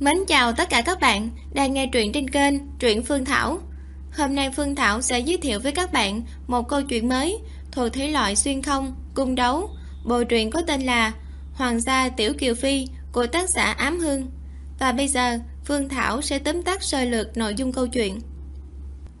Mến chào tất cả các bạn đang nghe truyện trên kênh Truyện Phương Thảo. Hôm nay Phương Thảo sẽ giới thiệu với các bạn một câu chuyện mới thuộc thể loại xuyên không, cung đấu. Bộ truyện có tên là Hoàng gia Tiểu Kiều Phi của tác giả Ám Hương. Và bây giờ Phương Thảo sẽ tóm tắt sơ lược nội dung câu chuyện.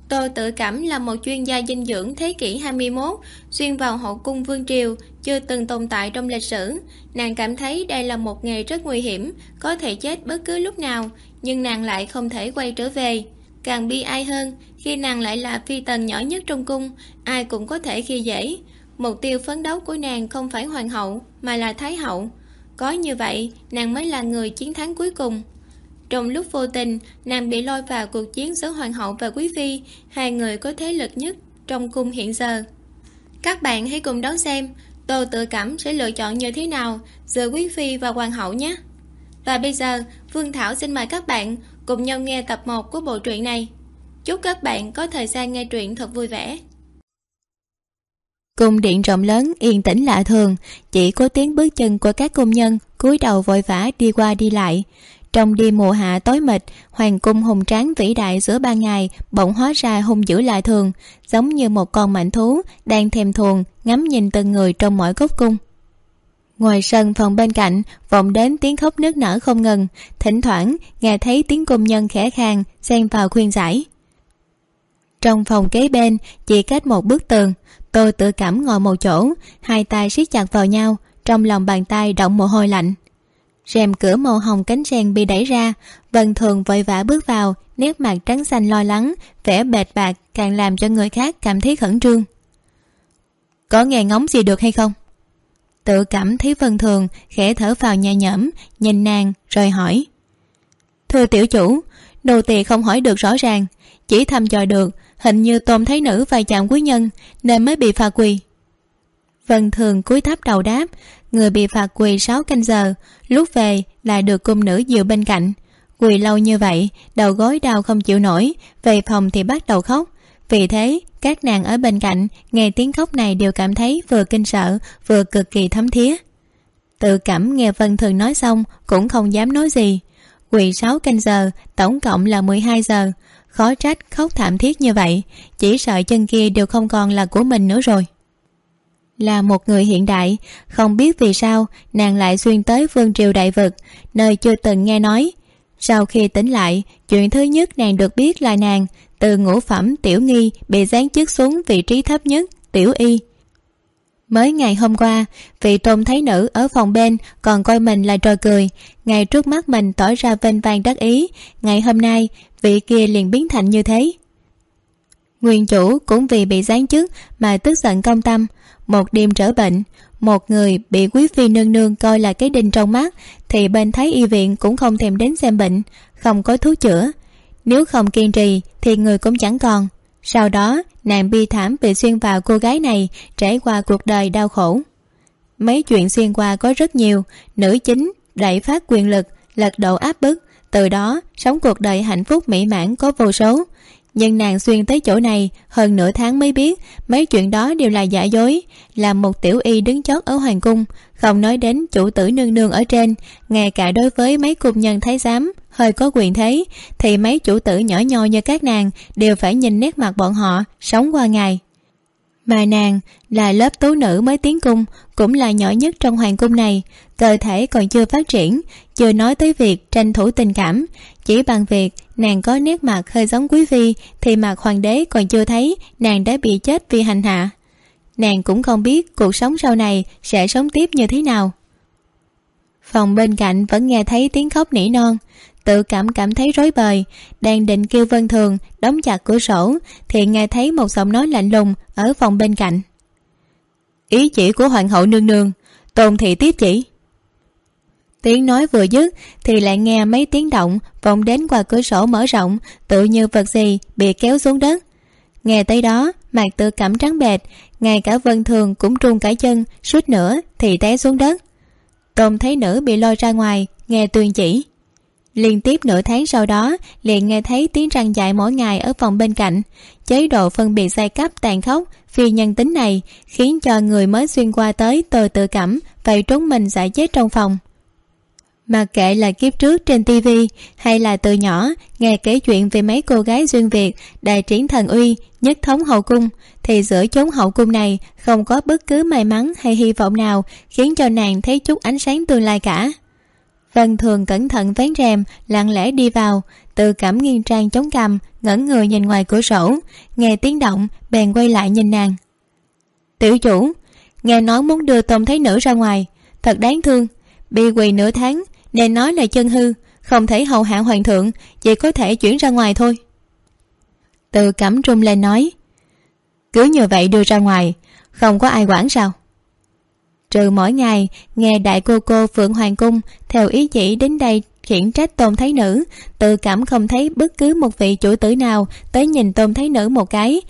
Tô Tự Cẩm là một chuyên gia dinh dưỡng thế kỷ 21, xuyên vào hậu cung vương triều, chưa từng tồn tại trong lịch sử. Nàng cảm thấy đây là một nghề rất nguy hiểm, có thể chết bất cứ lúc nào, nhưng nàng lại không thể quay trở về. Càng bi ai hơn, khi nàng lại là phi tần nhỏ nhất trong cung, ai cũng có thể khi dễ. Mục tiêu phấn đấu của nàng không phải hoàng hậu, mà là thái hậu. Có như vậy, nàng mới là người chiến thắng cuối cùng. Trong lúc vô tình, nàng bị lôi vào cuộc chiến giữa Hoàng hậu và Quý Phi, hai người có thế lực nhất trong cung hiện giờ. Các bạn hãy cùng đón xem Tô Tự Cảm sẽ lựa chọn như thế nào giữa Quý Phi và Hoàng hậu nhé. Và bây giờ, Phương Thảo xin mời các bạn cùng nhau nghe tập 1 của bộ truyện này. Chúc các bạn có thời gian nghe truyện thật vui vẻ. Cung điện rộng lớn, yên tĩnh lạ thường, chỉ có tiếng bước chân của các công nhân cúi đầu vội vã đi qua đi lại trong đêm mùa hạ tối mịt, hoàng cung hùng tráng vĩ đại giữa ban ngày bỗng hóa ra hung dữ lạ thường, giống như một con mạnh thú đang thèm thuồng ngắm nhìn từng người trong mỗi góc cung. Ngoài sân phòng bên cạnh, vọng đến tiếng khóc nức nở không ngừng, thỉnh thoảng nghe thấy tiếng công nhân khẽ khàng xen vào khuyên giải. Trong phòng kế bên, chỉ cách một bức tường, tôi tự cảm ngồi một chỗ, hai tay siết chặt vào nhau, trong lòng bàn tay động mồ hôi lạnh rèm cửa màu hồng cánh sen bị đẩy ra. Vân thường vội vã bước vào, nét mặt trắng xanh lo lắng, vẻ bệt bạc càng làm cho người khác cảm thấy khẩn trương. Có nghe ngóng gì được hay không? Tự cảm thấy vân thường khẽ thở vào nhẹ nhõm, nhìn nàng, rồi hỏi. Thưa tiểu chủ, đồ tỳ không hỏi được rõ ràng, chỉ thăm dò được, hình như tôn thấy nữ và chạm quý nhân nên mới bị phạt quỳ. Vân thường cúi thấp đầu đáp, người bị phạt quỳ sáu canh giờ lúc về lại được cung nữ dựa bên cạnh. Quỳ lâu như vậy, đầu gối đau không chịu nổi, về phòng thì bắt đầu khóc. Vì thế, các nàng ở bên cạnh nghe tiếng khóc này đều cảm thấy vừa kinh sợ, vừa cực kỳ thấm thía. Tự cảm nghe vân thường nói xong cũng không dám nói gì. Quỳ sáu canh giờ, tổng cộng là mười hai giờ. Khó trách khóc thảm thiết như vậy, chỉ sợ chân kia đều không còn là của mình nữa rồi là một người hiện đại. Không biết vì sao, nàng lại xuyên tới vương triều đại vực, nơi chưa từng nghe nói. Sau khi tỉnh lại, chuyện thứ nhất nàng được biết là nàng, từ ngũ phẩm tiểu nghi bị giáng chức xuống vị trí thấp nhất, tiểu y. Mới ngày hôm qua, vị tôn thấy nữ ở phòng bên còn coi mình là trò cười. Ngay trước mắt mình tỏ ra vênh vang đắc ý, ngày hôm nay, vị kia liền biến thành như thế. Nguyên chủ cũng vì bị giáng chức mà tức giận công tâm một đêm trở bệnh, một người bị quý phi nương nương coi là cái đinh trong mắt, thì bên thái y viện cũng không thèm đến xem bệnh, không có thuốc chữa. Nếu không kiên trì, thì người cũng chẳng còn. Sau đó, nàng bi thảm bị xuyên vào cô gái này, trải qua cuộc đời đau khổ. Mấy chuyện xuyên qua có rất nhiều, nữ chính đẩy phát quyền lực, lật đổ áp bức, từ đó, sống cuộc đời hạnh phúc mỹ mãn có vô số nhưng nàng xuyên tới chỗ này, hơn nửa tháng mới biết, mấy chuyện đó đều là giả dối. Là một tiểu y đứng chót ở hoàng cung, không nói đến chủ tử nương nương ở trên, ngay cả đối với mấy cung nhân thái giám, hơi có quyền thế, thì mấy chủ tử nhỏ nho như các nàng đều phải nhìn nét mặt bọn họ, sống qua ngày mà nàng là lớp tú nữ mới tiến cung, cũng là nhỏ nhất trong hoàng cung này. Cơ thể còn chưa phát triển, chưa nói tới việc tranh thủ tình cảm. Chỉ bằng việc nàng có nét mặt hơi giống quý phi, thì mặt hoàng đế còn chưa thấy nàng đã bị chết vì hành hạ. Nàng cũng không biết cuộc sống sau này sẽ sống tiếp như thế nào. Phòng bên cạnh vẫn nghe thấy tiếng khóc nỉ non tự cảm cảm thấy rối bời. Đang định kêu vân thường đóng chặt cửa sổ thì nghe thấy một giọng nói lạnh lùng ở phòng bên cạnh. Ý chỉ của hoàng hậu nương nương tôn thị tiếp chỉ. Tiếng nói vừa dứt thì lại nghe mấy tiếng động vọng đến qua cửa sổ mở rộng tự như vật gì bị kéo xuống đất. Nghe tới đó mặt tự cảm trắng bệt, ngay cả vân thường cũng trung cả chân suýt nữa thì té xuống đất. Tôn thấy nữ bị lôi ra ngoài nghe tuyên chỉ liên tiếp nửa tháng sau đó, liền nghe thấy tiếng răng dạy mỗi ngày ở phòng bên cạnh. Chế độ phân biệt giai cấp tàn khốc, phi nhân tính này khiến cho người mới xuyên qua tới tôi tự cảm phải trốn mình giải chết trong phòng. Mà kệ là kiếp trước trên TV hay là từ nhỏ, nghe kể chuyện về mấy cô gái duyên việt, đại triển thần uy, nhất thống hậu cung, thì giữa chốn hậu cung này không có bất cứ may mắn hay hy vọng nào khiến cho nàng thấy chút ánh sáng tương lai cả vân thường cẩn thận vén rèm, lặng lẽ đi vào. Tự cảm nghiêng trang chống cằm, ngẩn người nhìn ngoài cửa sổ. Nghe tiếng động, bèn quay lại nhìn nàng. Tiểu chủ, nghe nói muốn đưa tôn thấy nữ ra ngoài. Thật đáng thương. Bị quỳ nửa tháng, nên nói là chân hư. Không thể hầu hạ hoàng thượng, chỉ có thể chuyển ra ngoài thôi. Tự cẩm trung lên nói, cứ như vậy đưa ra ngoài, không có ai quản sao? Trừ mỗi ngày, nghe đại cô cô phượng hoàng cung theo ý chỉ đến đây khiển trách tôn thái nữ, tự cảm không thấy bất cứ một vị chủ tử nào tới nhìn tôn thái nữ một cái.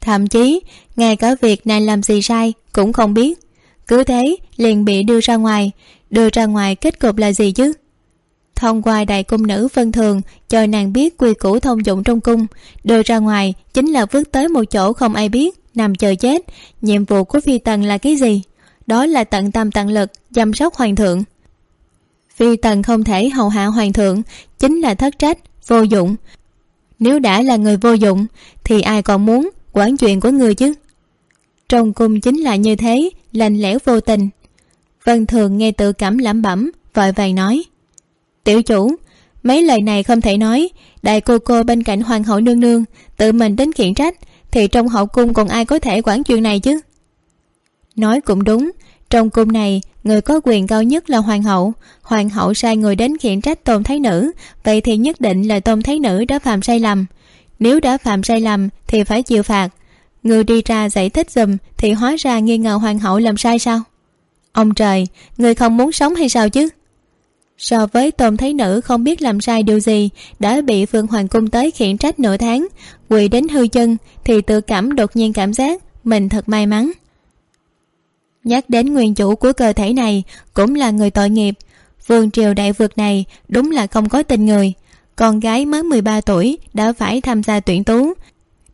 Thậm chí, ngay cả việc nàng làm gì sai cũng không biết. Cứ thế, liền bị đưa ra ngoài. Đưa ra ngoài kết cục là gì chứ? Thông qua đại cung nữ vân thường cho nàng biết quy củ thông dụng trong cung, đưa ra ngoài chính là vứt tới một chỗ không ai biết, nằm chờ chết. Nhiệm vụ của phi tần là cái gì? Đó là tận tâm tận lực, chăm sóc hoàng thượng. Vì tần không thể hầu hạ hoàng thượng, chính là thất trách, vô dụng. Nếu đã là người vô dụng, thì ai còn muốn quản chuyện của người chứ? Trong cung chính là như thế lạnh lẽo vô tình. Vân thường nghe tự cảm lẩm bẩm, vội vàng nói, tiểu chủ, mấy lời này không thể nói. Đại cô cô bên cạnh hoàng hậu nương nương, tự mình đến khiển trách, thì trong hậu cung còn ai có thể quản chuyện này chứ? Nói cũng đúng trong cung này, người có quyền cao nhất là hoàng hậu. Hoàng hậu sai người đến khiển trách tôn thái nữ, vậy thì nhất định là tôn thái nữ đã phạm sai lầm. Nếu đã phạm sai lầm thì phải chịu phạt. Người đi ra giải thích giùm thì hóa ra nghi ngờ hoàng hậu làm sai sao? Ông trời, người không muốn sống hay sao chứ? So với tôn thái nữ không biết làm sai điều gì, đã bị phương hoàng cung tới khiển trách nửa tháng, quỳ đến hư chân thì tự cảm đột nhiên cảm giác mình thật may mắn nhắc đến nguyên chủ của cơ thể này, cũng là người tội nghiệp. Vương triều đại vượt này đúng là không có tình người. Con gái mới mười ba tuổi đã phải tham gia tuyển tú.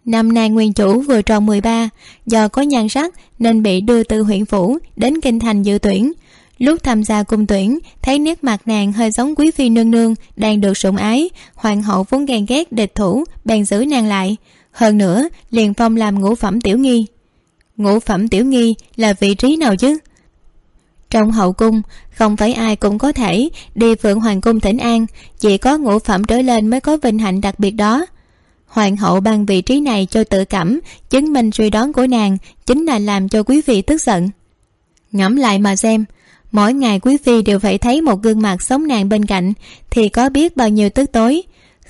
Năm nay nguyên chủ vừa tròn mười ba, do có nhan sắc nên bị đưa từ huyện phủ đến kinh thành dự tuyển. Lúc tham gia cung tuyển, thấy nét mặt nàng hơi giống quý phi nương nương đang được sủng ái, hoàng hậu vốn ghen ghét địch thủ, bèn giữ nàng lại. Hơn nữa, liền phong làm ngũ phẩm tiểu nghi ngũ phẩm tiểu nghi là vị trí nào chứ? Trong hậu cung, không phải ai cũng có thể đi phượng hoàng cung thỉnh an, chỉ có ngũ phẩm trở lên mới có vinh hạnh đặc biệt đó. Hoàng hậu ban vị trí này cho tự cảm, chứng minh suy đoán của nàng chính là làm cho quý vị tức giận. Ngẫm lại mà xem, mỗi ngày quý phi đều phải thấy một gương mặt sống nàng bên cạnh, thì có biết bao nhiêu tức tối.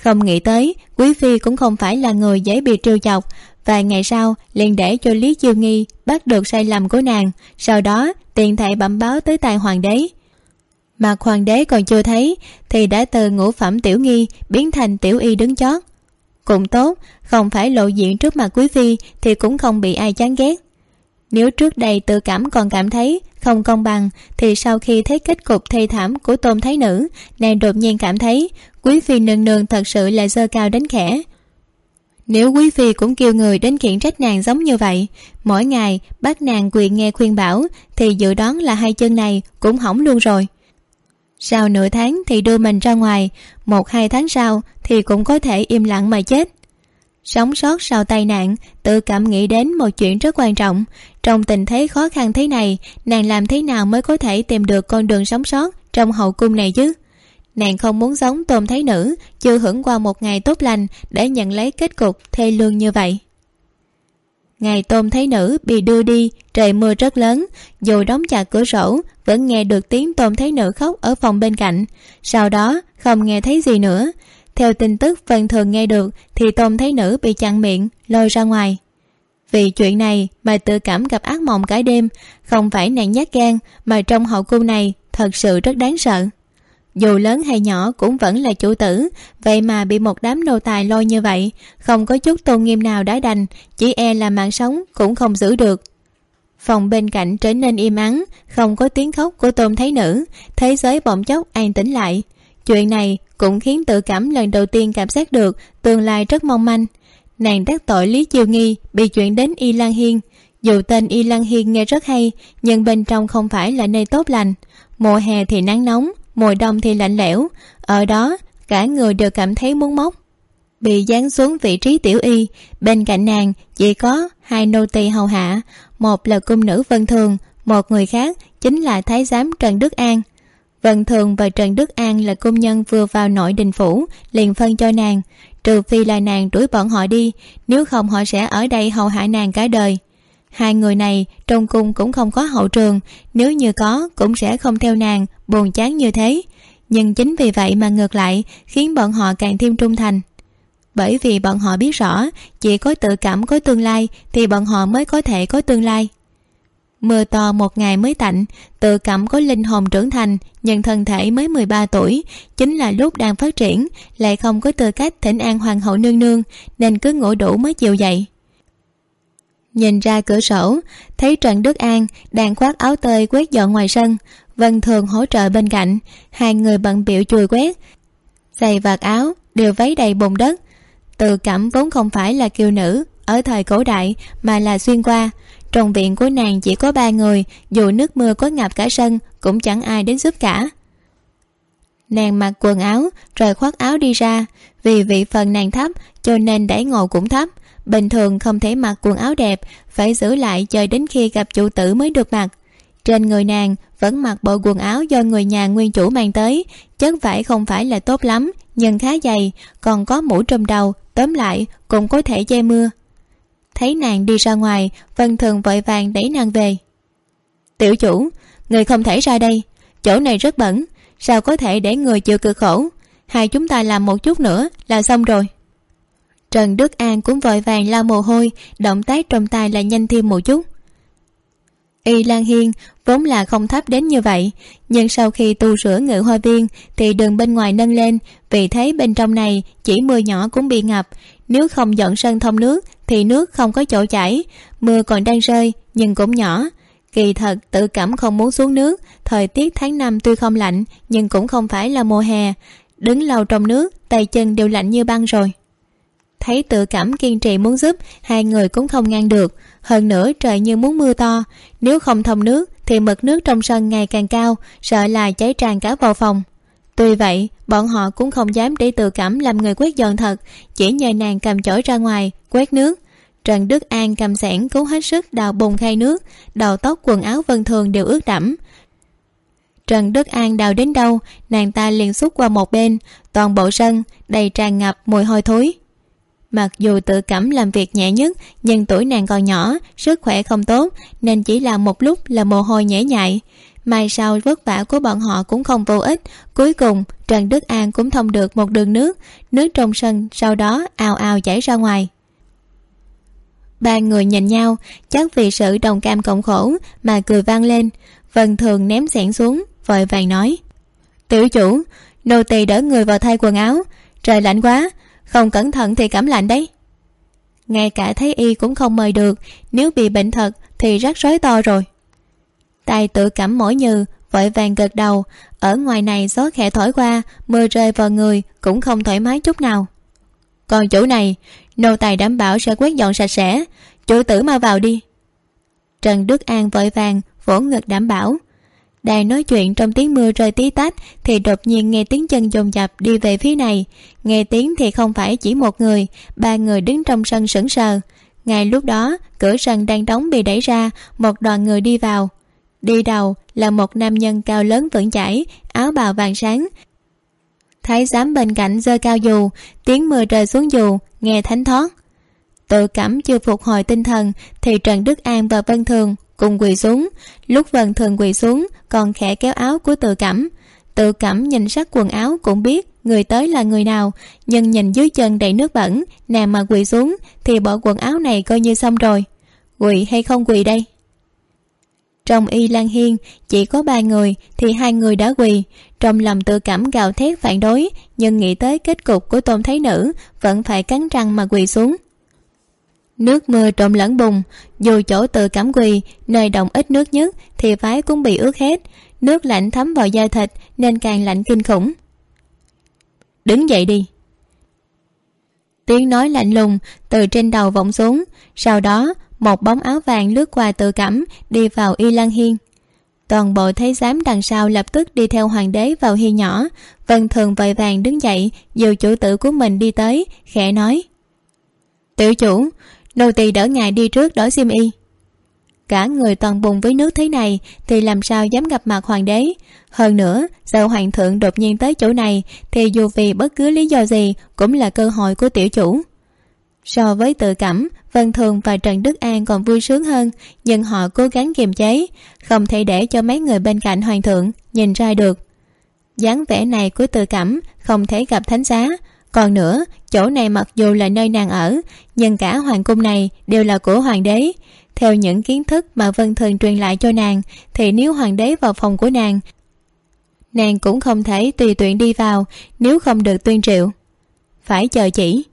Không nghĩ tới, quý phi cũng không phải là người dễ bị trêu chọc vài ngày sau, liền để cho lý chiêu nghi bắt được sai lầm của nàng, sau đó tiền thệ bẩm báo tới tài hoàng đế. Mà hoàng đế còn chưa thấy, thì đã từ ngũ phẩm tiểu nghi biến thành tiểu y đứng chót. Cũng tốt, không phải lộ diện trước mặt quý phi thì cũng không bị ai chán ghét. Nếu trước đây tự cảm còn cảm thấy không công bằng, thì sau khi thấy kết cục thê thảm của tôn thái nữ, nàng đột nhiên cảm thấy quý phi nương nương thật sự là dơ cao đến khẽ nếu quý phi cũng kêu người đến khiển trách nàng giống như vậy, mỗi ngày bắt nàng quyền nghe khuyên bảo, thì dự đoán là hai chân này cũng hỏng luôn rồi. Sau nửa tháng thì đưa mình ra ngoài, một hai tháng sau thì cũng có thể im lặng mà chết. Sống sót sau tai nạn, tự cảm nghĩ đến một chuyện rất quan trọng. Trong tình thế khó khăn thế này, nàng làm thế nào mới có thể tìm được con đường sống sót trong hậu cung này chứ? Nàng không muốn giống tôm thấy nữ, chưa hưởng qua một ngày tốt lành để nhận lấy kết cục thê lương như vậy. Ngày tôm thấy nữ bị đưa đi, trời mưa rất lớn, dù đóng chặt cửa sổ, vẫn nghe được tiếng tôm thấy nữ khóc ở phòng bên cạnh. Sau đó, không nghe thấy gì nữa. Theo tin tức phần thường nghe được, thì tôm thấy nữ bị chặn miệng, lôi ra ngoài. Vì chuyện này mà tự cảm gặp ác mộng cả đêm, không phải nàng nhát gan, mà trong hậu cung này thật sự rất đáng sợ dù lớn hay nhỏ cũng vẫn là chủ tử. Vậy mà bị một đám nô tài lôi như vậy, không có chút tôn nghiêm nào đã đành, chỉ e là mạng sống cũng không giữ được. Phòng bên cạnh trở nên im ắng, không có tiếng khóc của tôn thái nữ. Thế giới bỗng chốc an tĩnh lại. Chuyện này cũng khiến tự cảm lần đầu tiên cảm giác được tương lai rất mong manh. Nàng đắc tội lý chiêu nghi bị chuyện đến y lan hiên. Dù tên y lan hiên nghe rất hay, nhưng bên trong không phải là nơi tốt lành. Mùa hè thì nắng nóng mùa đông thì lạnh lẽo, ở đó cả người đều cảm thấy muốn móc. Bị dán xuống vị trí tiểu y, bên cạnh nàng chỉ có hai nô tỳ hầu hạ, một là cung nữ vân thường, một người khác chính là thái giám trần đức an. Vân thường và trần đức an là công nhân vừa vào nội đình phủ, liền phân cho nàng, trừ phi là nàng đuổi bọn họ đi, nếu không họ sẽ ở đây hầu hạ nàng cả đời hai người này trong cung cũng không có hậu trường, nếu như có cũng sẽ không theo nàng, buồn chán như thế. Nhưng chính vì vậy mà ngược lại khiến bọn họ càng thêm trung thành. Bởi vì bọn họ biết rõ, chỉ có tự cảm có tương lai thì bọn họ mới có thể có tương lai. Mưa to một ngày mới tạnh, tự cảm có linh hồn trưởng thành, nhưng thân thể mới 13 tuổi, chính là lúc đang phát triển, lại không có tư cách thỉnh an hoàng hậu nương nương, nên cứ ngủ đủ mới chịu dậy nhìn ra cửa sổ, thấy trần đức an đang khoác áo tơi quét dọn ngoài sân, vân thường hỗ trợ bên cạnh. Hai người bận biểu chùi quét, giày vạt áo, đều váy đầy bùn đất. Tự cảm vốn không phải là kiều nữ ở thời cổ đại mà là xuyên qua. Trong viện của nàng chỉ có ba người, dù nước mưa có ngập cả sân, cũng chẳng ai đến giúp cả. Nàng mặc quần áo rồi khoác áo đi ra. Vì vị phần nàng thấp, cho nên đẩy ngộ cũng thấp bình thường không thể mặc quần áo đẹp, phải giữ lại chờ đến khi gặp chủ tử mới được mặc. Trên người nàng vẫn mặc bộ quần áo do người nhà nguyên chủ mang tới, chất vải không phải là tốt lắm, nhưng khá dày, còn có mũ trùm đầu, tóm lại cũng có thể che mưa. Thấy nàng đi ra ngoài, vân thường vội vàng đẩy nàng về. Tiểu chủ, người không thể ra đây, chỗ này rất bẩn, sao có thể để người chịu cực khổ? Hai chúng ta làm một chút nữa là xong rồi trần đức an cũng vội vàng lau mồ hôi, động tác trong tay là nhanh thêm một chút. Y lan hiên vốn là không thấp đến như vậy, nhưng sau khi tu sửa ngự hoa viên thì đường bên ngoài nâng lên, vì thế bên trong này chỉ mưa nhỏ cũng bị ngập. Nếu không dọn sân thông nước thì nước không có chỗ chảy, mưa còn đang rơi nhưng cũng nhỏ. Kỳ thật tự cảm không muốn xuống nước, thời tiết tháng năm tuy không lạnh nhưng cũng không phải là mùa hè. Đứng lâu trong nước, tay chân đều lạnh như băng rồi thấy tự cảm kiên trì muốn giúp, hai người cũng không ngăn được. Hơn nữa, trời như muốn mưa to. Nếu không thông nước, thì mực nước trong sân ngày càng cao, sợ là cháy tràn cả vào phòng. Tuy vậy, bọn họ cũng không dám để tự cảm làm người quét dọn thật, chỉ nhờ nàng cầm chổi ra ngoài, quét nước. Trần đức an cầm sẻn cố hết sức đào bùng khay nước, đầu tóc, quần áo vân thường đều ướt đẫm. Trần đức an đào đến đâu, nàng ta liền xúc qua một bên, toàn bộ sân đầy tràn ngập mùi hôi thối mặc dù tự cảm làm việc nhẹ nhất, nhưng tuổi nàng còn nhỏ, sức khỏe không tốt, nên chỉ làm một lúc là mồ hôi nhễ nhại. Mai sau vất vả của bọn họ cũng không vô ích, cuối cùng trần đức an cũng thông được một đường nước nước trong sân, sau đó ào ào chảy ra ngoài. Ba người nhìn nhau, chắc vì sự đồng cam cộng khổ mà cười vang lên, vân thường ném xẻng xuống, vội vàng nói, tiểu chủ, nô tỳ đỡ người vào thay quần áo, trời lạnh quá không cẩn thận thì cảm lạnh đấy. Ngay cả thấy y cũng không mời được, nếu bị bệnh thật thì rắc rối to rồi. Tay tự cảm mỏi như vội vàng gật đầu, ở ngoài này gió khẽ thổi qua, mưa rơi vào người cũng không thoải mái chút nào. Còn chỗ này, nô tài đảm bảo sẽ quét dọn sạch sẽ, chủ tử mau vào đi. Trần đức an vội vàng vỗ ngực đảm bảo đang nói chuyện trong tiếng mưa rơi tí tách thì đột nhiên nghe tiếng chân dồn dập đi về phía này. Nghe tiếng thì không phải chỉ một người, ba người đứng trong sân sững sờ. Ngay lúc đó, cửa sân đang đóng bị đẩy ra, một đoàn người đi vào. Đi đầu là một nam nhân cao lớn vững chãi, áo bào vàng sáng. Thái giám bên cạnh giơ cao dù, tiếng mưa rơi xuống dù, nghe thánh thoát. Tự cảm chưa phục hồi tinh thần thì trần đức an và vân thường cùng quỳ xuống. Lúc vân thường quỳ xuống, còn khẽ kéo áo của tự cảm tự cảm nhìn sắc quần áo cũng biết người tới là người nào, nhưng nhìn dưới chân đầy nước bẩn nàng mà quỳ xuống thì bỏ quần áo này coi như xong rồi. Quỳ hay không quỳ đây? Trong y lan hiên, chỉ có ba người thì hai người đã quỳ. Trong lòng tự cảm gào thét phản đối, nhưng nghĩ tới kết cục của tôn thái nữ, vẫn phải cắn răng mà quỳ xuống nước mưa trộm lẫn bùn. Dù chỗ tự cắm quỳ, nơi động ít nước nhất, thì vái cũng bị ướt hết. Nước lạnh thấm vào da thịt, nên càng lạnh kinh khủng. Đứng dậy đi. Tiếng nói lạnh lùng từ trên đầu vọng xuống. Sau đó, một bóng áo vàng lướt qua tự cẩm, đi vào y lan hiên. Toàn bộ thấy giám đằng sau lập tức đi theo hoàng đế vào hi nhỏ. Vân thường vội vàng đứng dậy dù chủ tử của mình đi tới, khẽ nói, tiểu chủ nô tỳ đỡ ngài đi trước đổi xiêm y. Cả người toàn bùng với nước thế này, thì làm sao dám gặp mặt hoàng đế? Hơn nữa giờ hoàng thượng đột nhiên tới chỗ này, thì dù vì bất cứ lý do gì, cũng là cơ hội của tiểu chủ. So với tự cảm, vân thường và trần đức an còn vui sướng hơn, nhưng họ cố gắng kiềm chế, không thể để cho mấy người bên cạnh hoàng thượng nhìn ra được. Dáng vẻ này của tự cảm không thể gặp thánh giá còn nữa, chỗ này mặc dù là nơi nàng ở, nhưng cả hoàng cung này đều là của hoàng đế. Theo những kiến thức mà vân thường truyền lại cho nàng, thì nếu hoàng đế vào phòng của nàng nàng cũng không thể tùy tiện đi vào, nếu không được tuyên triệu. Phải chờ chỉ.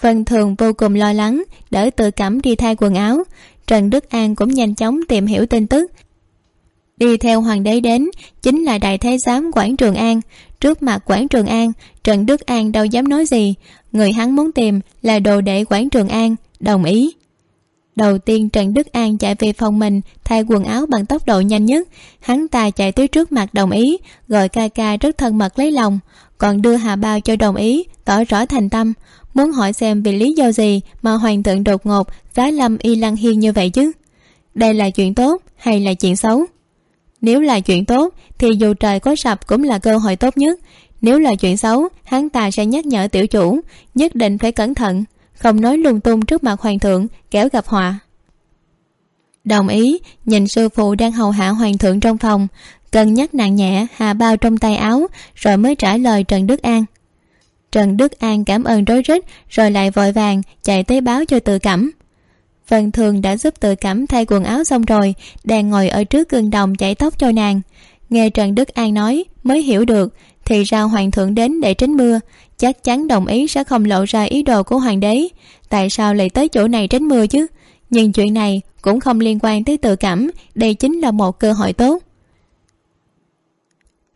Vân thường vô cùng lo lắng, đỡ tự cẩm đi thay quần áo. Trần đức an cũng nhanh chóng tìm hiểu tin tức. Đi theo hoàng đế đến, chính là đại thái giám quản trường an trước mặt quản trường an, trần đức an đâu dám nói gì. Người hắn muốn tìm là đồ đệ quản trường an, đồng ý. Đầu tiên trần đức an chạy về phòng mình, thay quần áo bằng tốc độ nhanh nhất. Hắn ta chạy tới trước mặt đồng ý, gọi ca ca rất thân mật lấy lòng. Còn đưa hà bao cho đồng ý, tỏ rõ thành tâm. Muốn hỏi xem vì lý do gì mà hoàng thượng đột ngột giá lâm y lăng hiên như vậy chứ? Đây là chuyện tốt hay là chuyện xấu? Nếu là chuyện tốt, thì dù trời có sập cũng là cơ hội tốt nhất. Nếu là chuyện xấu, hắn ta sẽ nhắc nhở tiểu chủ, nhất định phải cẩn thận, không nói lung tung trước mặt hoàng thượng kéo gặp họa. Đồng ý, nhìn sư phụ đang hầu hạ hoàng thượng trong phòng, cân nhắc nặng nhẹ, hà bao trong tay áo, rồi mới trả lời trần đức an. Trần đức an cảm ơn rối rít, rồi lại vội vàng chạy tới báo cho tự cảm văn thường đã giúp tự cảm thay quần áo xong rồi, đang ngồi ở trước gương đồng chải tóc cho nàng. Nghe trần đức an nói, mới hiểu được, thì ra hoàng thượng đến để tránh mưa, chắc chắn đồng ý sẽ không lộ ra ý đồ của hoàng đế. Tại sao lại tới chỗ này tránh mưa chứ? Nhưng chuyện này cũng không liên quan tới tự cảm đây chính là một cơ hội tốt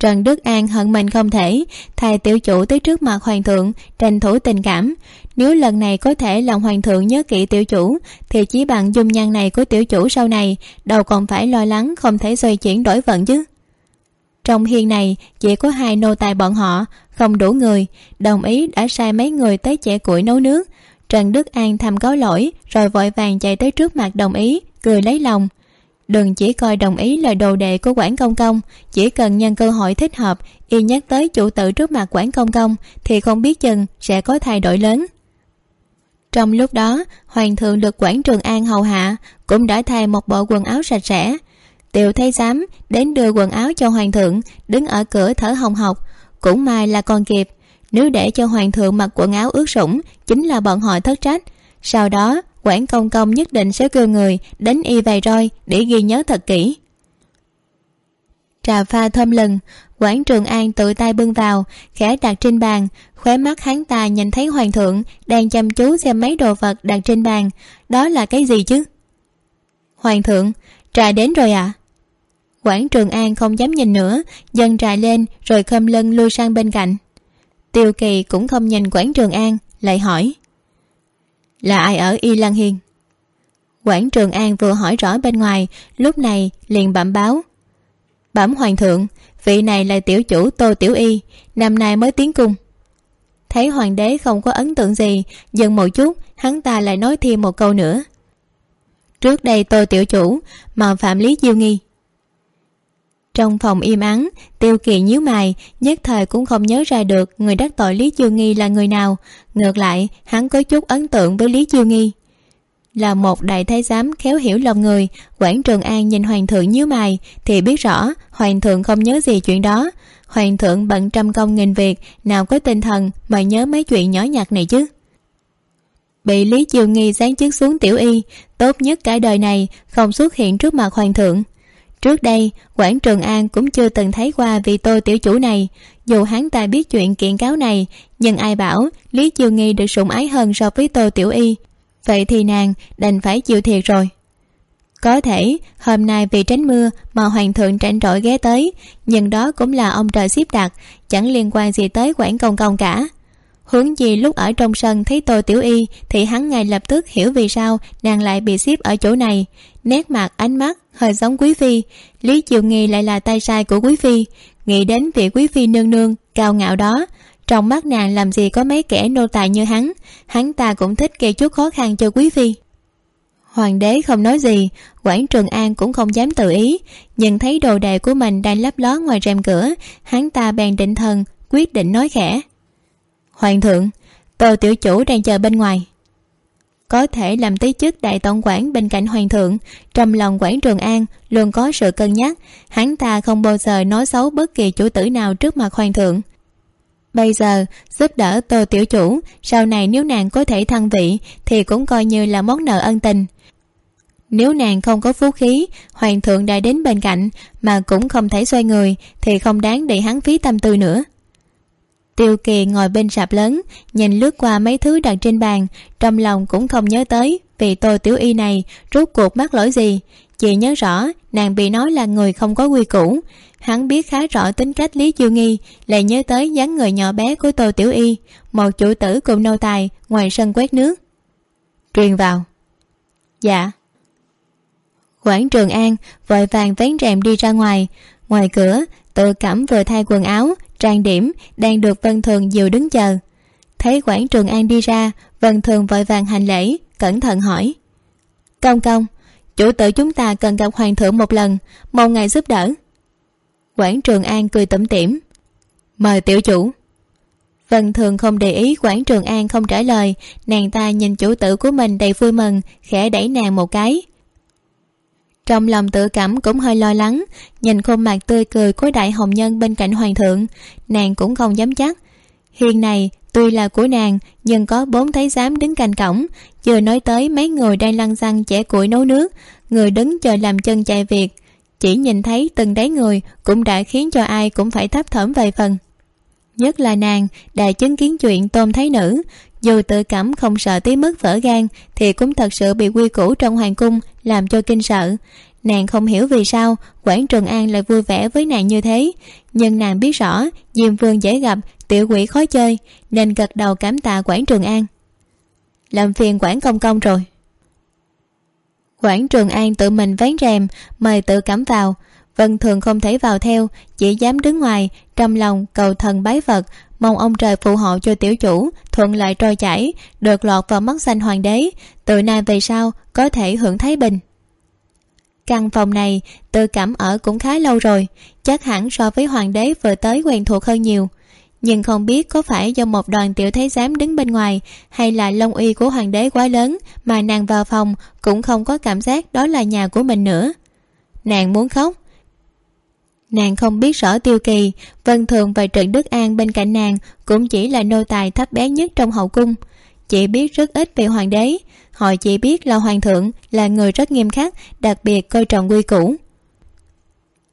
trần đức an hận mình không thể thay tiểu chủ tới trước mặt hoàng thượng, tranh thủ tình cảm. Nếu lần này có thể làm hoàng thượng nhớ kỹ tiểu chủ, thì chỉ bằng dung nhan này của tiểu chủ sau này đâu còn phải lo lắng không thể xoay chuyển đổi vận chứ. Trong hiên này, chỉ có hai nô tài bọn họ, không đủ người. Đồng ý đã sai mấy người tới chẻ củi nấu nước. Trần đức an thầm cáo lỗi, rồi vội vàng chạy tới trước mặt đồng ý, cười lấy lòng đừng chỉ coi đồng ý là đồ đệ của quản công công, chỉ cần nhân cơ hội thích hợp, y nhắc tới chủ tử trước mặt quản công công, thì không biết chừng sẽ có thay đổi lớn. Trong lúc đó, hoàng thượng được quản trường an hầu hạ, cũng đã thay một bộ quần áo sạch sẽ. Tiểu thấy dám đến đưa quần áo cho hoàng thượng, đứng ở cửa thở hồng hộc. Cũng may là còn kịp, nếu để cho hoàng thượng mặc quần áo ướt sũng, chính là bọn họ thất trách. Sau đó quản công công nhất định sẽ kêu người đánh y vài roi để ghi nhớ thật kỹ. Trà pha thơm lừng quản trường an tự tay bưng vào, khẽ đặt trên bàn, khóe mắt hắn ta nhìn thấy hoàng thượng đang chăm chú xem mấy đồ vật đặt trên bàn. Đó là cái gì chứ? Hoàng thượng, trà đến rồi ạ. À? quản trường an không dám nhìn nữa dâng trà lên rồi khom lưng lui sang bên cạnh. Tiêu kỳ cũng không nhìn quản trường an, lại hỏi là ai ở y lan hiên? Quản trường an vừa hỏi rõ bên ngoài, lúc này liền bẩm báo. Bẩm hoàng thượng, vị này là tiểu chủ tô tiểu y, năm nay mới tiến cung. Thấy hoàng đế không có ấn tượng gì dần một chút, hắn ta lại nói thêm một câu nữa. Trước đây tô tiểu chủ mà phạm lý diêu nghi trong phòng im ắng, tiêu kỳ nhíu mày, nhất thời cũng không nhớ ra được người đắc tội lý chiêu nghi là người nào. Ngược lại, hắn có chút ấn tượng với lý chiêu nghi. Là một đại thái giám khéo hiểu lòng người, quản trường an nhìn hoàng thượng nhíu mày, thì biết rõ hoàng thượng không nhớ gì chuyện đó. Hoàng thượng bận trăm công nghìn việc, nào có tinh thần mà nhớ mấy chuyện nhỏ nhặt này chứ? Bị lý chiêu nghi sáng chức xuống tiểu y, tốt nhất cả đời này không xuất hiện trước mặt hoàng thượng trước đây, quảng trường an cũng chưa từng thấy qua vị tô tiểu chủ này. Dù hắn ta biết chuyện kiện cáo này, nhưng ai bảo lý chiêu nghi được sủng ái hơn so với tô tiểu y. Vậy thì nàng đành phải chịu thiệt rồi. Có thể, hôm nay vì tránh mưa mà hoàng thượng tranh trội ghé tới, nhưng đó cũng là ông trời xếp đặt, chẳng liên quan gì tới quảng công công cả. Hướng gì lúc ở trong sân thấy tô tiểu y, thì hắn ngay lập tức hiểu vì sao nàng lại bị xếp ở chỗ này nét mặt, ánh mắt, hơi giống quý phi. Lý chiều nghi lại là tay sai của quý phi. Nghĩ đến vị quý phi nương nương, cao ngạo đó, trong mắt nàng làm gì có mấy kẻ nô tài như hắn hắn ta cũng thích gây chút khó khăn cho quý phi. Hoàng đế không nói gì, quản trường an cũng không dám tự ý nhìn thấy đồ đệ của mình đang lấp ló ngoài rèm cửa, hắn ta bèn định thần, quyết định nói khẽ. Hoàng thượng, tô tiểu chủ đang chờ bên ngoài có thể làm tí chức đại tổng quản bên cạnh hoàng thượng. Trong lòng quản trường an luôn có sự cân nhắc, hắn ta không bao giờ nói xấu bất kỳ chủ tử nào trước mặt hoàng thượng. Bây giờ, giúp đỡ tô tiểu chủ, sau này nếu nàng có thể thăng vị thì cũng coi như là món nợ ân tình. Nếu nàng không có phú khí, hoàng thượng đã đến bên cạnh mà cũng không thể xoay người thì không đáng để hắn phí tâm tư nữa tiêu kỳ ngồi bên sạp lớn, nhìn lướt qua mấy thứ đặt trên bàn, trong lòng cũng không nhớ tới, vì tô tiểu y này rút cuộc mắc lỗi gì. Chị nhớ rõ, nàng bị nói là người không có quy củ. Hắn biết khá rõ tính cách lý chiêu nghi, lại nhớ tới dáng người nhỏ bé của tô tiểu y, một chủ tử cùng nô tài ngoài sân quét nước. Truyền vào. Dạ. Quảng trường an vội vàng vén rèm đi ra ngoài. Ngoài cửa tự cẩm vừa thay quần áo trang điểm đang được vân thường dìu đứng chờ. Thấy quảng trường an đi ra, vân thường vội vàng hành lễ, cẩn thận hỏi. Công công, chủ tử chúng ta cần gặp hoàng thượng một lần, mong ngài giúp đỡ. Quảng trường an cười tủm tỉm. Mời tiểu chủ. Vân thường không để ý quảng trường an không trả lời, nàng ta nhìn chủ tử của mình đầy vui mừng, khẽ đẩy nàng một cái trong lòng tự cảm cũng hơi lo lắng, nhìn khuôn mặt tươi cười của đại hồng nhân bên cạnh hoàng thượng, nàng cũng không dám chắc. Hiền này, tuy là của nàng, nhưng có bốn thái giám đứng cạnh cổng chưa nói tới mấy người đang lăn xăng chẻ củi nấu nước, người đứng chờ làm chân chạy việc. Chỉ nhìn thấy từng đáy người cũng đã khiến cho ai cũng phải thấp thỏm vài phần. Nhất là nàng, đã chứng kiến chuyện tôn thái nữ, dù tự cảm không sợ tí mức vỡ gan, thì cũng thật sự bị quy củ trong hoàng cung làm cho kinh sợ. Nàng không hiểu vì sao quảng trường an lại vui vẻ với nàng như thế. Nhưng nàng biết rõ, diêm vương dễ gặp, tiểu quỷ khó chơi, nên gật đầu cảm tạ quảng trường an. Làm phiền quảng công công rồi. Quảng trường an tự mình vén rèm, mời tự cắm vào. Vân thường không thể vào theo, chỉ dám đứng ngoài, trong lòng cầu thần bái phật mong ông trời phù hộ cho tiểu chủ, thuận lợi trôi chảy, được lọt vào mắt xanh hoàng đế. Từ nay về sau, có thể hưởng thái bình. Căn phòng này tự cảm ở cũng khá lâu rồi, chắc hẳn so với hoàng đế vừa tới quen thuộc hơn nhiều. Nhưng không biết có phải do một đoàn tiểu thái giám đứng bên ngoài, hay là lông uy của hoàng đế quá lớn, mà nàng vào phòng cũng không có cảm giác đó là nhà của mình nữa. Nàng muốn khóc nàng không biết rõ tiêu kỳ, vân thường và trần đức an bên cạnh nàng cũng chỉ là nô tài thấp bé nhất trong hậu cung. Chị biết rất ít về hoàng đế, họ chỉ biết là hoàng thượng là người rất nghiêm khắc, đặc biệt coi trọng quy củ.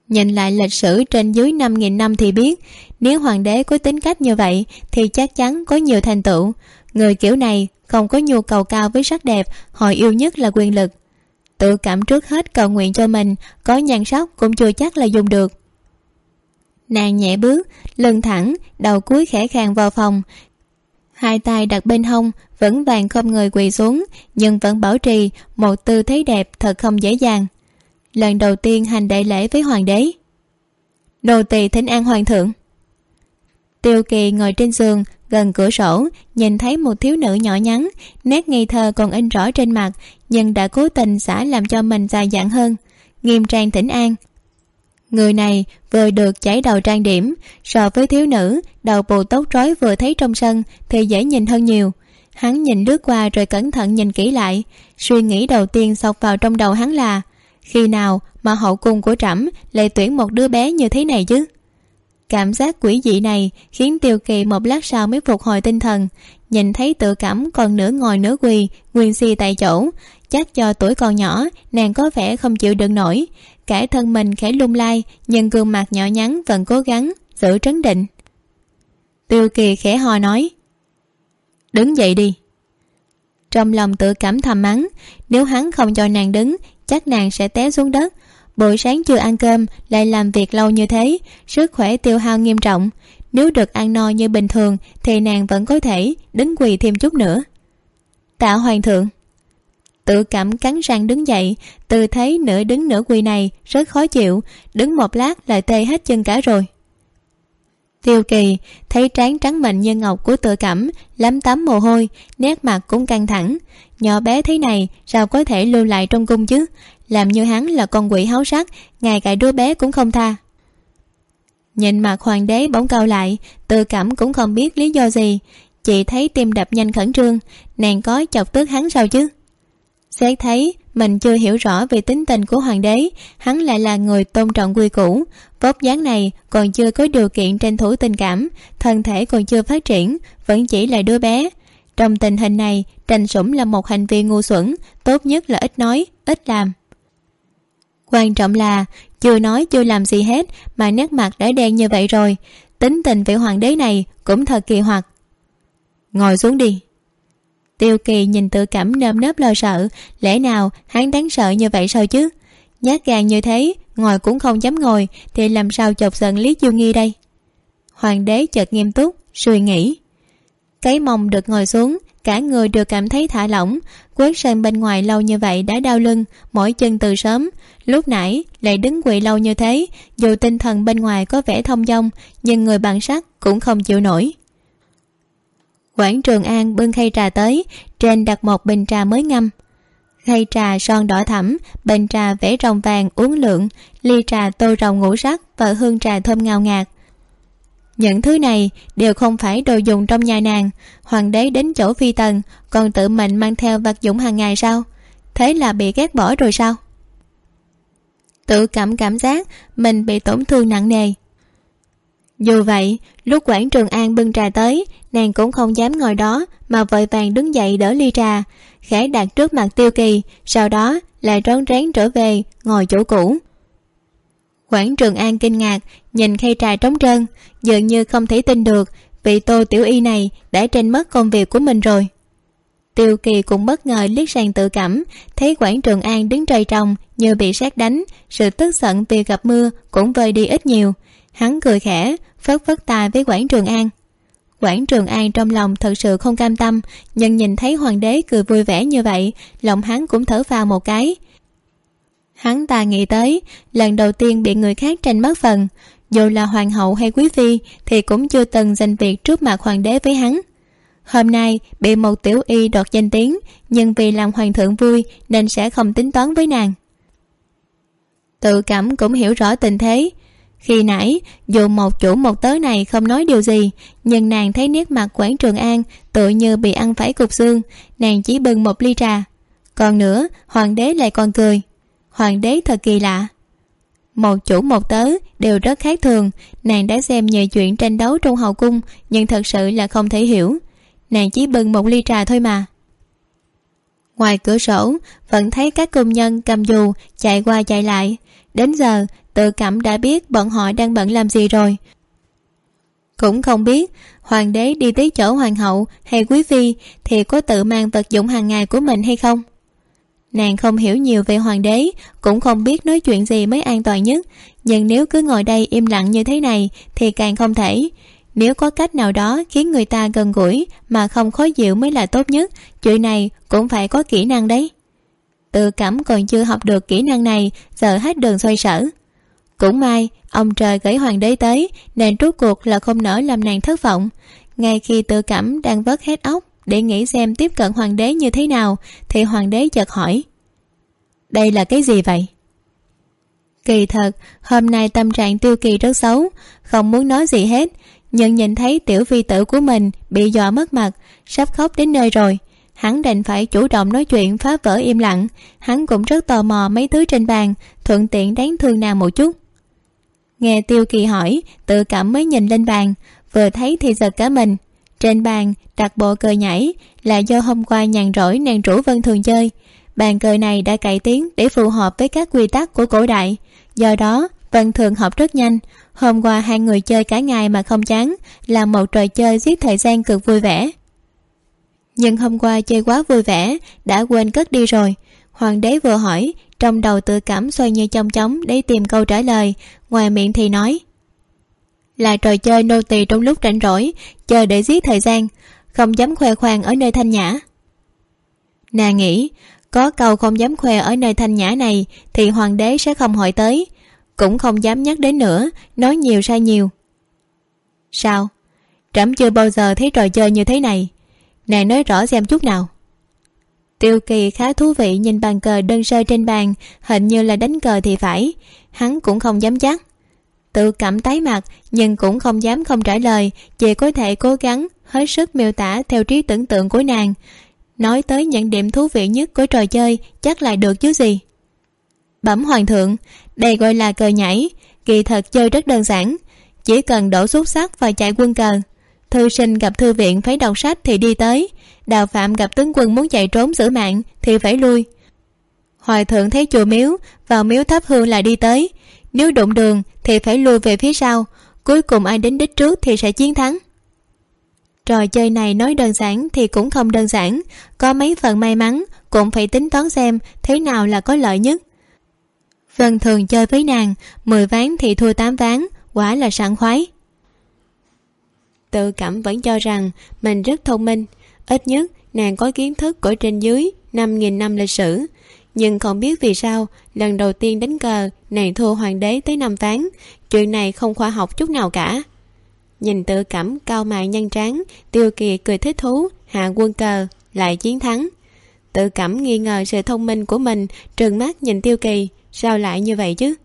Nhìn lại lịch sử trên dưới năm nghìn năm thì biết, nếu hoàng đế có tính cách như vậy thì chắc chắn có nhiều thành tựu. Người kiểu này không có nhu cầu cao với sắc đẹp, họ yêu nhất là quyền lực. Tự cảm trước hết cầu nguyện cho mình, có nhan sắc cũng chưa chắc là dùng được nàng nhẹ bước lần thẳng, đầu cúi khẽ khàng vào phòng. Hai tay đặt bên hông vẫn vàng không người quỳ xuống, nhưng vẫn bảo trì một tư thế đẹp thật không dễ dàng. Lần đầu tiên hành đại lễ với hoàng đế. Đồ tỳ thỉnh an hoàng thượng. Tiêu kỳ ngồi trên giường, gần cửa sổ, nhìn thấy một thiếu nữ nhỏ nhắn, nét ngây thơ còn in rõ trên mặt, nhưng đã cố tình xả làm cho mình dài dặn hơn. Nghiêm trang thỉnh an người này vừa được chảy đầu trang điểm, so với thiếu nữ, đầu bù tóc rối vừa thấy trong sân thì dễ nhìn hơn nhiều. Hắn nhìn lướt qua rồi cẩn thận nhìn kỹ lại, suy nghĩ đầu tiên xộc vào trong đầu hắn là, khi nào mà hậu cung của trẫm lại tuyển một đứa bé như thế này chứ? Cảm giác quỷ dị này khiến tiêu kỳ một lát sau mới phục hồi tinh thần, nhìn thấy tự cảm còn nửa ngồi nửa quỳ, nguyên si tại chỗ, chắc cho tuổi còn nhỏ, nàng có vẻ không chịu đựng nổi cả thân mình khẽ lung lay nhưng gương mặt nhỏ nhắn vẫn cố gắng giữ trấn định. Tiêu kỳ khẽ hò nói, đứng dậy đi. Trong lòng tự cảm thầm mắng, nếu hắn không cho nàng đứng, chắc nàng sẽ té xuống đất. Buổi sáng chưa ăn cơm, lại làm việc lâu như thế, sức khỏe tiêu hao nghiêm trọng. Nếu được ăn no như bình thường, thì nàng vẫn có thể đứng quỳ thêm chút nữa. Tạ hoàng thượng tự cảm cắn răng đứng dậy, từ thấy nửa đứng nửa quỳ này, rất khó chịu, đứng một lát lại tê hết chân cả rồi. Tiêu kỳ thấy trán trắng mịn như ngọc của tự cảm lắm tắm mồ hôi, nét mặt cũng căng thẳng. Nhỏ bé thế này, sao có thể lưu lại trong cung chứ? Làm như hắn là con quỷ háo sắc, ngay cả đứa bé cũng không tha. Nhìn mặt hoàng đế bỗng cao lại, tự cảm cũng không biết lý do gì. Chị thấy tim đập nhanh khẩn trương, nàng có chọc tức hắn sao chứ? Xét thấy, mình chưa hiểu rõ về tính tình của hoàng đế, hắn lại là người tôn trọng quy củ. Vóc dáng này còn chưa có điều kiện tranh thủ tình cảm, thân thể còn chưa phát triển, vẫn chỉ là đứa bé. Trong tình hình này tranh sủng là một hành vi ngu xuẩn, tốt nhất là ít nói, ít làm. Quan trọng là, chưa nói chưa làm gì hết mà nét mặt đã đen như vậy rồi. Tính tình vị hoàng đế này cũng thật kỳ hoặc ngồi xuống đi tiêu kỳ nhìn tự cảm nơm nớp lo sợ. Lẽ nào hắn đáng sợ như vậy sao chứ? Nhát gan như thế, ngồi cũng không dám ngồi, thì làm sao chọc giận lý chiêu nghi đây? Hoàng đế chợt nghiêm túc, suy nghĩ. Cái mông được ngồi xuống, cả người đều cảm thấy thả lỏng. Quét sang bên ngoài lâu như vậy đã đau lưng mỗi chân từ sớm. Lúc nãy lại đứng quỵ lâu như thế, dù tinh thần bên ngoài có vẻ thông dong, nhưng người bằng sắt cũng không chịu nổi quảng trường an bưng khay trà tới, trên đặt một bình trà mới ngâm. Khay trà son đỏ thẫm, bình trà vẽ rồng vàng uống lượng ly trà tô rồng ngũ sắc và hương trà thơm ngào ngạt. Những thứ này đều không phải đồ dùng trong nhà nàng. Hoàng đế đến chỗ phi tần, còn tự mình mang theo vật dụng hàng ngày sao? Thế là bị ghét bỏ rồi sao? Tự cảm cảm giác mình bị tổn thương nặng nề dù vậy, lúc quản trường an bưng trà tới, nàng cũng không dám ngồi đó mà vội vàng đứng dậy đỡ ly trà. Khẽ đặt trước mặt tiêu kỳ, sau đó lại rón rén trở về ngồi chỗ cũ. Quảng trường an kinh ngạc, nhìn khay trà trống trơn, dường như không thể tin được vị tô tiểu y này đã trên mất công việc của mình rồi. Tiêu kỳ cũng bất ngờ liếc sang tự cảm, thấy quảng trường an đứng trời trồng như bị sát đánh, sự tức giận vì gặp mưa cũng vơi đi ít nhiều. Hắn cười khẽ phớt phớt tài với quảng trường an. Quảng trường an trong lòng thật sự không cam tâm, nhưng nhìn thấy hoàng đế cười vui vẻ như vậy, lòng hắn cũng thở phào một cái. Hắn ta nghĩ tới, lần đầu tiên bị người khác tranh mất phần, dù là hoàng hậu hay quý phi thì cũng chưa từng giành việc trước mặt hoàng đế với hắn. Hôm nay bị một tiểu y đoạt danh tiếng, nhưng vì làm hoàng thượng vui nên sẽ không tính toán với nàng. Tự cảm cũng hiểu rõ tình thế khi nãy, dù một chủ một tớ này không nói điều gì, nhưng nàng thấy nét mặt quảng trường an tự như bị ăn phải cục xương, nàng chỉ bưng một ly trà. Còn nữa, hoàng đế lại còn cười. Hoàng đế thật kỳ lạ. Một chủ một tớ đều rất khác thường, nàng đã xem nhiều chuyện tranh đấu trong hậu cung, nhưng thật sự là không thể hiểu. Nàng chỉ bưng một ly trà thôi mà. Ngoài cửa sổ, vẫn thấy các công nhân cầm dù chạy qua chạy lại đến giờ tự cảm đã biết bọn họ đang bận làm gì rồi. Cũng không biết, hoàng đế đi tới chỗ hoàng hậu hay quý phi thì có tự mang vật dụng hàng ngày của mình hay không? Nàng không hiểu nhiều về hoàng đế, cũng không biết nói chuyện gì mới an toàn nhất. Nhưng nếu cứ ngồi đây im lặng như thế này thì càng không thể. Nếu có cách nào đó khiến người ta gần gũi mà không khó chịu mới là tốt nhất, chuyện này cũng phải có kỹ năng đấy tự cảm còn chưa học được kỹ năng này giờ hết đường xoay sở. Cũng may, ông trời gửi hoàng đế tới, nên rút cuộc là không nỡ làm nàng thất vọng. Ngay khi tự cảm đang vớt hết óc để nghĩ xem tiếp cận hoàng đế như thế nào, thì hoàng đế chợt hỏi. Đây là cái gì vậy? Kỳ thật, hôm nay tâm trạng tiêu kỳ rất xấu, không muốn nói gì hết, nhưng nhìn thấy tiểu phi tử của mình bị dọa mất mặt, sắp khóc đến nơi rồi hắn đành phải chủ động nói chuyện phá vỡ im lặng. Hắn cũng rất tò mò mấy thứ trên bàn, thuận tiện đáng thương nàng một chút. Nghe tiêu kỳ hỏi, tự cảm mới nhìn lên bàn. Vừa thấy thì giật cả mình. Trên bàn, đặt bộ cờ nhảy, là do hôm qua nhàn rỗi nàng rủ vân thường chơi. Bàn cờ này đã cải tiến để phù hợp với các quy tắc của cổ đại. Do đó, vân thường học rất nhanh. Hôm qua hai người chơi cả ngày mà không chán, là một trò chơi giết thời gian cực vui vẻ nhưng hôm qua chơi quá vui vẻ, đã quên cất đi rồi. Hoàng đế vừa hỏi, trong đầu tự cảm xoay như chong chóng để tìm câu trả lời. Ngoài miệng thì nói, là trò chơi nô tỳ trong lúc rảnh rỗi, chờ để giết thời gian, không dám khoe khoang ở nơi thanh nhã. Nàng nghĩ, có câu không dám khoe ở nơi thanh nhã này thì hoàng đế sẽ không hỏi tới, cũng không dám nhắc đến nữa, nói nhiều sai nhiều. Sao? Trẫm chưa bao giờ thấy trò chơi như thế này nàng nói rõ xem chút nào. Tiêu kỳ khá thú vị nhìn bàn cờ đơn sơ trên bàn, hình như là đánh cờ thì phải. Hắn cũng không dám chắc. Tự cảm tái mặt, nhưng cũng không dám không trả lời, chỉ có thể cố gắng, hết sức miêu tả theo trí tưởng tượng của nàng. Nói tới những điểm thú vị nhất của trò chơi, chắc lại được chứ gì? Bẩm hoàng thượng, đây gọi là cờ nhảy, kỳ thật chơi rất đơn giản. Chỉ cần đổ xúc sắc và chạy quân cờ thư sinh gặp thư viện phải đọc sách thì đi tới. Đào phạm gặp tướng quân muốn chạy trốn giữ mạng thì phải lui. Hòa thượng thấy chùa miếu, vào miếu thắp hương là đi tới. Nếu đụng đường thì phải lui về phía sau. Cuối cùng ai đến đích trước thì sẽ chiến thắng. Trò chơi này nói đơn giản thì cũng không đơn giản. Có mấy phần may mắn, cũng phải tính toán xem thế nào là có lợi nhất. Vân thường chơi với nàng, mười ván thì thua tám ván, quả là sảng khoái tự cảm vẫn cho rằng mình rất thông minh. Ít nhất, nàng có kiến thức của trên dưới năm nghìn năm lịch sử. Nhưng không biết vì sao, lần đầu tiên đánh cờ, nàng thua hoàng đế tới năm ván. Chuyện này không khoa học chút nào cả. Nhìn tự cảm cao mài nhăn trán tiêu kỳ cười thích thú, hạ quân cờ, lại chiến thắng. Tự cảm nghi ngờ sự thông minh của mình, trừng mắt nhìn tiêu kỳ, sao lại như vậy chứ?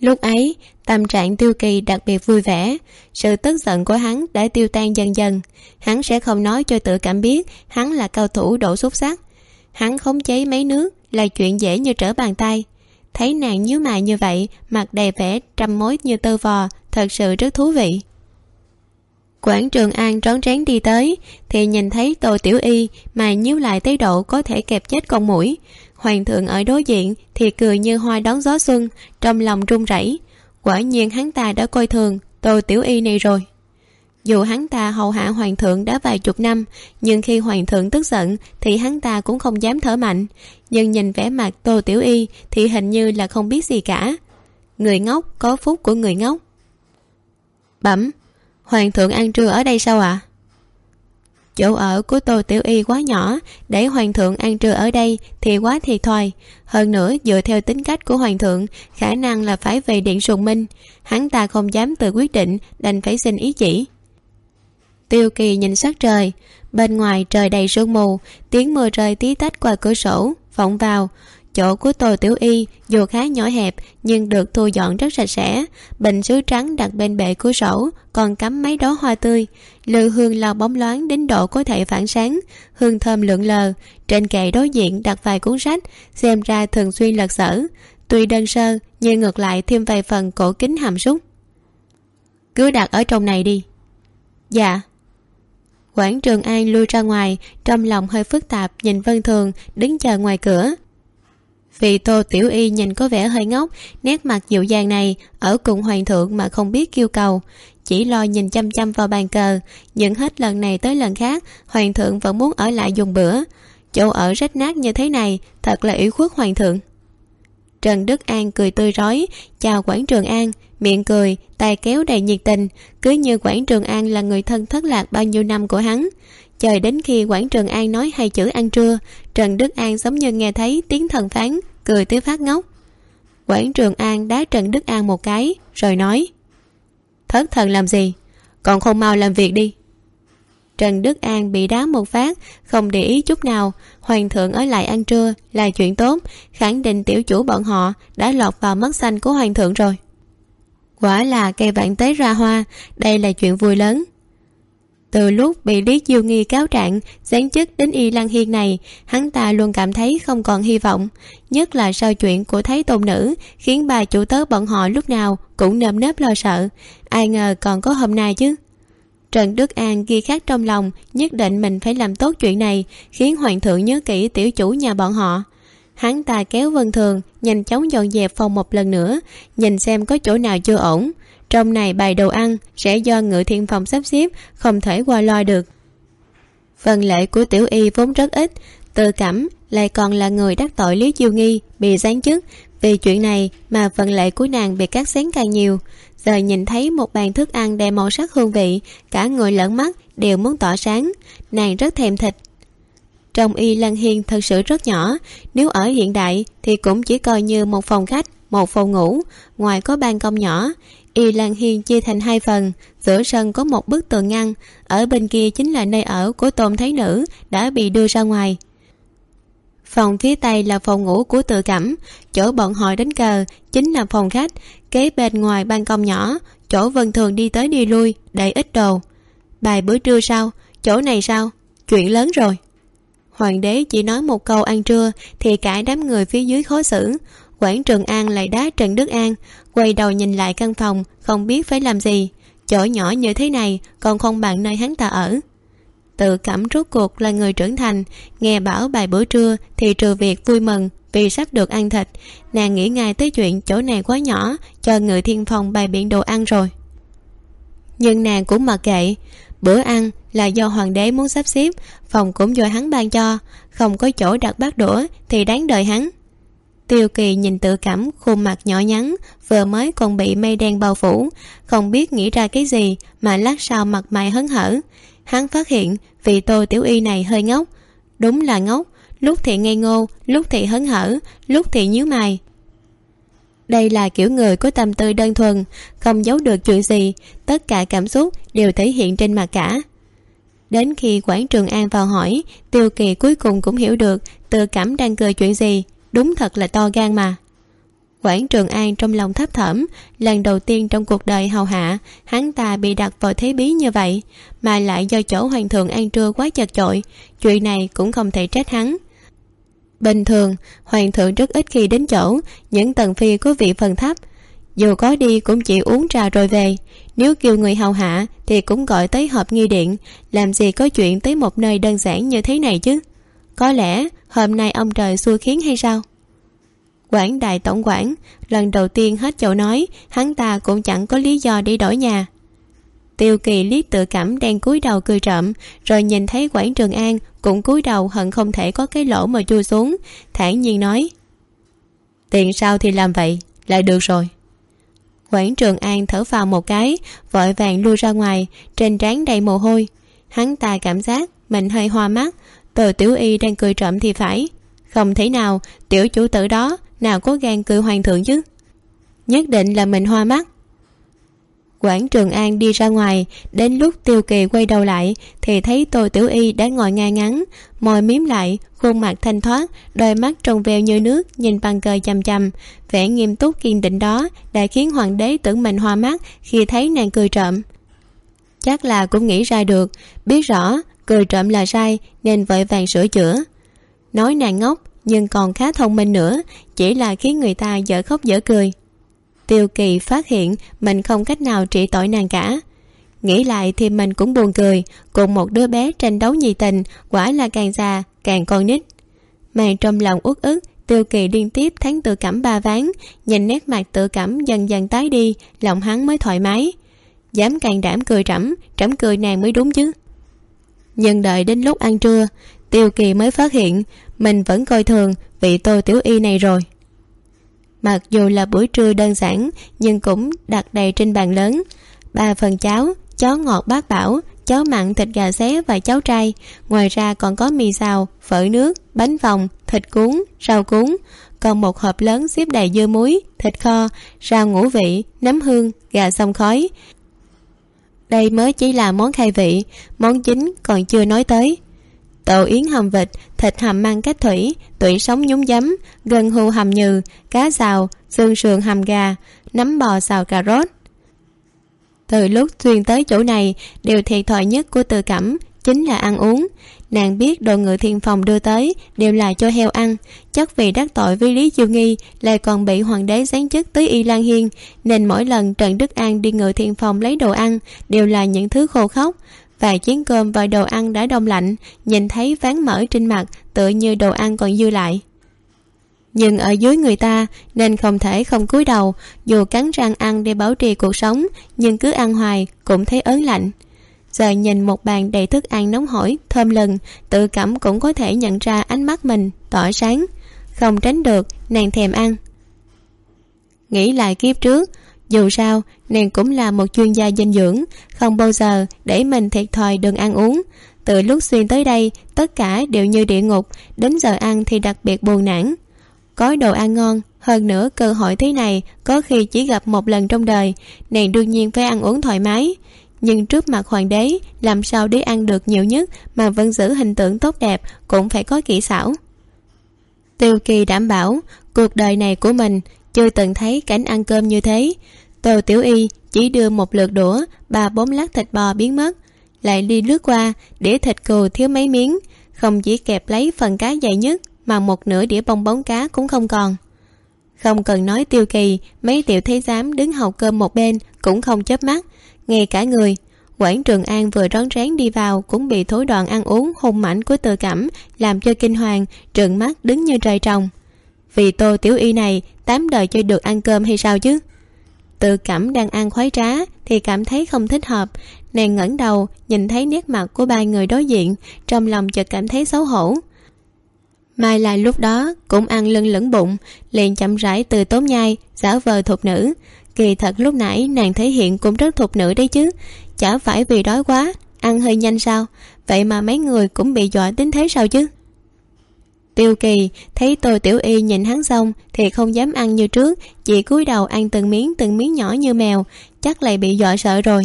Lúc ấy tâm trạng tiêu kỳ đặc biệt vui vẻ. Sự tức giận của hắn đã tiêu tan dần dần. Hắn sẽ không nói cho tự cảm biết hắn là cao thủ đổ xúc sắc. Hắn khống chế mấy nước là chuyện dễ như trở bàn tay. Thấy nàng nhíu mày như vậy, mặt đầy vẻ trăm mối như tơ vò, thật sự rất thú vị. Quảng trường an trón trán đi tới, thì nhìn thấy tô tiểu y mà nhíu lại tới độ có thể kẹp chết con mũi. Hoàng thượng ở đối diện thì cười như hoa đón gió xuân, trong lòng run rẩy quả nhiên hắn ta đã coi thường tô tiểu y này rồi. Dù hắn ta hầu hạ hoàng thượng đã vài chục năm, nhưng khi hoàng thượng tức giận thì hắn ta cũng không dám thở mạnh. Nhưng nhìn vẻ mặt tô tiểu y thì hình như là không biết gì cả. Người ngốc, có phúc của người ngốc. Bẩm, hoàng thượng ăn trưa ở đây sao ạ? à? Chỗ ở của tô tiểu y quá nhỏ, để hoàng thượng ăn trưa ở đây thì quá thiệt thòi hơn nữa, dựa theo tính cách của hoàng thượng, khả năng là phải về điện sùng minh. Hắn ta không dám tự quyết định, đành phải xin ý chỉ. Tiêu kỳ nhìn sắc trời, bên ngoài trời đầy sương mù, tiếng mưa rơi tí tách qua cửa sổ, vọng vào chỗ của tôi tiểu y, dù khá nhỏ hẹp, nhưng được thu dọn rất sạch sẽ. Bình sứ trắng đặt bên bệ cửa sổ, còn cắm mấy đó hoa tươi. Lư hương lò bóng loáng đến độ có thể phản sáng. Hương thơm lượn lờ, trên kệ đối diện đặt vài cuốn sách, xem ra thường xuyên lật sở. Tuy đơn sơ, nhưng ngược lại thêm vài phần cổ kính hàm súc. Cứ đặt ở trong này đi. Dạ. Quảng trường an lui ra ngoài, trong lòng hơi phức tạp, nhìn vân thường đứng chờ ngoài cửa vì tô tiểu y nhìn có vẻ hơi ngốc, nét mặt dịu dàng này ở cùng hoàng thượng mà không biết kêu cầu. Chỉ lo nhìn chăm chăm vào bàn cờ nhưng hết lần này tới lần khác, hoàng thượng vẫn muốn ở lại dùng bữa. Chỗ ở rách nát như thế này, thật là ủy khuất hoàng thượng. Trần đức an cười tươi rói, chào quảng trường an, miệng cười tay kéo đầy nhiệt tình, cứ như quảng trường an là người thân thất lạc bao nhiêu năm của hắn. Chờ đến khi quảng trường an nói hai chữ ăn trưa trần đức an giống như nghe thấy tiếng thần phán, cười tới phát ngốc. Quản trường an đá trần đức an một cái, rồi nói, thất thần làm gì? Còn không mau làm việc đi. Trần đức an bị đá một phát, không để ý chút nào. Hoàng thượng ở lại ăn trưa là chuyện tốt, khẳng định tiểu chủ bọn họ đã lọt vào mắt xanh của hoàng thượng rồi. Quả là cây vạn tế ra hoa, đây là chuyện vui lớn từ lúc bị lý diêu nghi cáo trạng, giáng chức đến y lan hiên này, hắn ta luôn cảm thấy không còn hy vọng. Nhất là sau chuyện của thái tôn nữ, khiến bà chủ tớ bọn họ lúc nào cũng nơm nớp lo sợ. Ai ngờ còn có hôm nay chứ? Trần đức an ghi khắc trong lòng, nhất định mình phải làm tốt chuyện này, khiến hoàng thượng nhớ kỹ tiểu chủ nhà bọn họ. Hắn ta kéo vân thường, nhanh chóng dọn dẹp phòng một lần nữa, nhìn xem có chỗ nào chưa ổn trong này bài đồ ăn, sẽ do ngự thiên phòng sắp xếp, không thể qua loa được. Phần lệ của tiểu y vốn rất ít, tự cảm lại còn là người đắc tội lý chiêu nghi, bị giáng chức. Vì chuyện này mà phần lệ của nàng bị cắt xén càng nhiều. Giờ nhìn thấy một bàn thức ăn đầy màu sắc hương vị, cả người lẫn mắt đều muốn tỏa sáng. Nàng rất thèm thịt. Trong y lan hiên thật sự rất nhỏ, nếu ở hiện đại thì cũng chỉ coi như một phòng khách, một phòng ngủ. Ngoài có ban công nhỏ y lan hiên chia thành hai phần. Giữa sân có một bức tường ngăn, ở bên kia chính là nơi ở của tôn thái nữ đã bị đưa ra ngoài. Phòng phía tây là phòng ngủ của tự cẩm chỗ bọn họ đánh cờ chính là phòng khách, kế bên ngoài ban công nhỏ, chỗ vân thường đi tới đi lui, đầy ít đồ. Bài bữa trưa sao? Chỗ này sao? Chuyện lớn rồi. Hoàng đế chỉ nói một câu ăn trưa thì cả đám người phía dưới khó xử quản trường an lại đá trần đức an, quay đầu nhìn lại căn phòng, không biết phải làm gì. Chỗ nhỏ như thế này, còn không bằng nơi hắn ta ở. Tự cảm rốt cuộc là người trưởng thành, nghe bảo bài bữa trưa thì trừ việc vui mừng vì sắp được ăn thịt, nàng nghĩ ngay tới chuyện chỗ này quá nhỏ, cho người thiên phòng bày biện đồ ăn rồi. Nhưng nàng cũng mặc kệ, bữa ăn là do hoàng đế muốn sắp xếp, phòng cũng do hắn ban cho, không có chỗ đặt bát đũa thì đáng đợi hắn tiêu kỳ nhìn tự cảm, khuôn mặt nhỏ nhắn, vừa mới còn bị mây đen bao phủ, không biết nghĩ ra cái gì mà lát sau mặt mày hớn hở. Hắn phát hiện vị tô tiểu y này hơi ngốc. Đúng là ngốc, lúc thì ngây ngô, lúc thì hớn hở, lúc thì nhíu mày. Đây là kiểu người có tâm tư đơn thuần, không giấu được chuyện gì, tất cả cảm xúc đều thể hiện trên mặt cả. Đến khi quản trường an vào hỏi, tiêu kỳ cuối cùng cũng hiểu được tự cảm đang cười chuyện gì đúng thật là to gan mà. Quản trường an trong lòng thấp thỏm, lần đầu tiên trong cuộc đời hầu hạ, hắn ta bị đặt vào thế bí như vậy, mà lại do chỗ hoàng thượng ăn trưa quá chật chội, chuyện này cũng không thể trách hắn. Bình thường, hoàng thượng rất ít khi đến chỗ, những tầng phi có vị phần thấp dù có đi cũng chỉ uống trà rồi về, nếu kêu người hầu hạ thì cũng gọi tới họp nghi điện, làm gì có chuyện tới một nơi đơn giản như thế này chứ có lẽ hôm nay ông trời xui khiến hay sao? Quản đại tổng quản, lần đầu tiên hết chỗ nói, hắn ta cũng chẳng có lý do để đổi nhà. Tiêu kỳ liếc tự cảm đang cúi đầu cười trộm, rồi nhìn thấy quản trường an cũng cúi đầu hận không thể có cái lỗ mà chui xuống, thản nhiên nói, tiền sao thì làm vậy? Lại được rồi. Quản trường an thở phào một cái, vội vàng lui ra ngoài, trên trán đầy mồ hôi. Hắn ta cảm giác mình hơi hoa mắt tờ tiểu y đang cười trộm thì phải. Không thể nào, tiểu chủ tử đó nào có gan cười hoàng thượng chứ. Nhất định là mình hoa mắt. Quản trường an đi ra ngoài, đến lúc tiêu kỳ quay đầu lại, thì thấy tô tiểu y đã ngồi ngay ngắn, môi miếm lại, khuôn mặt thanh thoát, đôi mắt trong veo như nước, nhìn bằng cờ chằm chằm. Vẻ nghiêm túc kiên định đó đã khiến hoàng đế tưởng mình hoa mắt khi thấy nàng cười trộm. Chắc là cũng nghĩ ra được, biết rõ cười trộm là sai, nên vội vàng sửa chữa. Nói nàng ngốc, nhưng còn khá thông minh nữa, chỉ là khiến người ta dở khóc dở cười. Tiêu kỳ phát hiện mình không cách nào trị tội nàng cả. Nghĩ lại thì mình cũng buồn cười, cùng một đứa bé tranh đấu nhì tình, quả là càng già, càng con nít. Màn trong lòng uất ức, tiêu kỳ liên tiếp thắng tự cảm ba ván, nhìn nét mặt tự cảm dần dần tái đi, lòng hắn mới thoải mái. Dám càng đảm cười trẫm trẫm cười nàng mới đúng chứ nhưng đợi đến lúc ăn trưa, tiêu kỳ mới phát hiện mình vẫn coi thường vị tô tiểu y này rồi. Mặc dù là buổi trưa đơn giản, nhưng cũng đặt đầy trên bàn lớn. Ba phần cháo cháo ngọt bát bảo cháo mặn thịt gà xé và cháo trai. Ngoài ra còn có mì xào, phở nước bánh vòng, thịt cuốn, rau cuốn. Còn một hộp lớn xếp đầy dưa muối, thịt kho, rau ngũ vị, nấm hương, gà xông khói đây mới chỉ là món khai vị, món chính còn chưa nói tới. Tổ yến hầm vịt, thịt hầm mang cách thủy, tủy sống nhúng giấm gân hù hầm nhừ, cá xào, xương sườn hầm gà, nấm bò xào cà rốt. Từ lúc xuyên tới chỗ này, điều thiệt thòi nhất của từ cẩm chính là ăn uống nàng biết đồ ngự thiền phòng đưa tới đều là cho heo ăn. Chắc vì đắc tội với lý chiêu nghi, lại còn bị hoàng đế giáng chức tới y lan hiên, nên mỗi lần trần đức an đi ngự thiền phòng lấy đồ ăn đều là những thứ khô khốc. Vài chén cơm và đồ ăn đã đông lạnh, nhìn thấy ván mở trên mặt, tựa như đồ ăn còn dư lại. Nhưng ở dưới người ta, nên không thể không cúi đầu, dù cắn răng ăn để bảo trì cuộc sống, nhưng cứ ăn hoài cũng thấy ớn lạnh giờ nhìn một bàn đầy thức ăn nóng hổi, thơm lừng, tự cảm cũng có thể nhận ra ánh mắt mình, tỏa sáng. Không tránh được, nàng thèm ăn. Nghĩ lại kiếp trước, dù sao, nàng cũng là một chuyên gia dinh dưỡng, không bao giờ để mình thiệt thòi đừng ăn uống. Từ lúc xuyên tới đây, tất cả đều như địa ngục, đến giờ ăn thì đặc biệt buồn nản. Có đồ ăn ngon, hơn nữa cơ hội thế này có khi chỉ gặp một lần trong đời, nàng đương nhiên phải ăn uống thoải mái nhưng trước mặt hoàng đế, làm sao để ăn được nhiều nhất mà vẫn giữ hình tượng tốt đẹp cũng phải có kỹ xảo. Tiêu kỳ đảm bảo, cuộc đời này của mình chưa từng thấy cảnh ăn cơm như thế. Tô tiểu y chỉ đưa một lượt đũa, ba bốn lát thịt bò biến mất. Lại đi lướt qua đĩa thịt cừu thiếu mấy miếng. Không chỉ kẹp lấy phần cá dày nhất, mà một nửa đĩa bong bóng cá cũng không còn. Không cần nói tiêu kỳ, mấy tiểu thấy giám đứng hầu cơm một bên cũng không chớp mắt ngay cả người quảng trường an vừa rón rén đi vào cũng bị thối đoàn ăn uống hung mảnh của tự cảm làm cho kinh hoàng, trợn mắt đứng như trời trồng vì tô tiểu y này, tám đời chưa được ăn cơm hay sao chứ? Tự cảm đang ăn khoái trá thì cảm thấy không thích hợp. Nàng ngẩng đầu, nhìn thấy nét mặt của ba người đối diện, trong lòng chợt cảm thấy xấu hổ. Mai là lúc đó cũng ăn lưng lửng bụng, liền chậm rãi từ tốn nhai, giả vờ thục nữ kỳ thật lúc nãy nàng thể hiện cũng rất thục nữ đấy chứ. Chả phải vì đói quá, ăn hơi nhanh sao? Vậy mà mấy người cũng bị dọa đến thế sao chứ? Tiêu kỳ thấy tôi tiểu y nhìn hắn xong thì không dám ăn như trước, chỉ cúi đầu ăn từng miếng từng miếng nhỏ như mèo, chắc lại bị dọa sợ rồi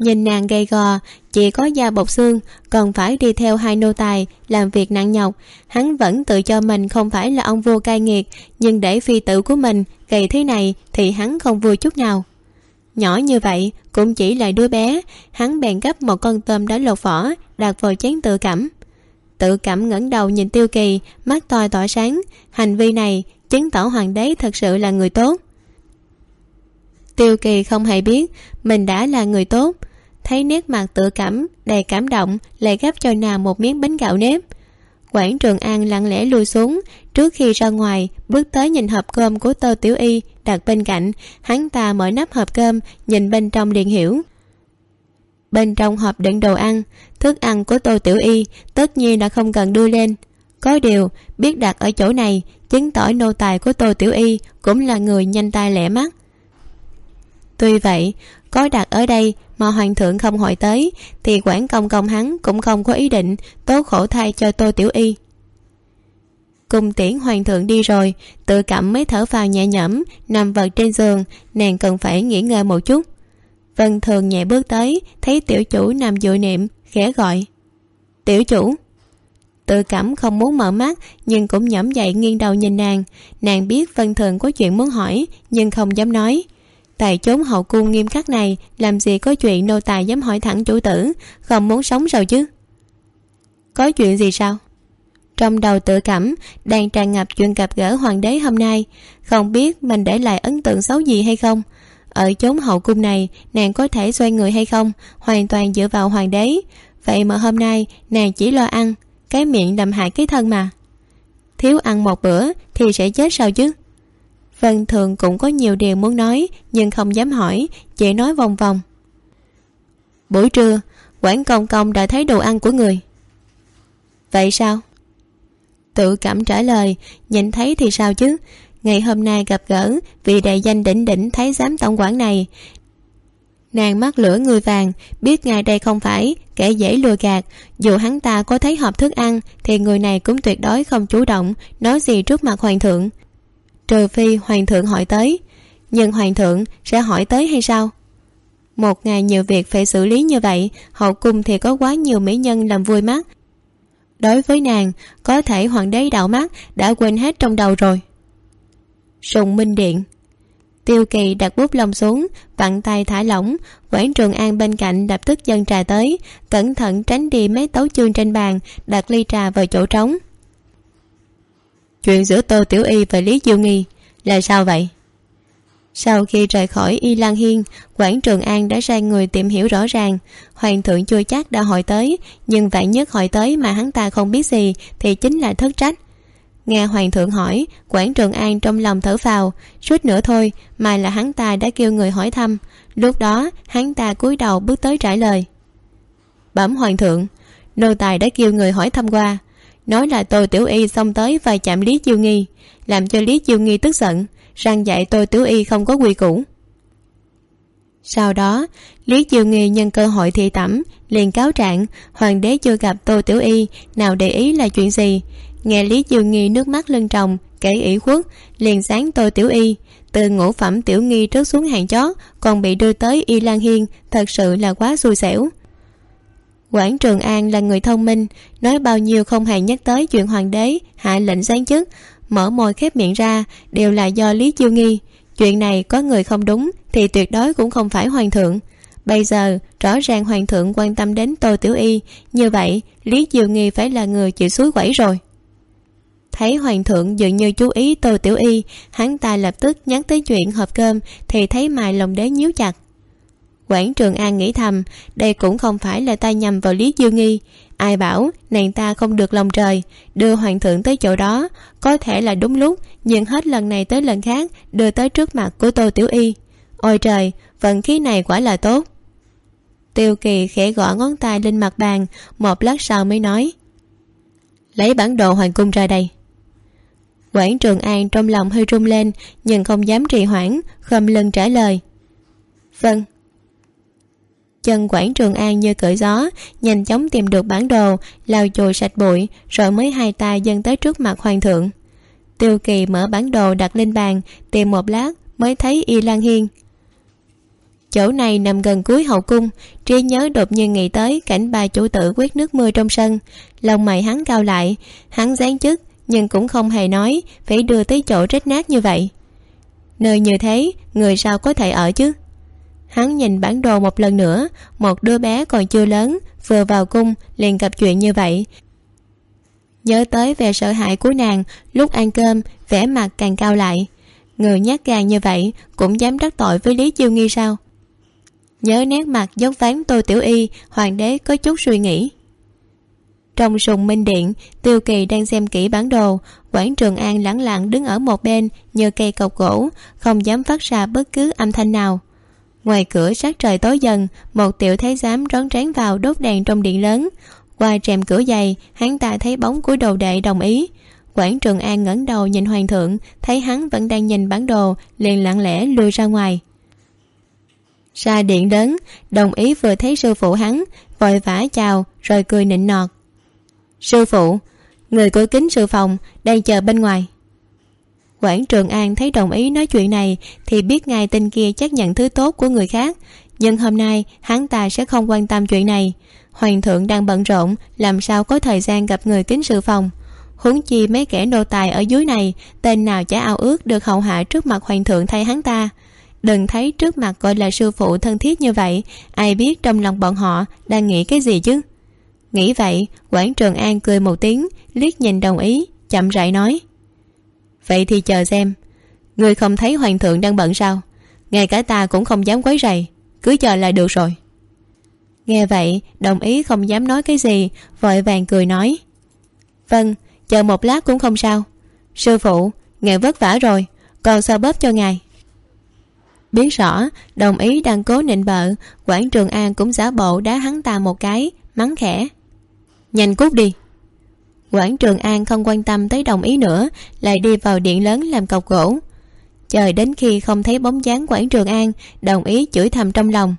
nhìn nàng gầy gò, chỉ có da bọc xương, còn phải đi theo hai nô tài làm việc nặng nhọc. Hắn vẫn tự cho mình không phải là ông vua cai nghiệt, nhưng để phi tử của mình gầy thế này thì hắn không vui chút nào. Nhỏ như vậy cũng chỉ là đứa bé, hắn bèn gấp một con tôm đã lột vỏ, đặt vào chén tự cảm. Tự cảm ngẩng đầu nhìn tiêu kỳ, mắt to tỏa sáng. Hành vi này chứng tỏ hoàng đế thật sự là người tốt. Tiêu kỳ không hề biết mình đã là người tốt thấy nét mặt tự cảm, đầy cảm động, lại gắp cho nàng một miếng bánh gạo nếp. Quảng trường an lặng lẽ lùi xuống. Trước khi ra ngoài, bước tới nhìn hộp cơm của tô tiểu y đặt bên cạnh. Hắn ta mở nắp hộp cơm, nhìn bên trong liền hiểu. Bên trong hộp đựng đồ ăn, thức ăn của tô tiểu y tất nhiên là không cần đưa lên. Có điều, biết đặt ở chỗ này, chứng tỏ nô tài của tô tiểu y cũng là người nhanh tay lẻ mắt. Tuy vậy có đặt ở đây mà hoàng thượng không hỏi tới, thì quản công công hắn cũng không có ý định tố khổ thay cho tô tiểu y. Cùng tiễn hoàng thượng đi rồi, tự cảm mới thở phào nhẹ nhõm, nằm vật trên giường, nàng cần phải nghỉ ngơi một chút. Vân thường nhẹ bước tới, thấy tiểu chủ nằm dội niệm, khẽ gọi. Tiểu chủ! Tự cảm không muốn mở mắt, nhưng cũng nhõm dậy nghiêng đầu nhìn nàng. Nàng biết vân thường có chuyện muốn hỏi, nhưng không dám nói tại chốn hậu cung nghiêm khắc này, làm gì có chuyện nô tài dám hỏi thẳng chủ tử, không muốn sống sao chứ? Có chuyện gì sao? Trong đầu tự cảm, đang tràn ngập chuyện gặp gỡ hoàng đế hôm nay, không biết mình để lại ấn tượng xấu gì hay không? Ở chốn hậu cung này, nàng có thể xoay người hay không? Hoàn toàn dựa vào hoàng đế. Vậy mà hôm nay, nàng chỉ lo ăn, cái miệng đầm hại cái thân mà. Thiếu ăn một bữa thì sẽ chết sao chứ? Văn thường cũng có nhiều điều muốn nói, nhưng không dám hỏi, chỉ nói vòng vòng. Buổi trưa, quản công công đã thấy đồ ăn của người. Vậy sao? Tự cảm trả lời, nhìn thấy thì sao chứ? Ngày hôm nay gặp gỡ, vì đại danh đỉnh đỉnh thấy giám tổng quản này. Nàng mắc lửa người vàng, biết ngài đây không phải, kẻ dễ lừa gạt. Dù hắn ta có thấy hộp thức ăn, thì người này cũng tuyệt đối không chủ động, nói gì trước mặt hoàng thượng trừ phi hoàng thượng hỏi tới. Nhưng hoàng thượng sẽ hỏi tới hay sao? Một ngày nhiều việc phải xử lý như vậy, hậu cung thì có quá nhiều mỹ nhân làm vui mắt. Đối với nàng, có thể hoàng đế đạo mắt đã quên hết trong đầu rồi. Sùng minh điện. Tiêu kỳ đặt bút lông xuống, vặn tay thả lỏng, quảng trường an bên cạnh lập tức dân trà tới, cẩn thận tránh đi mấy tấu chương trên bàn, đặt ly trà vào chỗ trống chuyện giữa tô tiểu y và lý diêu nghi là sao vậy? Sau khi rời khỏi y lan hiên, quảng trường an đã sai người tìm hiểu rõ ràng. Hoàng thượng chưa chắc đã hỏi tới, nhưng vạn nhất hỏi tới mà hắn ta không biết gì thì chính là thất trách. Nghe hoàng thượng hỏi, quảng trường an trong lòng thở phào, suýt nữa thôi mà là hắn ta đã kêu người hỏi thăm. Lúc đó, hắn ta cúi đầu bước tới trả lời. Bẩm hoàng thượng, nô tài đã kêu người hỏi thăm qua nói là tôi tiểu y xông tới và chạm lý chiêu nghi, làm cho lý chiêu nghi tức giận rằng dạy tôi tiểu y không có quy củ. Sau đó, lý chiêu nghi nhân cơ hội thị tẩm, liền cáo trạng, hoàng đế chưa gặp tô tiểu y, nào để ý là chuyện gì? Nghe lý chiêu nghi nước mắt lưng tròng, kể ủy khuất, liền sáng tô tiểu y. Từ ngũ phẩm tiểu nghi rớt xuống hàng chót, còn bị đưa tới y lan hiên, thật sự là quá xui xẻo quản trường an là người thông minh, nói bao nhiêu không hề nhắc tới chuyện hoàng đế, hạ lệnh sáng chức. Mở môi khép miệng ra, đều là do lý chiêu nghi. Chuyện này có người không đúng thì tuyệt đối cũng không phải hoàng thượng. Bây giờ, rõ ràng hoàng thượng quan tâm đến tô tiểu y, như vậy, lý chiêu nghi phải là người chịu suối quẩy rồi. Thấy hoàng thượng dường như chú ý tô tiểu y, hắn ta lập tức nhắn tới chuyện hộp cơm, thì thấy mài lòng đế nhíu chặt quảng trường an nghĩ thầm, đây cũng không phải là ta nhầm vào lý diêu nghi. Ai bảo, nàng ta không được lòng trời, đưa hoàng thượng tới chỗ đó, có thể là đúng lúc, nhưng hết lần này tới lần khác, đưa tới trước mặt của tô tiểu y. Ôi trời, vận khí này quả là tốt. Tiêu kỳ khẽ gõ ngón tay lên mặt bàn, một lát sau mới nói, lấy bản đồ hoàng cung ra đây. Quảng trường an trong lòng hơi rung lên, nhưng không dám trì hoãn, khom lưng trả lời vâng chân quảng trường an như cởi gió, nhanh chóng tìm được bản đồ, lau chùi sạch bụi, rồi mới hai tay dâng tới trước mặt hoàng thượng. Tiêu kỳ mở bản đồ đặt lên bàn, tìm một lát, mới thấy y lan hiên. Chỗ này nằm gần cuối hậu cung, trí nhớ đột nhiên nghĩ tới cảnh bà chủ tử quét nước mưa trong sân. Lòng mày hắn cao lại, hắn dán chức, nhưng cũng không hề nói, phải đưa tới chỗ rách nát như vậy. Nơi như thế, người sao có thể ở chứ? Hắn nhìn bản đồ một lần nữa, một đứa bé còn chưa lớn, vừa vào cung, liền gặp chuyện như vậy. Nhớ tới về sợ hãi của nàng, lúc ăn cơm, vẻ mặt càng cao lại. Người nhát gan như vậy, cũng dám đắc tội với lý chiêu nghi sao? Nhớ nét mặt dốc ván tô tiểu y, hoàng đế có chút suy nghĩ. Trong sùng minh điện, tiêu kỳ đang xem kỹ bản đồ, quảng trường an lẳng lặng đứng ở một bên như cây cọc gỗ, không dám phát ra bất cứ âm thanh nào ngoài cửa sát trời tối dần, một tiểu thái giám rón rén vào đốt đèn trong điện lớn. Qua rèm cửa dày hắn ta thấy bóng của đồ đệ đồng ý. Quảng trường an ngẩng đầu nhìn hoàng thượng, thấy hắn vẫn đang nhìn bản đồ, liền lặng lẽ lùi ra ngoài. Ra điện lớn, đồng ý vừa thấy sư phụ hắn, vội vã chào, rồi cười nịnh nọt. Sư phụ, người của kính sư phòng đang chờ bên ngoài quảng trường an thấy đồng ý nói chuyện này thì biết ngay tên kia chắc nhận thứ tốt của người khác. Nhưng hôm nay, hắn ta sẽ không quan tâm chuyện này. Hoàng thượng đang bận rộn, làm sao có thời gian gặp người kính sự phòng? Huống chi mấy kẻ nô tài ở dưới này, tên nào chả ao ước được hậu hạ trước mặt hoàng thượng thay hắn ta. Đừng thấy trước mặt gọi là sư phụ thân thiết như vậy, ai biết trong lòng bọn họ đang nghĩ cái gì chứ? Nghĩ vậy, quảng trường an cười một tiếng, liếc nhìn đồng ý, chậm rãi nói vậy thì chờ xem. Người không thấy hoàng thượng đang bận sao? Ngay cả ta cũng không dám quấy rầy. Cứ chờ là được rồi. Nghe vậy, đồng ý không dám nói cái gì, vội vàng cười nói. Vâng chờ một lát cũng không sao. Sư phụ, ngài vất vả rồi, còn sao bóp cho ngài? Biết rõ, đồng ý đang cố nịnh bợ, quảng trường an cũng giả bộ đá hắn ta một cái, mắng khẽ. Nhanh cút đi quảng trường an không quan tâm tới đồng ý nữa, lại đi vào điện lớn làm cọc gỗ. Chờ đến khi không thấy bóng dáng quảng trường an, đồng ý chửi thầm trong lòng.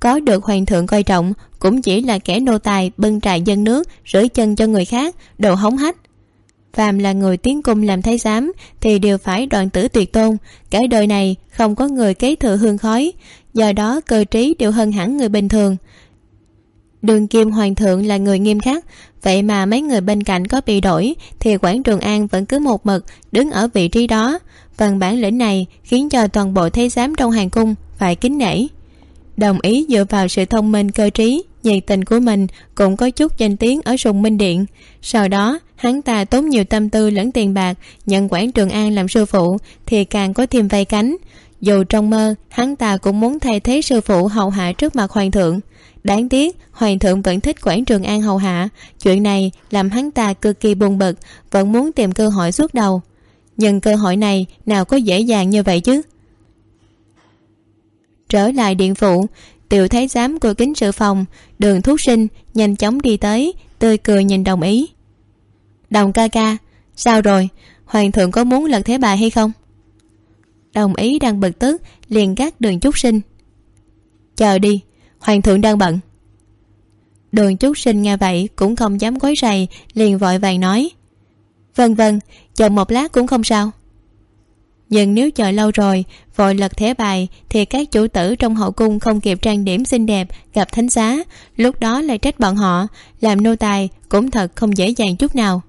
Có được hoàng thượng coi trọng, cũng chỉ là kẻ nô tài bưng trại dân nước, rửa chân cho người khác, đồ hống hách. Phàm là người tiến cung làm thái giám, thì đều phải đoạn tử tuyệt tôn. Cả đời này không có người kế thừa hương khói, do đó cơ trí đều hơn hẳn người bình thường đường kim hoàng thượng là người nghiêm khắc. Vậy mà mấy người bên cạnh có bị đổi, thì quảng trường an vẫn cứ một mực đứng ở vị trí đó. Phần bản lĩnh này khiến cho toàn bộ thế giám trong hoàng cung phải kính nể. Đồng ý dựa vào sự thông minh cơ trí, nhiệt tình của mình cũng có chút danh tiếng ở sùng minh điện. Sau đó, hắn ta tốn nhiều tâm tư lẫn tiền bạc nhận quản trường an làm sư phụ thì càng có thêm vây cánh. Dù trong mơ, hắn ta cũng muốn thay thế sư phụ hầu hạ trước mặt hoàng thượng đáng tiếc, hoàng thượng vẫn thích quản trường an hầu hạ. Chuyện này làm hắn ta cực kỳ buồn bực, vẫn muốn tìm cơ hội suốt đầu. Nhưng cơ hội này nào có dễ dàng như vậy chứ? Trở lại điện phụ tiểu thái giám của kính sự phòng, đường thuốc sinh, nhanh chóng đi tới, tươi cười nhìn đồng ý. Đồng ca ca, sao rồi? Hoàng thượng có muốn lật thế bà hay không? Đồng ý đang bực tức, liền gác đường chút sinh. Chờ đi hoàng thượng đang bận. Đường trúc sinh nghe vậy cũng không dám quấy rầy, liền vội vàng nói. Vân vân, chờ một lát cũng không sao. Nhưng nếu chờ lâu rồi, vội lật thẻ bài, thì các chủ tử trong hậu cung không kịp trang điểm xinh đẹp, gặp thánh giá lúc đó lại trách bọn họ, làm nô tài cũng thật không dễ dàng chút nào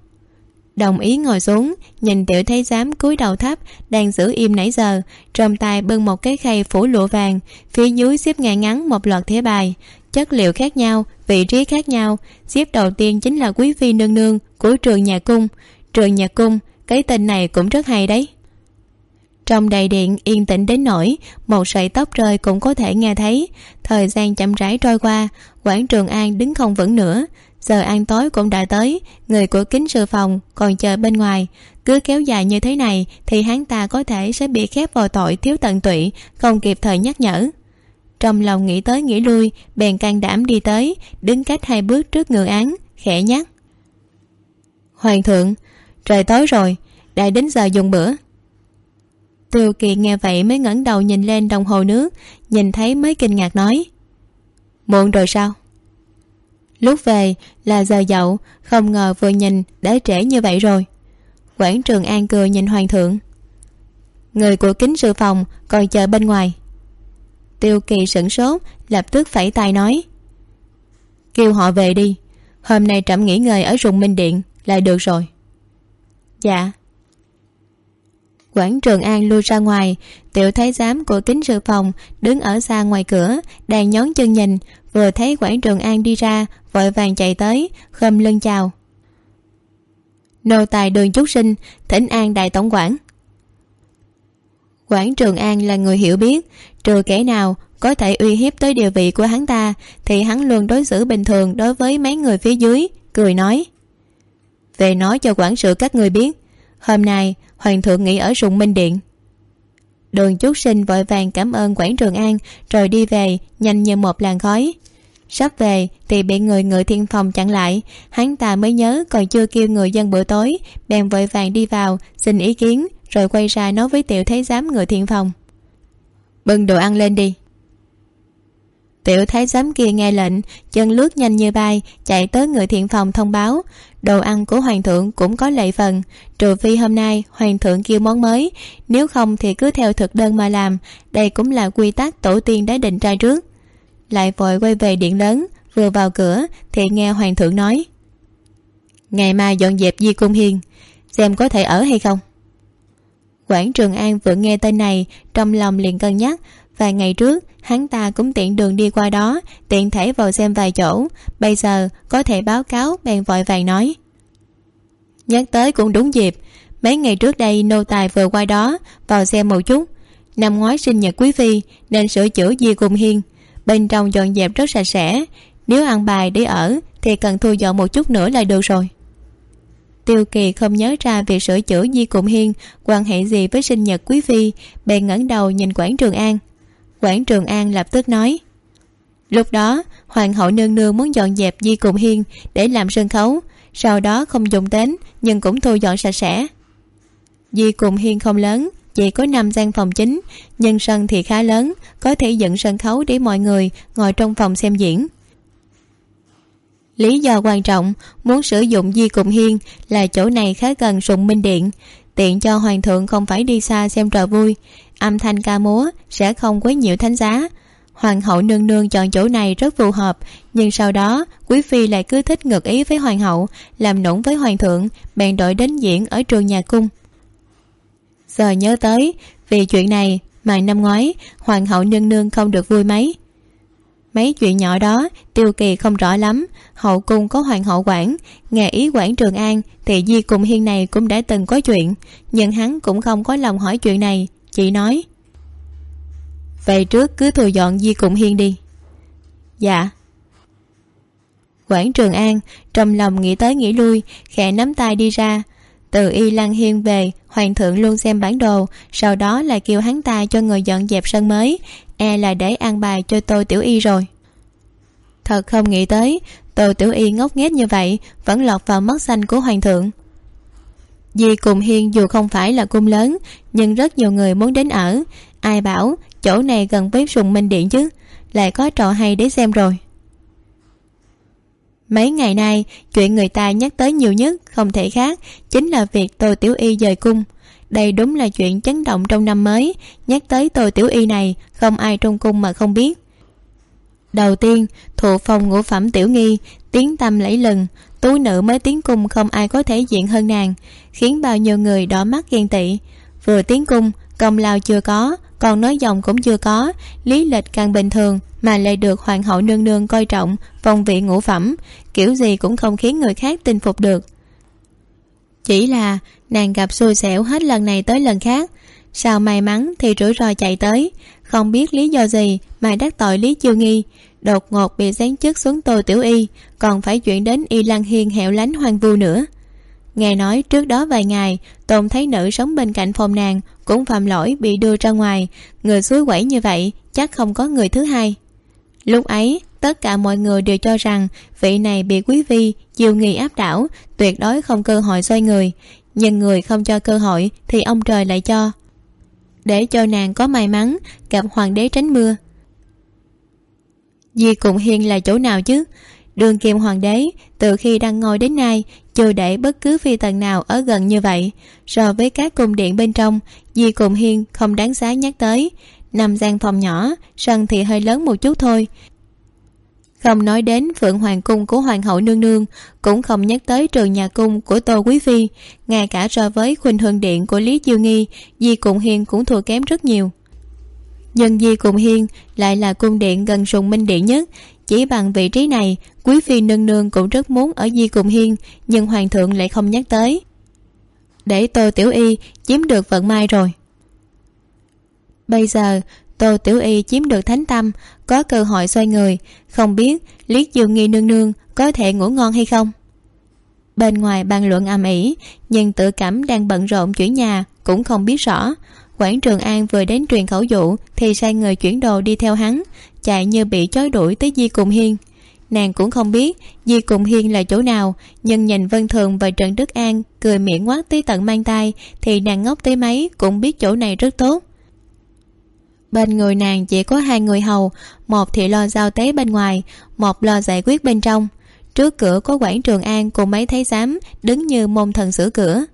đồng ý ngồi xuống, nhìn tiểu thái giám cúi đầu thấp, đang giữ im nãy giờ. Trong tay bưng một cái khay phủ lụa vàng, phía dưới xếp ngay ngắn một loạt thế bài. Chất liệu khác nhau, vị trí khác nhau. Xếp đầu tiên chính là quý phi nương nương của trường nhà cung. Trường nhà cung, cái tên này cũng rất hay đấy. Trong đại điện yên tĩnh đến nỗi, một sợi tóc rơi cũng có thể nghe thấy. Thời gian chậm rãi trôi qua, quảng trường an đứng không vững nữa giờ ăn tối cũng đã tới, người của kính sư phòng còn chờ bên ngoài. Cứ kéo dài như thế này thì hắn ta có thể sẽ bị khép vào tội thiếu tận tụy, không kịp thời nhắc nhở. Trong lòng nghĩ tới nghĩ lui, bèn can đảm đi tới, đứng cách hai bước trước ngựa án, khẽ nhắc. Hoàng thượng, trời tối rồi, đã đến giờ dùng bữa. Tiêu kỳ nghe vậy mới ngẩng đầu nhìn lên đồng hồ nước, nhìn thấy mới kinh ngạc nói, muộn rồi sao? Lúc về là giờ dậu, không ngờ vừa nhìn đã trễ như vậy rồi. Quảng trường an cười nhìn hoàng thượng. Người của kính sự phòng còn chờ bên ngoài. Tiêu kỳ sửng sốt, lập tức phẩy tay nói. Kêu họ về đi, hôm nay trẫm nghỉ ngơi ở rùng minh điện là được rồi. Dạ. Quảng trường an lui ra ngoài tiểu thái giám của kính sự phòng đứng ở xa ngoài cửa đang nhón chân nhìn, vừa thấy quảng trường an đi ra, vội vàng chạy tới, khom lưng chào. Nô tài đường chúc sinh, thỉnh an đại tổng quản. Quảng trường an là người hiểu biết, trừ kẻ nào có thể uy hiếp tới địa vị của hắn ta, thì hắn luôn đối xử bình thường đối với mấy người phía dưới, cười nói. Về nói cho quản sự các người biết, hôm nay hoàng thượng nghỉ ở sùng minh điện đường chút sinh vội vàng cảm ơn quảng trường an, rồi đi về, nhanh như một làn khói. Sắp về, thì bị người ngự thiên phòng chặn lại. Hắn ta mới nhớ còn chưa kêu người dân bữa tối, bèn vội vàng đi vào, xin ý kiến, rồi quay ra nói với tiểu thấy giám người thiên phòng. Bưng đồ ăn lên đi tiểu thái giám kia nghe lệnh, chân lướt nhanh như bay, chạy tới người thiện phòng thông báo. Đồ ăn của hoàng thượng cũng có lệ phần, trừ phi hôm nay hoàng thượng kêu món mới. Nếu không thì cứ theo thực đơn mà làm, đây cũng là quy tắc tổ tiên đã định ra trước. Lại vội quay về điện lớn, vừa vào cửa thì nghe hoàng thượng nói. Ngày mai dọn dẹp di cung hiên, xem có thể ở hay không. Quảng trường an vừa nghe tên này, trong lòng liền cân nhắc vài ngày trước, hắn ta cũng tiện đường đi qua đó, tiện thể vào xem vài chỗ. Bây giờ, có thể báo cáo, bèn vội vàng nói. Nhắc tới cũng đúng dịp. Mấy ngày trước đây, nô tài vừa qua đó, vào xem một chút. Năm ngoái sinh nhật quý phi, nên sửa chữa di cùng hiên. Bên trong dọn dẹp rất sạch sẽ. Nếu ăn bài để ở, thì cần thu dọn một chút nữa là được rồi. Tiêu kỳ không nhớ ra việc sửa chữa di cụm hiên, quan hệ gì với sinh nhật quý phi, bèn ngẩng đầu nhìn quảng trường an quảng trường an lập tức nói. Lúc đó, hoàng hậu nương nương muốn dọn dẹp di cùng hiên để làm sân khấu, sau đó không dùng đến nhưng cũng thu dọn sạch sẽ. Di cùng hiên không lớn, chỉ có năm gian phòng chính, nhưng sân thì khá lớn, có thể dựng sân khấu để mọi người ngồi trong phòng xem diễn. Lý do quan trọng muốn sử dụng di cùng hiên là chỗ này khá gần sùng minh điện tiện cho hoàng thượng không phải đi xa xem trò vui. Âm thanh ca múa sẽ không quấy nhiễu thánh giá. Hoàng hậu nương nương chọn chỗ này rất phù hợp, nhưng sau đó, quý phi lại cứ thích ngược ý với hoàng hậu, làm nũng với hoàng thượng, bèn đổi đến diễn ở trường nhà cung. Giờ nhớ tới, vì chuyện này mà năm ngoái, hoàng hậu nương nương không được vui mấy mấy chuyện nhỏ đó, tiêu kỳ không rõ lắm. Hậu cung có hoàng hậu quản, nghe ý quản trường an, thì di cùng hiên này cũng đã từng có chuyện. Nhưng hắn cũng không có lòng hỏi chuyện này chị nói vậy trước cứ thu dọn di cùng hiên đi. Dạ. Quản trường an trong lòng nghĩ tới nghĩ lui, khẽ nắm tay đi ra. Từ y lăng hiên về, hoàng thượng luôn xem bản đồ, sau đó lại kêu hắn ta cho người dọn dẹp sân mới e là để an bài cho tô tiểu y rồi. Thật không nghĩ tới, tô tiểu y ngốc nghếch như vậy, vẫn lọt vào mắt xanh của hoàng thượng. Di cùng hiên dù không phải là cung lớn, nhưng rất nhiều người muốn đến ở. Ai bảo, chỗ này gần với sùng minh điện chứ, lại có trò hay để xem rồi. Mấy ngày nay, chuyện người ta nhắc tới nhiều nhất, không thể khác, chính là việc tô tiểu y dời cung đây đúng là chuyện chấn động trong năm mới. Nhắc tới tôi tiểu y này, không ai trong cung mà không biết. Đầu tiên, thụ phòng ngũ phẩm tiểu nghi, tiếng tâm lẫy lừng. Tú nữ mới tiến cung không ai có thể diện hơn nàng, khiến bao nhiêu người đỏ mắt ghen tị. Vừa tiến cung, công lao chưa có, còn nói dòng cũng chưa có. Lý lịch càng bình thường mà lại được hoàng hậu nương nương coi trọng, phong vị ngũ phẩm. Kiểu gì cũng không khiến người khác tin phục được chỉ là nàng gặp xui xẻo hết lần này tới lần khác. Sao may mắn thì rủi ro chạy tới. Không biết lý do gì mà đắc tội lý chiêu nghi. Đột ngột bị giáng chức xuống tô tiểu y, còn phải chuyển đến y lăng hiên hẻo lánh hoang vu nữa. Nghe nói trước đó vài ngày, tôn thấy nữ sống bên cạnh phòng nàng cũng phạm lỗi bị đưa ra ngoài. Người suối quẩy như vậy, chắc không có người thứ hai. Lúc ấy tất cả mọi người đều cho rằng vị này bị quý vi diều nghi áp đảo, tuyệt đối không cơ hội xoay người. Nhưng người không cho cơ hội thì ông trời lại cho. Để cho nàng có may mắn, gặp hoàng đế tránh mưa. Di cùng hiên là chỗ nào chứ? Đường kim hoàng đế, từ khi đăng ngôi đến nay, chưa để bất cứ phi tần nào ở gần như vậy. So với các cung điện bên trong, di cùng hiên không đáng giá nhắc tới. Nằm gian phòng nhỏ, sân thì hơi lớn một chút thôi không nói đến phượng hoàng cung của hoàng hậu nương nương, cũng không nhắc tới trường nhà cung của tô quý phi ngay cả so với khuynh hương điện của lý chiêu nghi, di cụng hiên cũng thua kém rất nhiều. Nhưng di cụng hiên lại là cung điện gần sùng minh điện nhất, chỉ bằng vị trí này, quý phi nương nương cũng rất muốn ở di cụng hiên, nhưng hoàng thượng lại không nhắc tới. Để tô tiểu y chiếm được vận may rồi. Bây giờ tô tiểu y chiếm được thánh tâm, có cơ hội xoay người. Không biết liếc dương nghi nương nương có thể ngủ ngon hay không? Bên ngoài bàn luận ầm ĩ, nhưng tự cảm đang bận rộn chuyển nhà cũng không biết rõ. Quảng trường an vừa đến truyền khẩu dụ thì sai người chuyển đồ đi theo hắn, chạy như bị chói đuổi tới di cùng hiên. Nàng cũng không biết di cùng hiên là chỗ nào, nhưng nhìn vân thường và trần đức an cười miệng ngoác tới tận mang tay thì nàng ngốc tới mấy cũng biết chỗ này rất tốt bên người nàng chỉ có hai người hầu, một thì lo giao tế bên ngoài, một lo giải quyết bên trong. Trước cửa có quảng trường an cùng mấy thấy giám đứng như môn thần sửa cửa.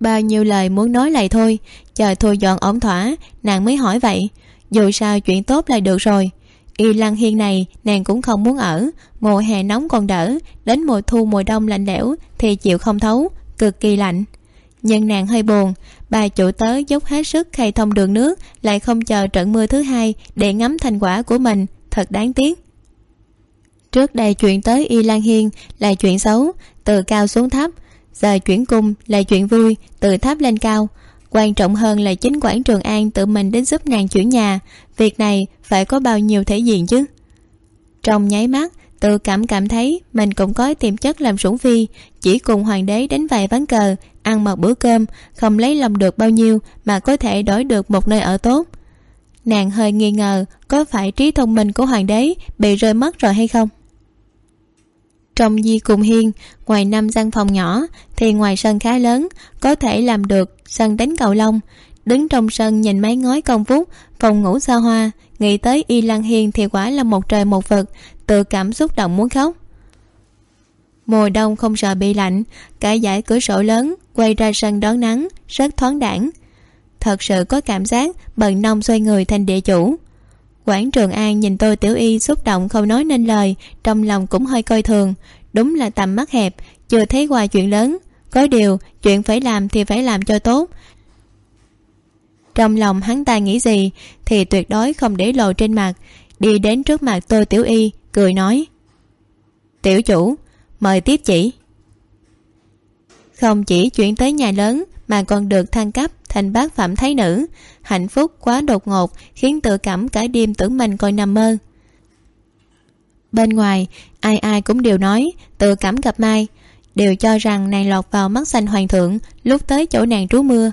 Bao nhiêu lời muốn nói lại thôi, chờ thôi dọn ổn thỏa, nàng mới hỏi vậy. Dù sao chuyện tốt là được rồi. Y lăng hiên này, nàng cũng không muốn ở. Mùa hè nóng còn đỡ, đến mùa thu mùa đông lạnh lẽo, thì chịu không thấu, cực kỳ lạnh nhưng nàng hơi buồn, bà chủ tớ dốc hết sức khai thông đường nước, lại không chờ trận mưa thứ hai để ngắm thành quả của mình. Thật đáng tiếc. Trước đây chuyện tới y lan hiên là chuyện xấu, từ cao xuống thấp. Giờ chuyển cung là chuyện vui, từ thấp lên cao. Quan trọng hơn là chính quản trường an tự mình đến giúp nàng chuyển nhà. Việc này phải có bao nhiêu thể diện chứ? Trong nháy mắt tự cảm cảm thấy mình cũng có tiềm chất làm sủng phi, chỉ cùng hoàng đế đánh vài ván cờ ăn một bữa cơm, không lấy lòng được bao nhiêu mà có thể đổi được một nơi ở tốt. Nàng hơi nghi ngờ có phải trí thông minh của hoàng đế bị rơi mất rồi hay không. Trong di cùng hiên, ngoài năm gian phòng nhỏ, thì ngoài sân khá lớn, có thể làm được sân đánh cầu lông. Đứng trong sân nhìn mái ngói công phúc phòng ngủ xa hoa, nghĩ tới y lan hiên thì quả là một trời một vực, tự cảm xúc động muốn khóc mùa đông không sợ bị lạnh, cả dải cửa sổ lớn quay ra sân đón nắng, rất thoáng đãng. Thật sự có cảm giác bần nông xoay người thành địa chủ. Quảng trường an nhìn tôi tiểu y xúc động không nói nên lời, trong lòng cũng hơi coi thường. Đúng là tầm mắt hẹp, chưa thấy qua chuyện lớn. Có điều, chuyện phải làm thì phải làm cho tốt. Trong lòng hắn ta nghĩ gì thì tuyệt đối không để lộ trên mặt. Đi đến trước mặt tôi tiểu y, cười nói, tiểu chủ mời tiếp chỉ. Không chỉ chuyển tới nhà lớn, mà còn được thăng cấp thành bác phẩm thái nữ. Hạnh phúc quá đột ngột, khiến tự cảm cả đêm tưởng mình coi nằm mơ. Bên ngoài, ai ai cũng đều nói, tự cảm gặp mai. Đều cho rằng nàng lọt vào mắt xanh hoàng thượng, lúc tới chỗ nàng trú mưa.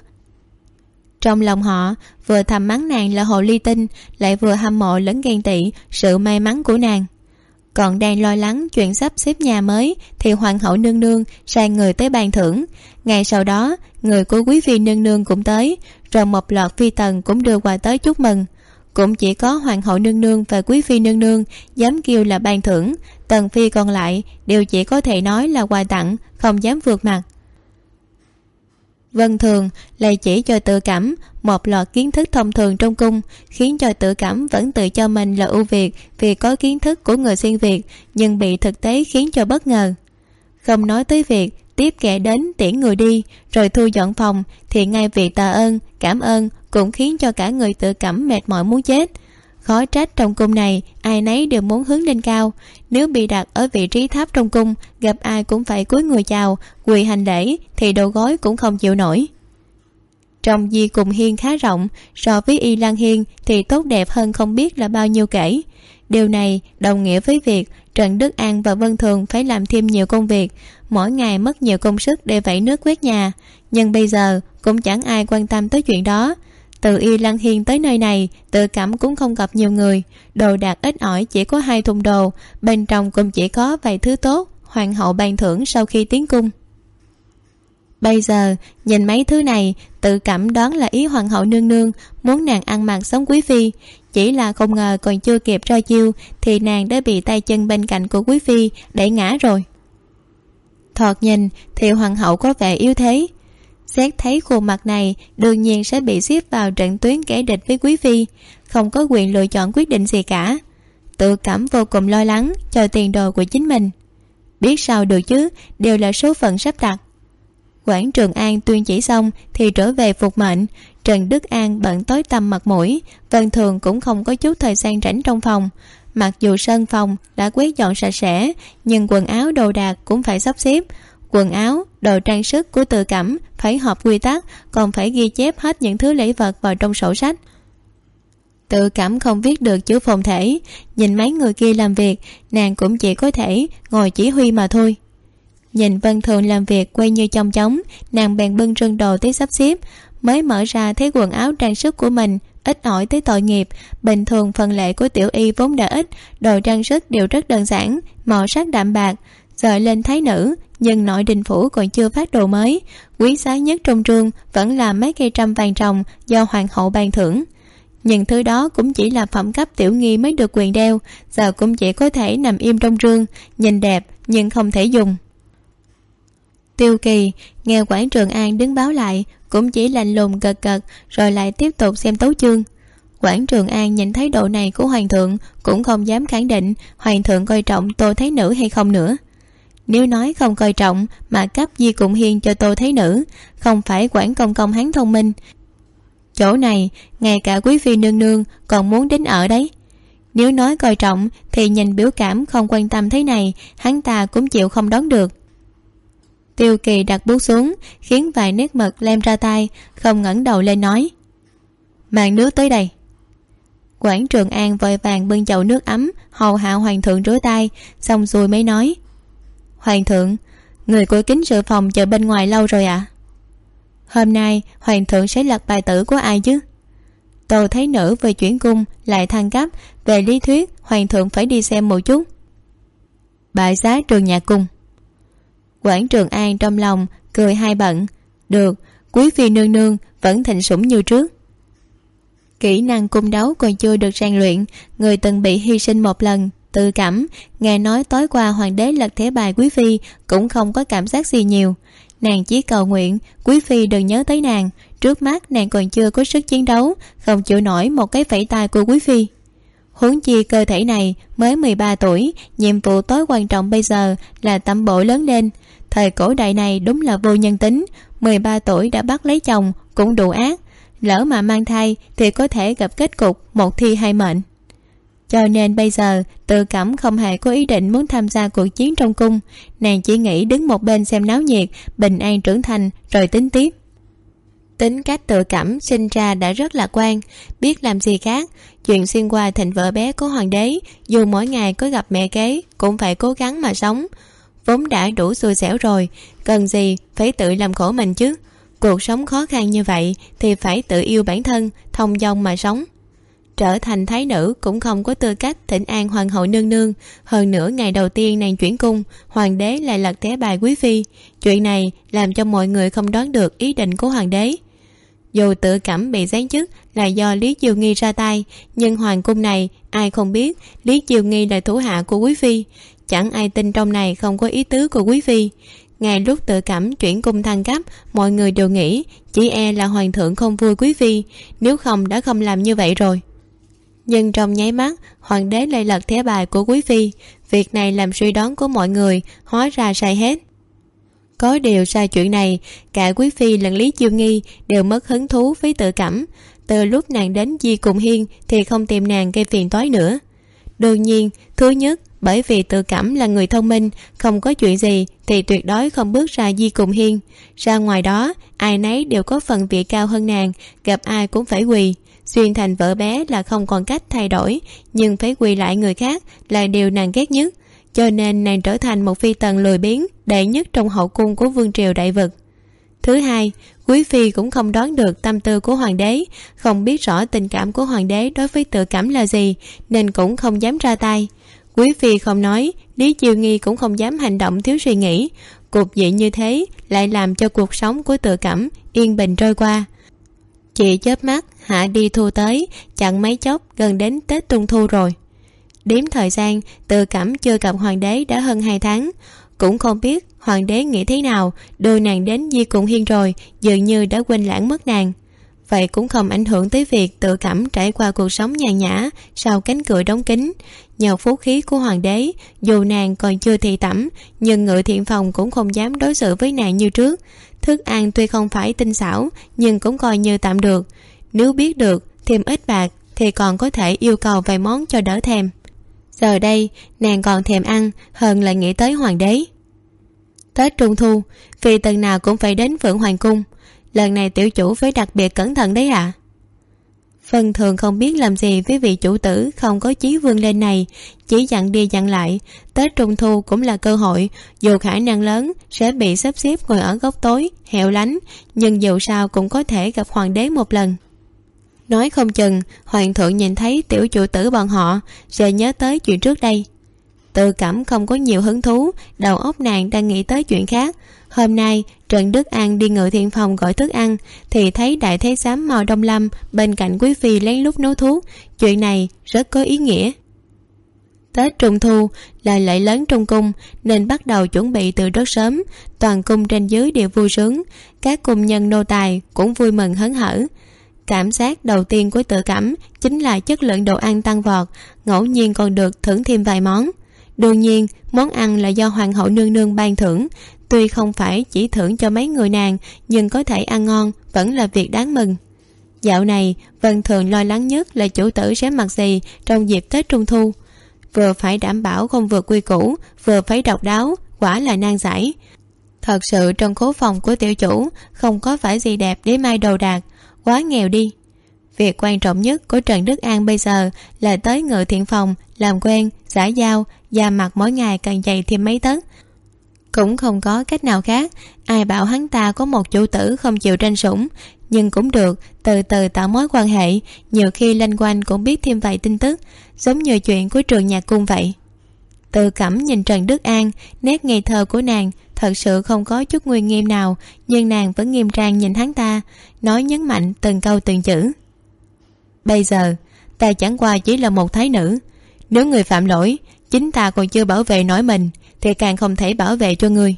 Trong lòng họ, vừa thầm mắng nàng là hồ ly tinh, lại vừa hâm mộ lẫn ghen tị sự may mắn của nàng còn đang lo lắng chuyện sắp xếp nhà mới thì hoàng hậu nương nương sai người tới bàn thưởng. Ngày sau đó, người của quý phi nương nương cũng tới, rồi một loạt phi tần cũng đưa quà tới chúc mừng. Cũng chỉ có hoàng hậu nương nương và quý phi nương nương dám kêu là ban thưởng, tần phi còn lại đều chỉ có thể nói là quà tặng, không dám vượt mặt vân thường, lại chỉ cho tự cảm, một loạt kiến thức thông thường trong cung, khiến cho tự cảm vẫn tự cho mình là ưu việt vì có kiến thức của người xuyên việt, nhưng bị thực tế khiến cho bất ngờ. Không nói tới việc tiếp kẻ đến tiễn người đi, rồi thu dọn phòng, thì ngay việc tạ ơn, cảm ơn cũng khiến cho cả người tự cảm mệt mỏi muốn chết khó trách trong cung này, ai nấy đều muốn hướng lên cao. Nếu bị đặt ở vị trí thấp trong cung, gặp ai cũng phải cúi người chào, quỳ hành lễ, thì đầu gối cũng không chịu nổi. Trong di cùng hiên khá rộng, so với y lan hiên thì tốt đẹp hơn không biết là bao nhiêu kể. Điều này đồng nghĩa với việc trần đức an và vân thường phải làm thêm nhiều công việc, mỗi ngày mất nhiều công sức để vẩy nước quét nhà. Nhưng bây giờ cũng chẳng ai quan tâm tới chuyện đó từ y lăng hiên tới nơi này, tự cảm cũng không gặp nhiều người. Đồ đạc ít ỏi chỉ có hai thùng đồ, bên trong cũng chỉ có vài thứ tốt, hoàng hậu ban thưởng sau khi tiến cung. Bây giờ, nhìn mấy thứ này, tự cảm đoán là ý hoàng hậu nương nương muốn nàng ăn mặc sống quý phi. Chỉ là không ngờ còn chưa kịp ra chiêu, thì nàng đã bị tay chân bên cạnh của quý phi đẩy ngã rồi. Thoạt nhìn, thì hoàng hậu có vẻ yếu thế xét thấy khuôn mặt này, đương nhiên sẽ bị xếp vào trận tuyến kẻ địch với quý phi, không có quyền lựa chọn quyết định gì cả. Tự cảm vô cùng lo lắng cho tiền đồ của chính mình. Biết sao được chứ, đều là số phận sắp đặt. Quảng trường an tuyên chỉ xong thì trở về phục mệnh, trần đức an bận tối tăm mặt mũi, vân thường cũng không có chút thời gian rảnh trong phòng. Mặc dù sân phòng đã quét dọn sạch sẽ, nhưng quần áo đồ đạc cũng phải sắp xếp quần áo, đồ trang sức của tự cảm phải họp quy tắc, còn phải ghi chép hết những thứ lễ vật vào trong sổ sách. Tự cảm không viết được chữ phồn thể, nhìn mấy người kia làm việc, nàng cũng chỉ có thể ngồi chỉ huy mà thôi. Nhìn vân thường làm việc quay như chong chóng, nàng bèn bưng rưng đồ tới sắp xếp, mới mở ra thấy quần áo trang sức của mình ít ỏi tới tội nghiệp. Bình thường phần lệ của tiểu y vốn đã ít, đồ trang sức đều rất đơn giản, màu sắc đạm bạc. Giờ lên thái nữ nhưng nội đình phủ còn chưa phát đồ mới. Quý giá nhất trong trường vẫn là mấy cây trăm vàng trồng do hoàng hậu ban thưởng. Nhưng thứ đó cũng chỉ là phẩm cấp tiểu nghi mới được quyền đeo, giờ cũng chỉ có thể nằm im trong rương nhìn đẹp nhưng không thể dùng. Tiêu kỳ, nghe quản trường an đứng báo lại, cũng chỉ lạnh lùng gật gật rồi lại tiếp tục xem tấu chương. Quản trường an nhìn thấy độ này của hoàng thượng cũng không dám khẳng định hoàng thượng coi trọng tô thấy nữ hay không nữa nếu nói không coi trọng mà cấp di cụng hiên cho tô thấy nữ, không phải quản công công hắn thông minh. Chỗ này, ngay cả quý phi nương nương còn muốn đến ở đấy. Nếu nói coi trọng thì nhìn biểu cảm không quan tâm thế này, hắn ta cũng chịu không đón được. Tiêu kỳ đặt bút xuống, khiến vài nét mật lem ra tay không ngẩng đầu lên nói. Mang nước tới đây. Quản trường an vội vàng bưng chậu nước ấm, hầu hạ hoàng thượng rối tay, xong rồi mới nói hoàng thượng, người của kính sự phòng chờ bên ngoài lâu rồi ạ. À? hôm nay, hoàng thượng sẽ lật bài tử của ai chứ? Tô thấy nữ về chuyển cung lại thăng cấp, về lý thuyết, hoàng thượng phải đi xem một chút. Bại giá trường nhà cung. Quảng trường an trong lòng cười hai bận. Được, quý phi nương nương vẫn thịnh sủng như trước. Kỹ năng cung đấu còn chưa được rèn luyện, người từng bị hy sinh một lần tự cảm, nghe nói tối qua hoàng đế lật thế bài quý phi cũng không có cảm giác gì nhiều. Nàng chỉ cầu nguyện, quý phi đừng nhớ tới nàng. Trước mắt nàng còn chưa có sức chiến đấu, không chịu nổi một cái phẩy tay của quý phi. Huống chi cơ thể này mới mười ba tuổi, nhiệm vụ tối quan trọng bây giờ là tẩm bổ lớn lên. Thời cổ đại này đúng là vô nhân tính, mười ba tuổi đã bắt lấy chồng cũng đủ ác. Lỡ mà mang thai thì có thể gặp kết cục một thi hai mệnh cho nên bây giờ tự cảm không hề có ý định muốn tham gia cuộc chiến trong cung. Nàng chỉ nghĩ đứng một bên xem náo nhiệt, bình an trưởng thành, rồi tính tiếp. Tính cách tự cảm sinh ra đã rất lạc quan, biết làm gì khác. Chuyện xuyên qua thành vợ bé của hoàng đế, dù mỗi ngày có gặp mẹ kế, cũng phải cố gắng mà sống. Vốn đã đủ xui xẻo rồi, cần gì phải tự làm khổ mình chứ? Cuộc sống khó khăn như vậy thì phải tự yêu bản thân, thông dong mà sống trở thành thái nữ cũng không có tư cách thỉnh an hoàng hậu nương nương. Hơn nữa, ngày đầu tiên nàng chuyển cung, hoàng đế lại lật té bài quý phi. Chuyện này làm cho mọi người không đoán được ý định của hoàng đế. Dù tự cảm bị giáng chức là do lý diều nghi ra tay, nhưng hoàng cung này ai không biết lý diều nghi là thủ hạ của quý phi. Chẳng ai tin trong này không có ý tứ của quý phi. Ngay lúc tự cảm chuyển cung thăng cấp, mọi người đều nghĩ chỉ e là hoàng thượng không vui quý phi. Nếu không đã không làm như vậy rồi nhưng trong nháy mắt, hoàng đế lại lật thế bài của quý phi. Việc này làm suy đoán của mọi người, hóa ra sai hết. Có điều sai chuyện này, cả quý phi lẫn lý chiêu nghi đều mất hứng thú với tự cảm. Từ lúc nàng đến di cùng hiên thì không tìm nàng gây phiền toái nữa. Đương nhiên, thứ nhất, bởi vì tự cảm là người thông minh, không có chuyện gì thì tuyệt đối không bước ra di cùng hiên. Ra ngoài đó, ai nấy đều có phần vị cao hơn nàng, gặp ai cũng phải quỳ xuyên thành vợ bé là không còn cách thay đổi, nhưng phải quỳ lại người khác là điều nàng ghét nhất. Cho nên nàng trở thành một phi tần lười biếng, đệ nhất trong hậu cung của vương triều đại vực. Thứ hai, quý phi cũng không đoán được tâm tư của hoàng đế, không biết rõ tình cảm của hoàng đế đối với tự cảm là gì, nên cũng không dám ra tay. Quý phi không nói, lý chiêu nghi cũng không dám hành động thiếu suy nghĩ. Cục diện như thế lại làm cho cuộc sống của tự cảm yên bình trôi qua. Chị chớp mắt hạ đi thu tới chẳng mấy chốc gần đến tết trung thu rồi. Đếm thời gian tự cảm chưa gặp hoàng đế đã hơn hai tháng. Cũng không biết hoàng đế nghĩ thế nào đưa nàng đến di cụng hiên rồi, dường như đã quên lãng mất nàng. Vậy cũng không ảnh hưởng tới việc tự cảm trải qua cuộc sống nhàn nhã sau cánh cửa đóng kín. Nhờ phú khí của hoàng đế, dù nàng còn chưa thị tẩm, nhưng ngự thiện phòng cũng không dám đối xử với nàng như trước. Thức ăn tuy không phải tinh xảo, nhưng cũng coi như tạm được nếu biết được, thêm ít bạc thì còn có thể yêu cầu vài món cho đỡ thèm. Giờ đây, nàng còn thèm ăn hơn là nghĩ tới hoàng đế. Tết trung thu, vì tuần nào cũng phải đến phượng hoàng cung. Lần này tiểu chủ phải đặc biệt cẩn thận đấy ạ. À? phần thường không biết làm gì với vị chủ tử không có chí vương lên này, chỉ dặn đi dặn lại, tết trung thu cũng là cơ hội, dù khả năng lớn sẽ bị sắp xếp ngồi ở góc tối, hẻo lánh, nhưng dù sao cũng có thể gặp hoàng đế một lần nói không chừng, hoàng thượng nhìn thấy tiểu chủ tử bọn họ sẽ nhớ tới chuyện trước đây. Tự cảm không có nhiều hứng thú, đầu óc nàng đang nghĩ tới chuyện khác. Hôm nay, trần đức an đi ngự thiện phòng gọi thức ăn, thì thấy đại thế giám mò đông lâm bên cạnh quý phi lén lút nấu thuốc. Chuyện này rất có ý nghĩa. Tết trung thu là lễ lớn trong cung, nên bắt đầu chuẩn bị từ rất sớm. Toàn cung trên dưới đều vui sướng. Các cung nhân nô tài cũng vui mừng hớn hở cảm giác đầu tiên của tự cảm chính là chất lượng đồ ăn tăng vọt, ngẫu nhiên còn được thưởng thêm vài món. Đương nhiên, món ăn là do hoàng hậu nương nương ban thưởng. Tuy không phải chỉ thưởng cho mấy người nàng, nhưng có thể ăn ngon vẫn là việc đáng mừng. Dạo này, vân thường lo lắng nhất là chủ tử sẽ mặc gì trong dịp tết trung thu. Vừa phải đảm bảo không vượt quy củ, vừa phải độc đáo, quả là nan giải. Thật sự trong khố phòng của tiểu chủ, không có phải gì đẹp để mai đồ đạc quá nghèo đi. Việc quan trọng nhất của trần đức an bây giờ là tới ngự thiện phòng, làm quen giả giao, da mặt mỗi ngày càng dày thêm mấy tấc. Cũng không có cách nào khác, ai bảo hắn ta có một chủ tử không chịu tranh sủng, nhưng cũng được, từ từ tạo mối quan hệ, nhiều khi lanh quanh cũng biết thêm vài tin tức, giống như chuyện của trường nhạc cung vậy tự cẩm nhìn trần đức an, nét ngây thơ của nàng thật sự không có chút nguyên nghiêm nào, nhưng nàng vẫn nghiêm trang nhìn hắn ta, nói nhấn mạnh từng câu từng chữ. Bây giờ, ta chẳng qua chỉ là một thái nữ. Nếu người phạm lỗi, chính ta còn chưa bảo vệ nổi mình, thì càng không thể bảo vệ cho người.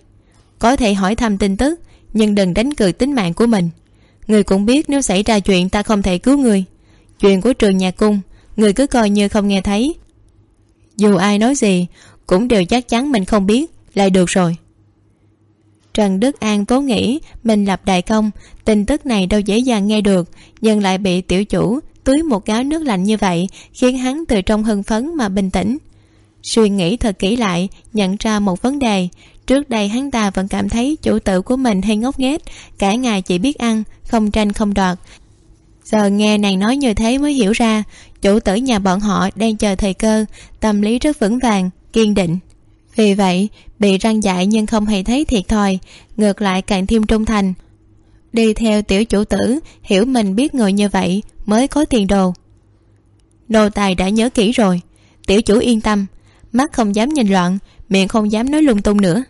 Có thể hỏi thăm tin tức, nhưng đừng đánh cược tính mạng của mình. Người cũng biết nếu xảy ra chuyện ta không thể cứu người. Chuyện của trường nhà cung, người cứ coi như không nghe thấy dù ai nói gì, cũng đều chắc chắn mình không biết lại được rồi. Trần đức an vốn nghĩ mình lập đại công, tin tức này đâu dễ dàng nghe được, nhưng lại bị tiểu chủ tưới một gáo nước lạnh như vậy, khiến hắn từ trong hưng phấn mà bình tĩnh. Suy nghĩ thật kỹ lại, nhận ra một vấn đề. Trước đây hắn ta vẫn cảm thấy chủ tử của mình hay ngốc nghếch, cả ngày chỉ biết ăn, không tranh không đoạt giờ nghe nàng nói như thế mới hiểu ra, chủ tử nhà bọn họ đang chờ thời cơ, tâm lý rất vững vàng, kiên định. Vì vậy, bị răng dại nhưng không hề thấy thiệt thòi, ngược lại càng thêm trung thành. Đi theo tiểu chủ tử, hiểu mình biết người như vậy mới có tiền đồ. Nô tài đã nhớ kỹ rồi, tiểu chủ yên tâm, mắt không dám nhìn loạn, miệng không dám nói lung tung nữa.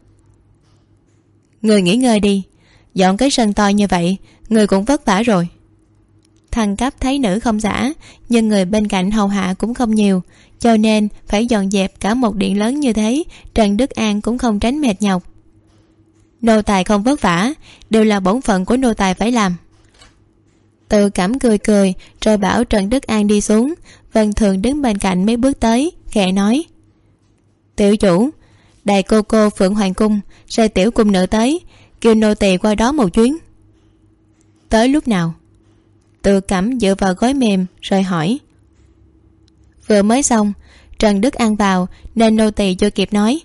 Người nghỉ ngơi đi, dọn cái sân to như vậy, người cũng vất vả rồi thằng cấp thấy nữ không giả, nhưng người bên cạnh hầu hạ cũng không nhiều. Cho nên phải dọn dẹp cả một điện lớn như thế, trần đức an cũng không tránh mệt nhọc. Nô tài không vất vả, đều là bổn phận của nô tài phải làm. Tự cảm cười cười, rồi bảo trần đức an đi xuống. Vân thường đứng bên cạnh mấy bước tới, khẽ nói. Tiểu chủ, đại cô cô phượng hoàng cung, sai tiểu cung nữ tới, kêu nô tỳ qua đó một chuyến. Tới lúc nào? Tự cảm dựa vào gói mềm, rồi hỏi. Vừa mới xong, trần đức an vào, nên nô tỳ chưa kịp nói.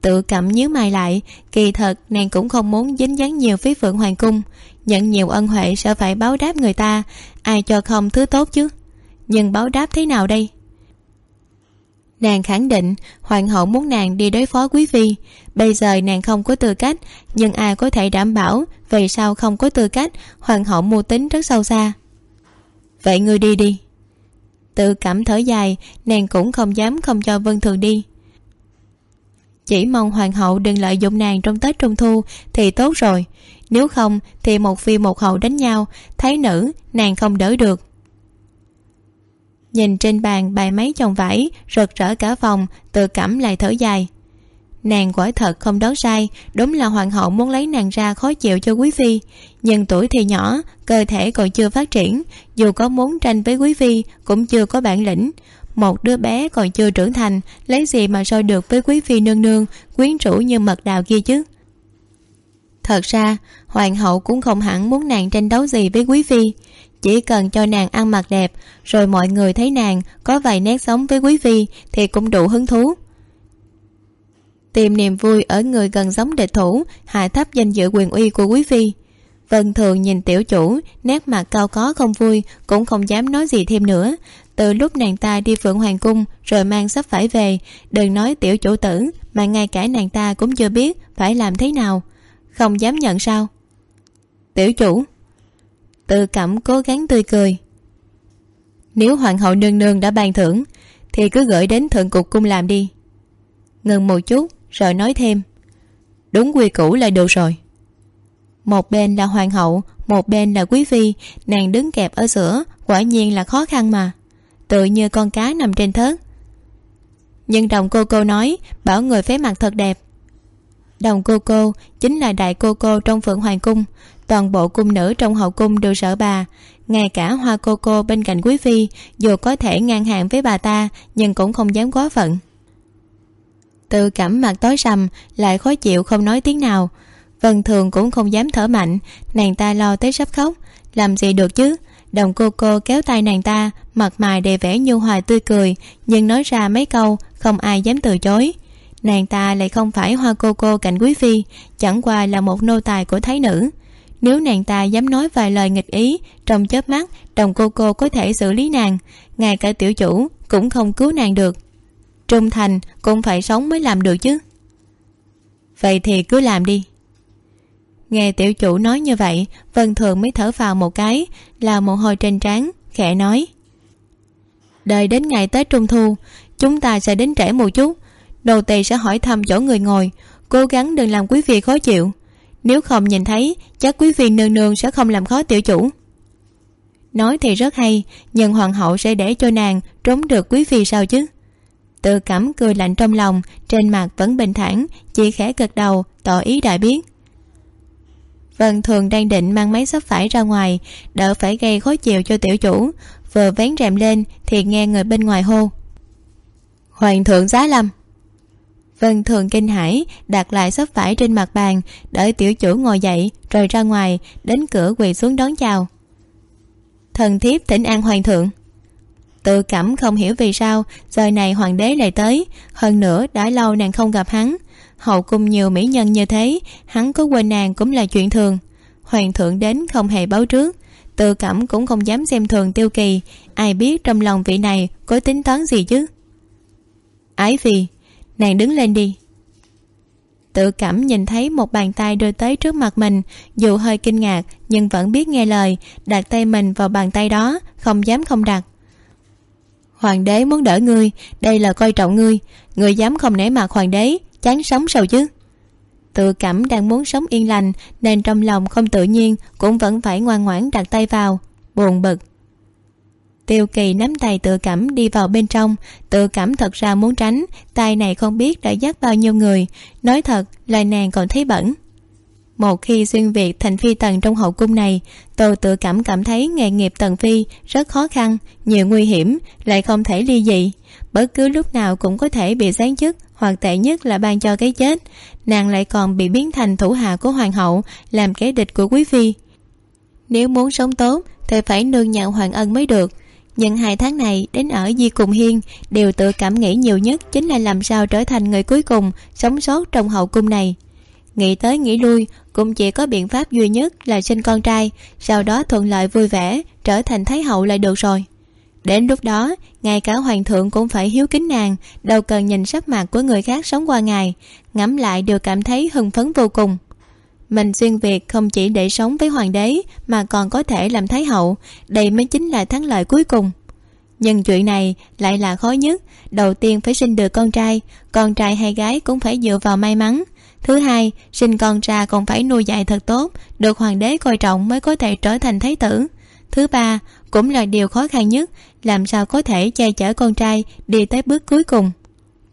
Tự cảm nhíu mày lại, kỳ thật nàng cũng không muốn dính dáng nhiều với phượng hoàng cung. Nhận nhiều ân huệ sẽ phải báo đáp người ta, ai cho không thứ tốt chứ? Nhưng báo đáp thế nào đây? Nàng khẳng định, hoàng hậu muốn nàng đi đối phó quý phi. Bây giờ nàng không có tư cách, nhưng ai có thể đảm bảo về sau không có tư cách, hoàng hậu mưu tính rất sâu xa. Vậy ngươi đi đi. Tự cảm thở dài, nàng cũng không dám không cho vân thường đi. Chỉ mong hoàng hậu đừng lợi dụng nàng trong tết trung thu thì tốt rồi. Nếu không thì một phi một hậu đánh nhau thấy nữ nàng không đỡ được nhìn trên bàn bài mấy chồng vải, rực rỡ cả phòng, tự cảm lại thở dài. Nàng quả thật không đoán sai, đúng là hoàng hậu muốn lấy nàng ra khó chịu cho quý phi. Nhưng tuổi thì nhỏ, cơ thể còn chưa phát triển, dù có muốn tranh với quý phi cũng chưa có bản lĩnh. Một đứa bé còn chưa trưởng thành, lấy gì mà soi được với quý phi nương nương, quyến rũ như mật đào kia chứ? Thật ra, hoàng hậu cũng không hẳn muốn nàng tranh đấu gì với quý phi chỉ cần cho nàng ăn mặc đẹp, rồi mọi người thấy nàng có vài nét sống với quý phi thì cũng đủ hứng thú. Tìm niềm vui ở người gần giống địch thủ, hạ thấp danh dự quyền uy của quý phi. Vân thường nhìn tiểu chủ, nét mặt cao có không vui, cũng không dám nói gì thêm nữa. Từ lúc nàng ta đi phượng hoàng cung, rồi mang sắp phải về, đừng nói tiểu chủ tử, mà ngay cả nàng ta cũng chưa biết phải làm thế nào. Không dám nhận sao? Tiểu chủ tự cảm cố gắng tươi cười. Nếu hoàng hậu nương nương đã ban thưởng, thì cứ gửi đến thượng cục cung làm đi. Ngừng một chút, rồi nói thêm. Đúng quy củ là được rồi. Một bên là hoàng hậu, một bên là quý phi, nàng đứng kẹp ở giữa, quả nhiên là khó khăn mà. Tự như con cá nằm trên thớt. Nhưng đồng cô cô nói, bảo người phế mặt thật đẹp. Đồng cô cô chính là đại cô cô trong phượng hoàng cung toàn bộ cung nữ trong hậu cung đều sợ bà. Ngay cả hoa cô cô bên cạnh quý phi, dù có thể ngang hàng với bà ta, nhưng cũng không dám quá phận. Tự cảm mặt tối sầm, lại khó chịu không nói tiếng nào. Vân thường cũng không dám thở mạnh, nàng ta lo tới sắp khóc. Làm gì được chứ? Đồng cô cô kéo tay nàng ta, mặt mày đầy vẻ nhu hòa tươi cười, nhưng nói ra mấy câu, không ai dám từ chối. Nàng ta lại không phải hoa cô cô cạnh quý phi, chẳng qua là một nô tài của thái nữ nếu nàng ta dám nói vài lời nghịch ý, trong chớp mắt, đồng cô cô có thể xử lý nàng. Ngay cả tiểu chủ cũng không cứu nàng được. Trung thành cũng phải sống mới làm được chứ. Vậy thì cứ làm đi. Nghe tiểu chủ nói như vậy, vân thường mới thở vào một cái, là mồ hôi trên trán, khẽ nói. Đợi đến ngày tết trung thu, chúng ta sẽ đến trễ một chút. Đầu tỳ sẽ hỏi thăm chỗ người ngồi. Cố gắng đừng làm quý vị khó chịu nếu không nhìn thấy, chắc quý phi nương nương sẽ không làm khó tiểu chủ. Nói thì rất hay, nhưng hoàng hậu sẽ để cho nàng trốn được quý phi sao chứ? Tự cảm cười lạnh trong lòng, trên mặt vẫn bình thản, chỉ khẽ gật đầu, tỏ ý đại biết. Vân thường đang định mang máy sắp phải ra ngoài, đỡ phải gây khó chịu cho tiểu chủ, vừa vén rèm lên thì nghe người bên ngoài hô. Hoàng thượng giá lâm vân thường kinh hãi, đặt lại sắp phải trên mặt bàn, đợi tiểu chủ ngồi dậy, rồi ra ngoài, đến cửa quỳ xuống đón chào. Thần thiếp thỉnh an hoàng thượng. Tự cảm không hiểu vì sao, giờ này hoàng đế lại tới. Hơn nữa, đã lâu nàng không gặp hắn. Hậu cung nhiều mỹ nhân như thế, hắn có quên nàng cũng là chuyện thường. Hoàng thượng đến không hề báo trước. Tự cảm cũng không dám xem thường tiêu kỳ. Ai biết trong lòng vị này có tính toán gì chứ? Ái phi nàng đứng lên đi. Tự cảm nhìn thấy một bàn tay đưa tới trước mặt mình, dù hơi kinh ngạc, nhưng vẫn biết nghe lời, đặt tay mình vào bàn tay đó, không dám không đặt. Hoàng đế muốn đỡ ngươi, đây là coi trọng ngươi ngươi dám không nể mặt hoàng đế, chán sống sao chứ? Tự cảm đang muốn sống yên lành, nên trong lòng không tự nhiên, cũng vẫn phải ngoan ngoãn đặt tay vào, buồn bực tiêu kỳ nắm tay tự cảm đi vào bên trong. Tự cảm thật ra muốn tránh, tay này không biết đã dắt bao nhiêu người. Nói thật, lời nàng còn thấy bẩn. Một khi xuyên việt thành phi tần trong hậu cung này tôi tự cảm cảm thấy nghề nghiệp tần phi rất khó khăn, nhiều nguy hiểm, lại không thể ly dị. Bất cứ lúc nào cũng có thể bị giáng chức, hoặc tệ nhất là ban cho cái chết. Nàng lại còn bị biến thành thủ hạ của hoàng hậu, làm kẻ địch của quý phi. Nếu muốn sống tốt, thì phải nương nhờ hoàng ân mới được những hai tháng này, đến ở di cùng hiên, đều tự cảm nghĩ nhiều nhất chính là làm sao trở thành người cuối cùng sống sót trong hậu cung này. Nghĩ tới nghĩ lui, cũng chỉ có biện pháp duy nhất là sinh con trai, sau đó thuận lợi vui vẻ, trở thành thái hậu lại được rồi. Đến lúc đó, ngay cả hoàng thượng cũng phải hiếu kính nàng, đâu cần nhìn sắc mặt của người khác sống qua ngày, ngẫm lại đều cảm thấy hưng phấn vô cùng mình xuyên việt không chỉ để sống với hoàng đế, mà còn có thể làm thái hậu. Đây mới chính là thắng lợi cuối cùng. Nhưng chuyện này lại là khó nhất. Đầu tiên phải sinh được con trai con trai hay gái cũng phải dựa vào may mắn. Thứ hai, sinh con ra còn phải nuôi dạy thật tốt, được hoàng đế coi trọng mới có thể trở thành thái tử. Thứ ba, cũng là điều khó khăn nhất, làm sao có thể che chở con trai đi tới bước cuối cùng.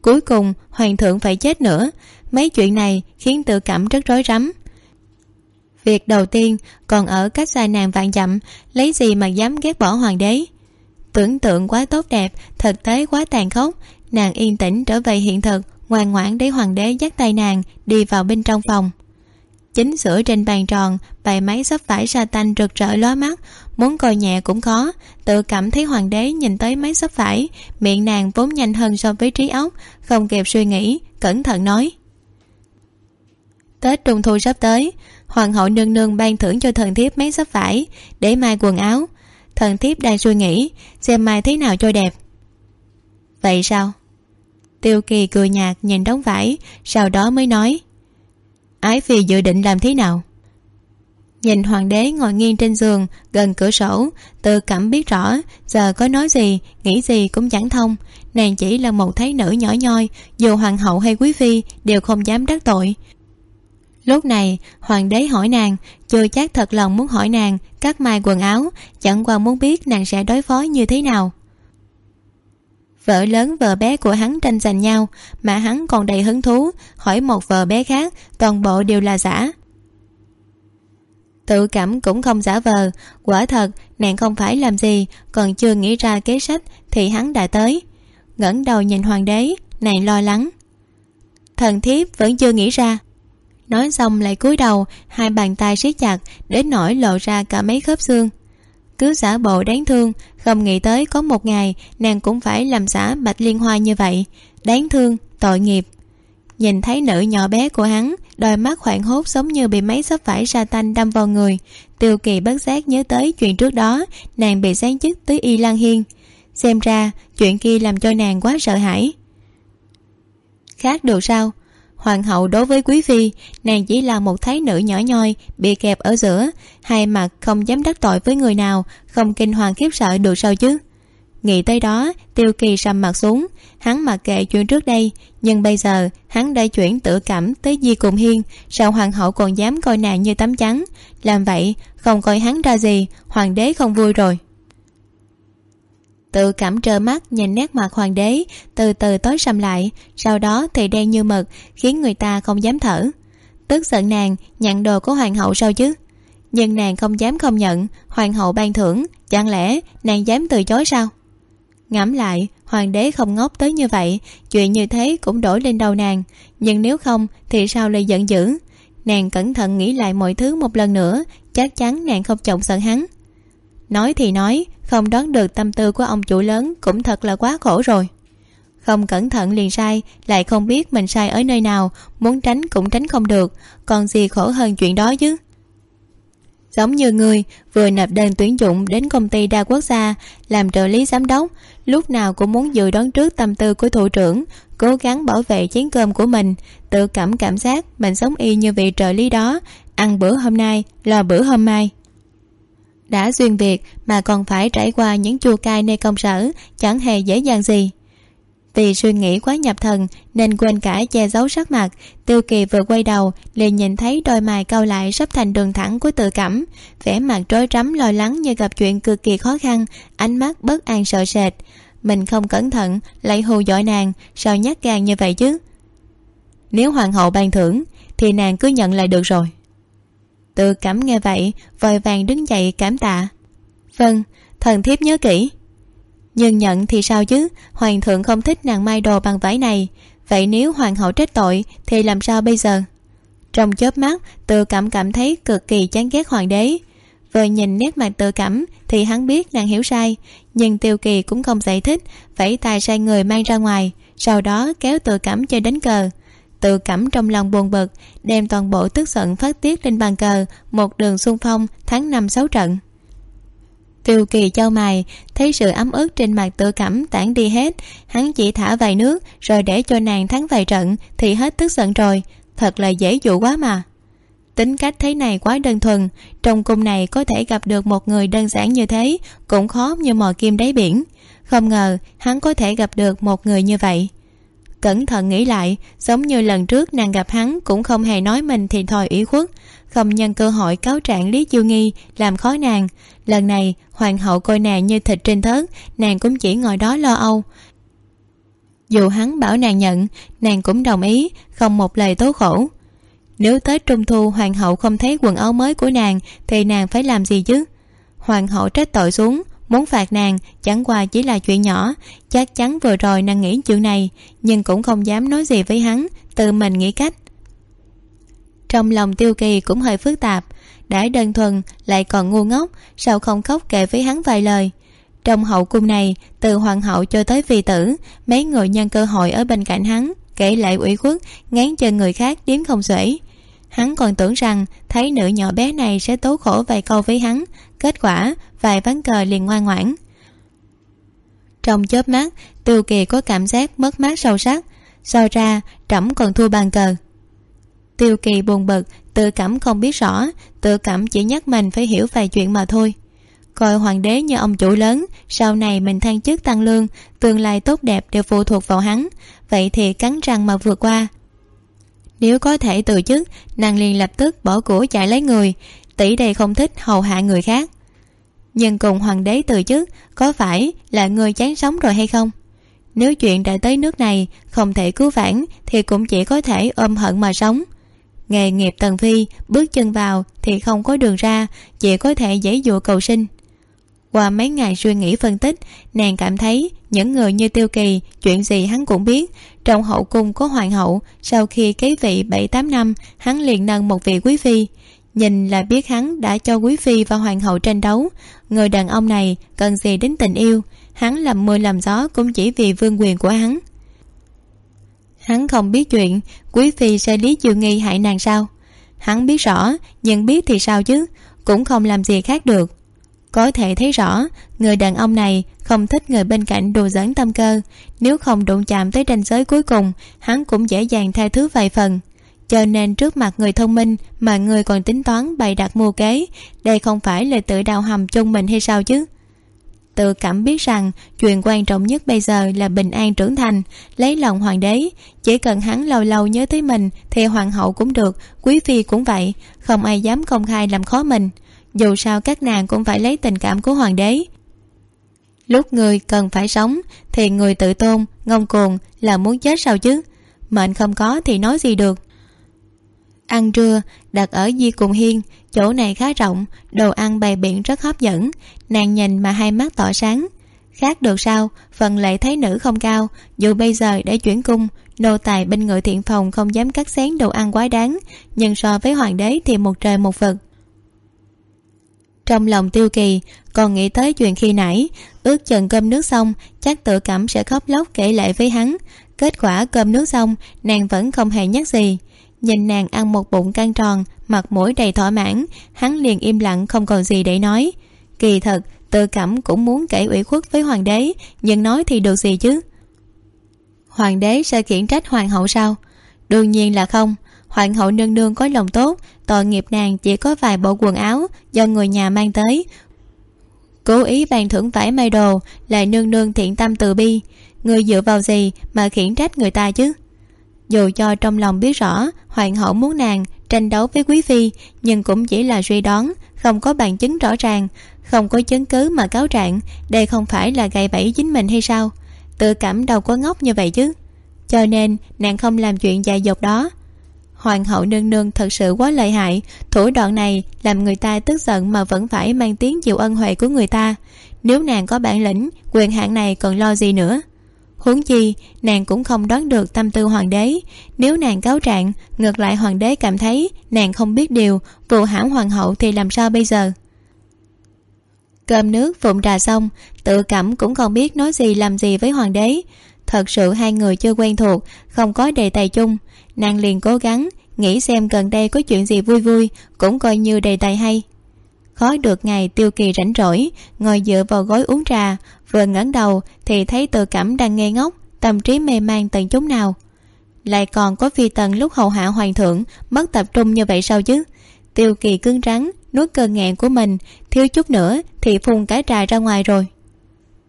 Cuối cùng, hoàng thượng phải chết nữa. Mấy chuyện này khiến tự cảm rất rối rắm việc đầu tiên, còn ở cách xa nàng vạn dặm, lấy gì mà dám ghét bỏ hoàng đế? Tưởng tượng quá tốt đẹp, thực tế quá tàn khốc, nàng yên tĩnh trở về hiện thực, ngoan ngoãn để hoàng đế dắt tay nàng đi vào bên trong phòng. Chính sữa trên bàn tròn, bày máy sắp vải sa tanh rực rỡ lóa mắt, muốn coi nhẹ cũng khó. Tự cảm thấy hoàng đế nhìn tới máy sắp vải, miệng nàng vốn nhanh hơn so với trí óc, không kịp suy nghĩ, cẩn thận nói. Tết trung thu sắp tới hoàng hậu nương nương ban thưởng cho thần thiếp mấy sấp vải, để mai quần áo. Thần thiếp đang suy nghĩ, xem mai thế nào cho đẹp. Vậy sao? Tiêu kỳ cười nhạt nhìn đóng vải, sau đó mới nói, ái phi dự định làm thế nào? Nhìn hoàng đế ngồi nghiêng trên giường, gần cửa sổ tự cảm biết rõ giờ có nói gì, nghĩ gì cũng chẳng thông. Nàng chỉ là một thái nữ nhỏ nhoi, dù hoàng hậu hay quý phi đều không dám đắc tội lúc này, hoàng đế hỏi nàng chưa chắc thật lòng muốn hỏi nàng cắt mai quần áo, chẳng qua muốn biết nàng sẽ đối phó như thế nào? Vợ lớn vợ bé của hắn tranh giành nhau, mà hắn còn đầy hứng thú, hỏi một vợ bé khác, toàn bộ đều là giả. Tự cảm cũng không giả vờ, quả thật, nàng không phải làm gì, còn chưa nghĩ ra kế sách, thì hắn đã tới. Ngẩng đầu nhìn hoàng đế, nàng lo lắng. Thần thiếp vẫn chưa nghĩ ra nói xong lại cúi đầu, hai bàn tay siết chặt đến nỗi lộ ra cả mấy khớp xương. Cứ giả bộ đáng thương, không nghĩ tới có một ngày nàng cũng phải làm giả bạch liên hoa như vậy. Đáng thương, tội nghiệp. Nhìn thấy nữ nhỏ bé của hắn, đôi mắt hoảng hốt giống như bị mấy sắp vải sa tanh đâm vào người. Tiêu kỳ bất giác nhớ tới chuyện trước đó, nàng bị sáng chức tới y lan hiên. Xem ra, chuyện kia làm cho nàng quá sợ hãi. Khác được sao? Hoàng hậu đối với quý phi, nàng chỉ là một thái nữ nhỏ nhoi bị kẹp ở giữa, hai mặt không dám đắc tội với người nào, không kinh hoàng khiếp sợ được sao chứ? Nghĩ tới đó, tiêu kỳ sầm mặt xuống, hắn mặc kệ chuyện trước đây, nhưng bây giờ hắn đã chuyển tự cảm tới di cùng hiên, sao hoàng hậu còn dám coi nàng như tấm chắn? Làm vậy, không coi hắn ra gì, hoàng đế không vui rồi tự cảm trơ mắt, nhìn nét mặt hoàng đế, từ từ tối sầm lại. Sau đó thì đen như mực, khiến người ta không dám thở. Tức giận nàng, nhận đồ của hoàng hậu sao chứ? Nhưng nàng không dám không nhận, hoàng hậu ban thưởng. Chẳng lẽ nàng dám từ chối sao? Ngẫm lại, hoàng đế không ngốc tới như vậy, chuyện như thế cũng đổi lên đầu nàng. Nhưng nếu không thì sao lại giận dữ? Nàng cẩn thận nghĩ lại mọi thứ một lần nữa, chắc chắn nàng không chồng giận hắn. Nói thì nói không đoán được tâm tư của ông chủ lớn cũng thật là quá khổ rồi. Không cẩn thận liền sai, lại không biết mình sai ở nơi nào, muốn tránh cũng tránh không được, còn gì khổ hơn chuyện đó chứ? Giống như người vừa nộp đơn tuyển dụng đến công ty đa quốc gia, làm trợ lý giám đốc, lúc nào cũng muốn dự đoán trước tâm tư của thủ trưởng, cố gắng bảo vệ chén cơm của mình, tự cảm cảm giác mình sống y như vị trợ lý đó, ăn bữa hôm nay, lo bữa hôm mai đã duyên việc mà còn phải trải qua những chua cay nơi công sở, chẳng hề dễ dàng gì. Vì suy nghĩ quá nhập thần nên quên cả che giấu sắc mặt, tiêu kỳ vừa quay đầu liền nhìn thấy đôi mày cau lại sắp thành đường thẳng của tự cảm. Vẻ mặt rối rắm, lo lắng như gặp chuyện cực kỳ khó khăn, ánh mắt bất an sợ sệt. Mình không cẩn thận lại hù dọa nàng, sao nhát gan như vậy chứ? Nếu hoàng hậu ban thưởng, thì nàng cứ nhận lại được rồi tự cảm nghe vậy, vội vàng đứng dậy cảm tạ. Vâng thần thiếp nhớ kỹ. Nhưng nhận thì sao chứ? Hoàng thượng không thích nàng may đồ bằng vải này. Vậy nếu hoàng hậu trách tội, thì làm sao bây giờ? Trong chớp mắt tự cảm cảm thấy cực kỳ chán ghét hoàng đế. Vừa nhìn nét mặt tự cảm thì hắn biết nàng hiểu sai. Nhưng tiêu kỳ cũng không giải thích, vẫy tay sai người mang ra ngoài, sau đó kéo tự cảm chơi đánh cờ tự cảm trong lòng buồn bực, đem toàn bộ tức giận phát tiết lên bàn cờ một đường xung phong tháng năm sáu trận. Tiêu kỳ châu mày thấy sự ấm ức trên mặt tự cảm tản đi hết, hắn chỉ thả vài nước rồi để cho nàng thắng vài trận thì hết tức giận rồi. Thật là dễ dụ quá mà. Tính cách thế này quá đơn thuần, trong cung này có thể gặp được một người đơn giản như thế cũng khó như mò kim đáy biển. Không ngờ hắn có thể gặp được một người như vậy cẩn thận nghĩ lại, giống như lần trước nàng gặp hắn cũng không hề nói mình thì thòi ủy khuất. Không nhân cơ hội cáo trạng lý chiêu nghi, làm khó nàng. Lần này, hoàng hậu coi nàng như thịt trên thớt, nàng cũng chỉ ngồi đó lo âu. Dù hắn bảo nàng nhận, nàng cũng đồng ý, không một lời tố khổ. Nếu tết trung thu, hoàng hậu không thấy quần áo mới của nàng, thì nàng phải làm gì chứ? Hoàng hậu trách tội xuống muốn phạt nàng, chẳng qua chỉ là chuyện nhỏ. Chắc chắn vừa rồi nàng nghĩ chuyện này, nhưng cũng không dám nói gì với hắn, tự mình nghĩ cách. Trong lòng tiêu kỳ cũng hơi phức tạp, đã đơn thuần, lại còn ngu ngốc, sao không khóc kể với hắn vài lời. Trong hậu cung này, từ hoàng hậu cho tới vị tử, mấy người nhân cơ hội ở bên cạnh hắn, kể lại ủy khuất, ngán chân người khác điếm không xuể. Hắn còn tưởng rằng, thấy nữ nhỏ bé này sẽ tố khổ vài câu với hắn kết quả, vài ván cờ liền ngoan ngoãn. Trong chớp mắt, tiêu kỳ có cảm giác mất mát sâu sắc, so ra trẫm còn thua bàn cờ. Tiêu kỳ buồn bực, tự cảm không biết rõ, tự cảm chỉ nhắc mình phải hiểu vài chuyện mà thôi. Coi hoàng đế như ông chủ lớn, sau này mình thăng chức tăng lương, tương lai tốt đẹp đều phụ thuộc vào hắn, vậy thì cắn răng mà vượt qua. Nếu có thể từ chức, nàng liền lập tức bỏ của chạy lấy người tỷ đây không thích hầu hạ người khác. Nhưng cùng hoàng đế từ chức, có phải là người chán sống rồi hay không? Nếu chuyện đã tới nước này, không thể cứu vãn, thì cũng chỉ có thể ôm hận mà sống. Nghề nghiệp tần phi, bước chân vào thì không có đường ra, chỉ có thể dãy dụa cầu sinh. Qua mấy ngày suy nghĩ phân tích, nàng cảm thấy những người như tiêu kỳ, chuyện gì hắn cũng biết. Trong hậu cung có hoàng hậu, sau khi kế vị bảy tám năm, hắn liền nâng một vị quý phi nhìn là biết hắn đã cho quý phi và hoàng hậu tranh đấu. Người đàn ông này cần gì đến tình yêu? Hắn làm mưa làm gió cũng chỉ vì vương quyền của hắn. Hắn không biết chuyện, quý phi sẽ lý chiều nghi hại nàng sao? Hắn biết rõ, nhưng biết thì sao chứ? Cũng không làm gì khác được. Có thể thấy rõ, người đàn ông này không thích người bên cạnh đùa giỡn tâm cơ. Nếu không đụng chạm tới ranh giới cuối cùng, hắn cũng dễ dàng tha thứ vài phần cho nên trước mặt người thông minh mà người còn tính toán bày đặt mưu kế, đây không phải là tự đào hầm chung mình hay sao chứ? Tự cảm biết rằng chuyện quan trọng nhất bây giờ là bình an trưởng thành, lấy lòng hoàng đế. Chỉ cần hắn lâu lâu nhớ tới mình thì hoàng hậu cũng được, quý phi cũng vậy, không ai dám công khai làm khó mình. Dù sao các nàng cũng phải lấy tình cảm của hoàng đế. Lúc người cần phải sống thì người tự tôn, ngông cuồng là muốn chết sao chứ? Mệnh không có thì nói gì được ăn trưa, đặt ở di cùng hiên, chỗ này khá rộng, đồ ăn bày biện rất hấp dẫn, nàng nhìn mà hai mắt tỏ sáng. Khác được sao, phần lệ thấy nữ không cao, dù bây giờ đã chuyển cung, nô tài bên ngự thiện phòng không dám cắt xén đồ ăn quá đáng, nhưng so với hoàng đế thì một trời một vực. Trong lòng tiêu kỳ, còn nghĩ tới chuyện khi nãy, ước chừng cơm nước xong, chắc tự cảm sẽ khóc lóc kể lệ với hắn. Kết quả cơm nước xong, nàng vẫn không hề nhắc gì nhìn nàng ăn một bụng căng tròn, mặt mũi đầy thỏa mãn, hắn liền im lặng không còn gì để nói. Kỳ thật, tự cảm cũng muốn kể ủy khuất với hoàng đế, nhưng nói thì được gì chứ? Hoàng đế sẽ khiển trách hoàng hậu sao? Đương nhiên là không. Hoàng hậu nương nương có lòng tốt, tội nghiệp nàng chỉ có vài bộ quần áo do người nhà mang tới. Cố ý bàn thưởng vải may đồ, lại nương nương thiện tâm từ bi. Người dựa vào gì mà khiển trách người ta chứ? Dù cho trong lòng biết rõ hoàng hậu muốn nàng tranh đấu với quý phi, nhưng cũng chỉ là suy đoán, không có bằng chứng rõ ràng, không có chứng cứ mà cáo trạng đây không phải là gậy bẫy chính mình hay sao? Tự cảm đâu có ngốc như vậy chứ? Cho nên nàng không làm chuyện dài dột đó. Hoàng hậu nương nương thật sự quá lợi hại, thủ đoạn này làm người ta tức giận mà vẫn phải mang tiếng chịu ân huệ của người ta. Nếu nàng có bản lĩnh, quyền hạn này còn lo gì nữa? Huống chi, nàng cũng không đoán được tâm tư hoàng đế. Nếu nàng cáo trạng, ngược lại hoàng đế cảm thấy nàng không biết điều, vụ hãm hoàng hậu thì làm sao bây giờ? Cơm nước phụng trà xong, tự cảm cũng không biết nói gì làm gì với hoàng đế. Thật sự hai người chưa quen thuộc, không có đề tài chung. Nàng liền cố gắng, nghĩ xem gần đây có chuyện gì vui vui, cũng coi như đề tài hay. Khó được ngày tiêu kỳ rảnh rỗi, ngồi dựa vào gối uống trà vừa ngẩng đầu thì thấy tự cảm đang nghe ngốc, tâm trí mê man tận chốn nào. Lại còn có phi tần lúc hầu hạ hoàng thượng mất tập trung như vậy sao chứ? Tiêu kỳ cứng rắn, nuốt cơn nghẹn của mình, thiếu chút nữa thì phun cái trà ra ngoài rồi.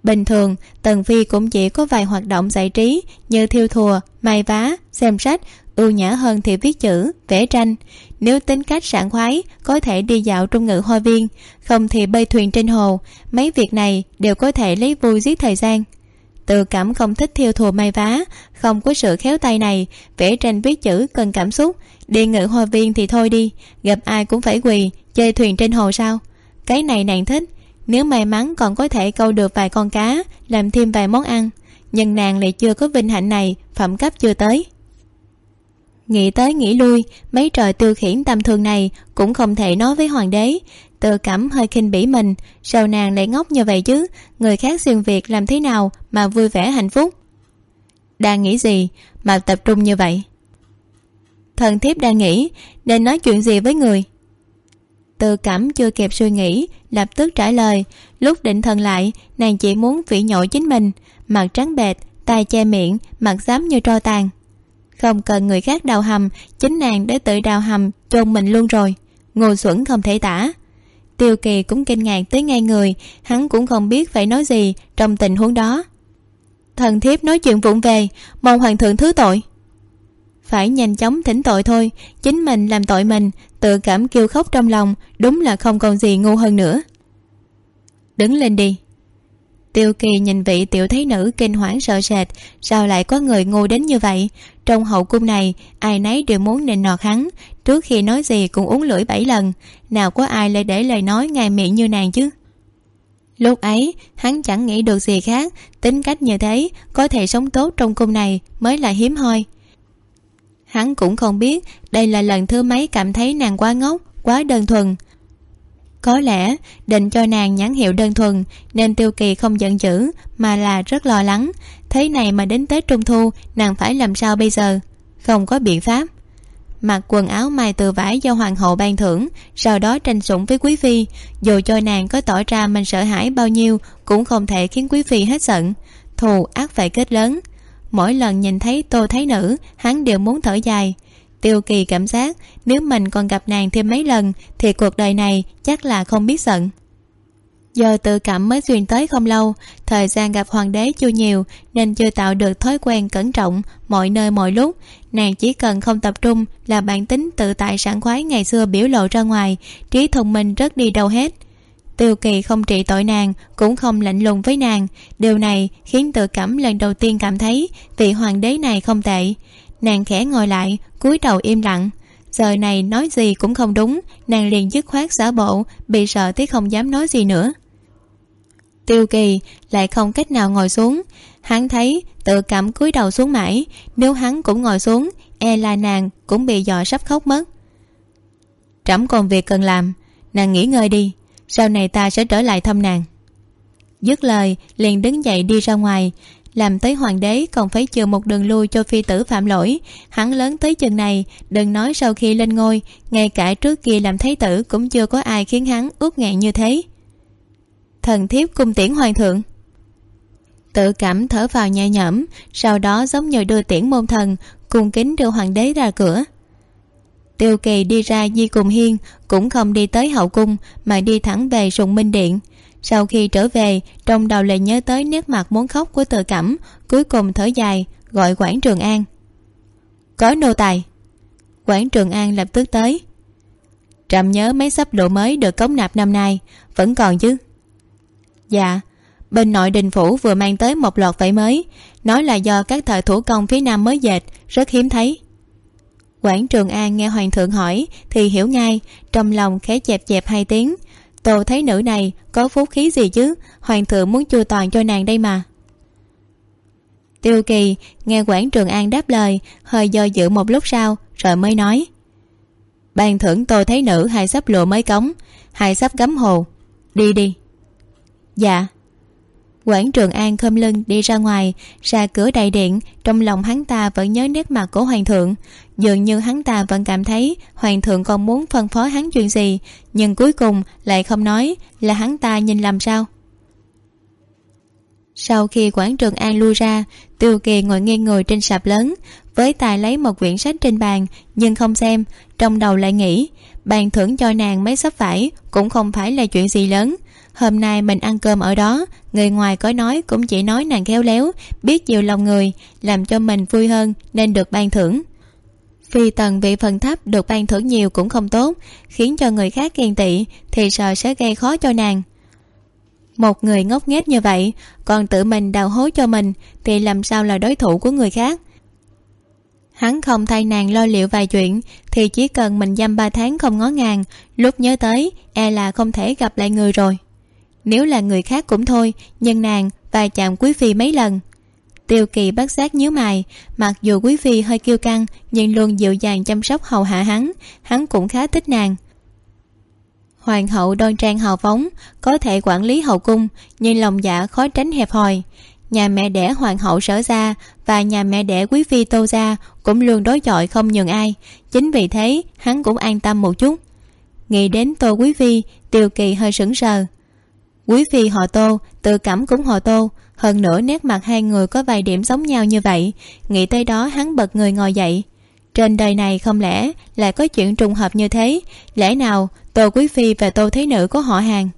Bình thường, tần phi cũng chỉ có vài hoạt động giải trí như thiêu thùa, may vá, xem sách ưu nhã hơn thì viết chữ, vẽ tranh. Nếu tính cách sảng khoái, có thể đi dạo trong ngự hoa viên. Không thì bơi thuyền trên hồ. Mấy việc này đều có thể lấy vui giết thời gian. Tự cảm không thích thiêu thùa may vá, không có sự khéo tay này, vẽ tranh viết chữ cần cảm xúc. Đi ngự hoa viên thì thôi đi, gặp ai cũng phải quỳ, chơi thuyền trên hồ sao? Cái này nàng thích. Nếu may mắn còn có thể câu được vài con cá, làm thêm vài món ăn. Nhưng nàng lại chưa có vinh hạnh này, phẩm cấp chưa tới nghĩ tới nghĩ lui mấy trời tiêu khiển tầm thường này cũng không thể nói với hoàng đế. Tự cảm hơi khinh bỉ mình sao nàng lại ngốc như vậy chứ? Người khác xuyên việc làm thế nào mà vui vẻ hạnh phúc? Đang nghĩ gì mà tập trung như vậy? Thần thiếp đang nghĩ nên nói chuyện gì với người? Tự cảm chưa kịp suy nghĩ lập tức trả lời. Lúc định thần lại nàng chỉ muốn phỉ nhội chính mình. Mặt trắng bệt, tay che miệng mặt xám như tro tàn không cần người khác đào hầm, chính nàng để tự đào hầm, chôn mình luôn rồi. Ngồi xuẩn không thể tả. Tiêu kỳ cũng kinh ngạc tới ngay người, hắn cũng không biết phải nói gì trong tình huống đó. Thần thiếp nói chuyện vụng về, mong hoàng thượng thứ tội. Phải nhanh chóng thỉnh tội thôi, chính mình làm tội mình, tự cảm kêu khóc trong lòng, đúng là không còn gì ngu hơn nữa. Đứng lên đi. Tiêu kỳ nhìn vị tiểu thấy nữ kinh hoảng sợ sệt, sao lại có người ngu đến như vậy? Trong hậu cung này, ai nấy đều muốn nịnh nọt hắn, trước khi nói gì cũng uống lưỡi bảy lần. Nào có ai lại để lời nói ngài miệng như nàng chứ? Lúc ấy, hắn chẳng nghĩ được gì khác, tính cách như thế, có thể sống tốt trong cung này mới là hiếm hoi. Hắn cũng không biết đây là lần thứ mấy cảm thấy nàng quá ngốc, quá đơn thuần. Có lẽ, định cho nàng nhãn hiệu đơn thuần, nên tiêu kỳ không giận dữ, mà là rất lo lắng thế này mà đến tết trung thu, nàng phải làm sao bây giờ? Không có biện pháp. Mặc quần áo mài từ vải do hoàng hậu ban thưởng, sau đó tranh sủng với quý phi. Dù cho nàng có tỏ ra mình sợ hãi bao nhiêu, cũng không thể khiến quý phi hết giận. Thù ác phải kết lớn. Mỗi lần nhìn thấy tô thấy nữ, hắn đều muốn thở dài. Tiêu kỳ cảm giác, nếu mình còn gặp nàng thêm mấy lần, thì cuộc đời này chắc là không biết giận do tự cảm mới xuyên tới không lâu. Thời gian gặp hoàng đế chưa nhiều, nên chưa tạo được thói quen cẩn trọng mọi nơi mọi lúc. Nàng chỉ cần không tập trung là bản tính tự tại sảng khoái ngày xưa biểu lộ ra ngoài, trí thông minh rất đi đâu hết. Tiêu kỳ không trị tội nàng, cũng không lạnh lùng với nàng. Điều này khiến tự cảm lần đầu tiên cảm thấy vị hoàng đế này không tệ. Nàng khẽ ngồi lại, cúi đầu im lặng. Giờ này nói gì cũng không đúng, nàng liền dứt khoát giả bộ, bị sợ tới không dám nói gì nữa tiêu kỳ lại không cách nào ngồi xuống. Hắn thấy tự cảm cúi đầu xuống mãi. Nếu hắn cũng ngồi xuống e là nàng cũng bị dọa sắp khóc mất. Trẫm còn việc cần làm. Nàng nghỉ ngơi đi. Sau này ta sẽ trở lại thăm nàng. Dứt lời, liền đứng dậy đi ra ngoài. Làm tới hoàng đế còn phải chừa một đường lui cho phi tử phạm lỗi. Hắn lớn tới chừng này, đừng nói sau khi lên ngôi, ngay cả trước kia làm thái tử cũng chưa có ai khiến hắn ước nghẹn như thế thần thiếp cung tiễn hoàng thượng. Tự cảm thở vào nhẹ nhõm, sau đó giống như đưa tiễn môn thần, cung kính đưa hoàng đế ra cửa. Tiêu kỳ đi ra di cùng hiên, cũng không đi tới hậu cung, mà đi thẳng về sùng minh điện. Sau khi trở về, trong đầu lại nhớ tới nét mặt muốn khóc của tự cảm cuối cùng thở dài, gọi quảng trường an. Có nô tài. Quảng trường an lập tức tới. Trầm nhớ mấy sắp độ mới được cống nạp năm nay, vẫn còn chứ? Dạ. Bên nội đình phủ vừa mang tới một loạt vải mới. Nói là do các thợ thủ công phía nam mới dệt, rất hiếm thấy. Quản trường an nghe hoàng thượng hỏi, thì hiểu ngay, trong lòng khẽ chẹp chẹp hai tiếng. Tô thấy nữ này có phúc khí gì chứ? Hoàng thượng muốn chu toàn cho nàng đây mà. Tiêu kỳ nghe quản trường an đáp lời, hơi do dự một lúc sau, rồi mới nói. Ban thưởng tôi thấy nữ hai sắp lụa mới cống hai sắp gấm hồ. Đi đi dạ. Quản trường an khom lưng đi ra ngoài, ra cửa đại điện, trong lòng hắn ta vẫn nhớ nét mặt của hoàng thượng. Dường như hắn ta vẫn cảm thấy hoàng thượng còn muốn phân phó hắn chuyện gì, nhưng cuối cùng lại không nói là hắn ta nhìn làm sao. Sau khi quản trường an lui ra, tiêu kỳ ngồi nghiêng người trên sạp lớn, với tài lấy một quyển sách trên bàn, nhưng không xem, trong đầu lại nghĩ, bàn thưởng cho nàng mấy sắp vải cũng không phải là chuyện gì lớn hôm nay mình ăn cơm ở đó. Người ngoài có nói cũng chỉ nói nàng khéo léo, biết chiều lòng người, làm cho mình vui hơn, nên được ban thưởng. Phi tần vị phần thấp được ban thưởng nhiều cũng không tốt, khiến cho người khác ghen tị, thì sợ sẽ gây khó cho nàng. Một người ngốc nghếch như vậy, còn tự mình đào hố cho mình, thì làm sao là đối thủ của người khác? Hắn không thay nàng lo liệu vài chuyện, thì chỉ cần mình dăm ba tháng không ngó ngàng, lúc nhớ tới e là không thể gặp lại người rồi nếu là người khác cũng thôi nhưng nàng và chạm quý phi mấy lần. Tiêu kỳ bắt giác nhíu mày, mặc dù quý phi hơi kiêu căng, nhưng luôn dịu dàng chăm sóc hầu hạ hắn hắn cũng khá thích nàng. Hoàng hậu đoan trang hào phóng, có thể quản lý hậu cung, nhưng lòng dạ khó tránh hẹp hòi. Nhà mẹ đẻ hoàng hậu sở gia và nhà mẹ đẻ quý phi tô gia cũng luôn đối chọi không nhường ai, chính vì thế hắn cũng an tâm một chút. Nghĩ đến tô quý phi, tiêu kỳ hơi sững sờ quý phi họ tô, tự cảm cũng họ tô. Hơn nữa, nét mặt hai người có vài điểm giống nhau như vậy. Nghĩ tới đó, hắn bật người ngồi dậy. Trên đời này không lẽ lại có chuyện trùng hợp như thế? Lẽ nào tô quý phi và tô thế nữ có họ hàng?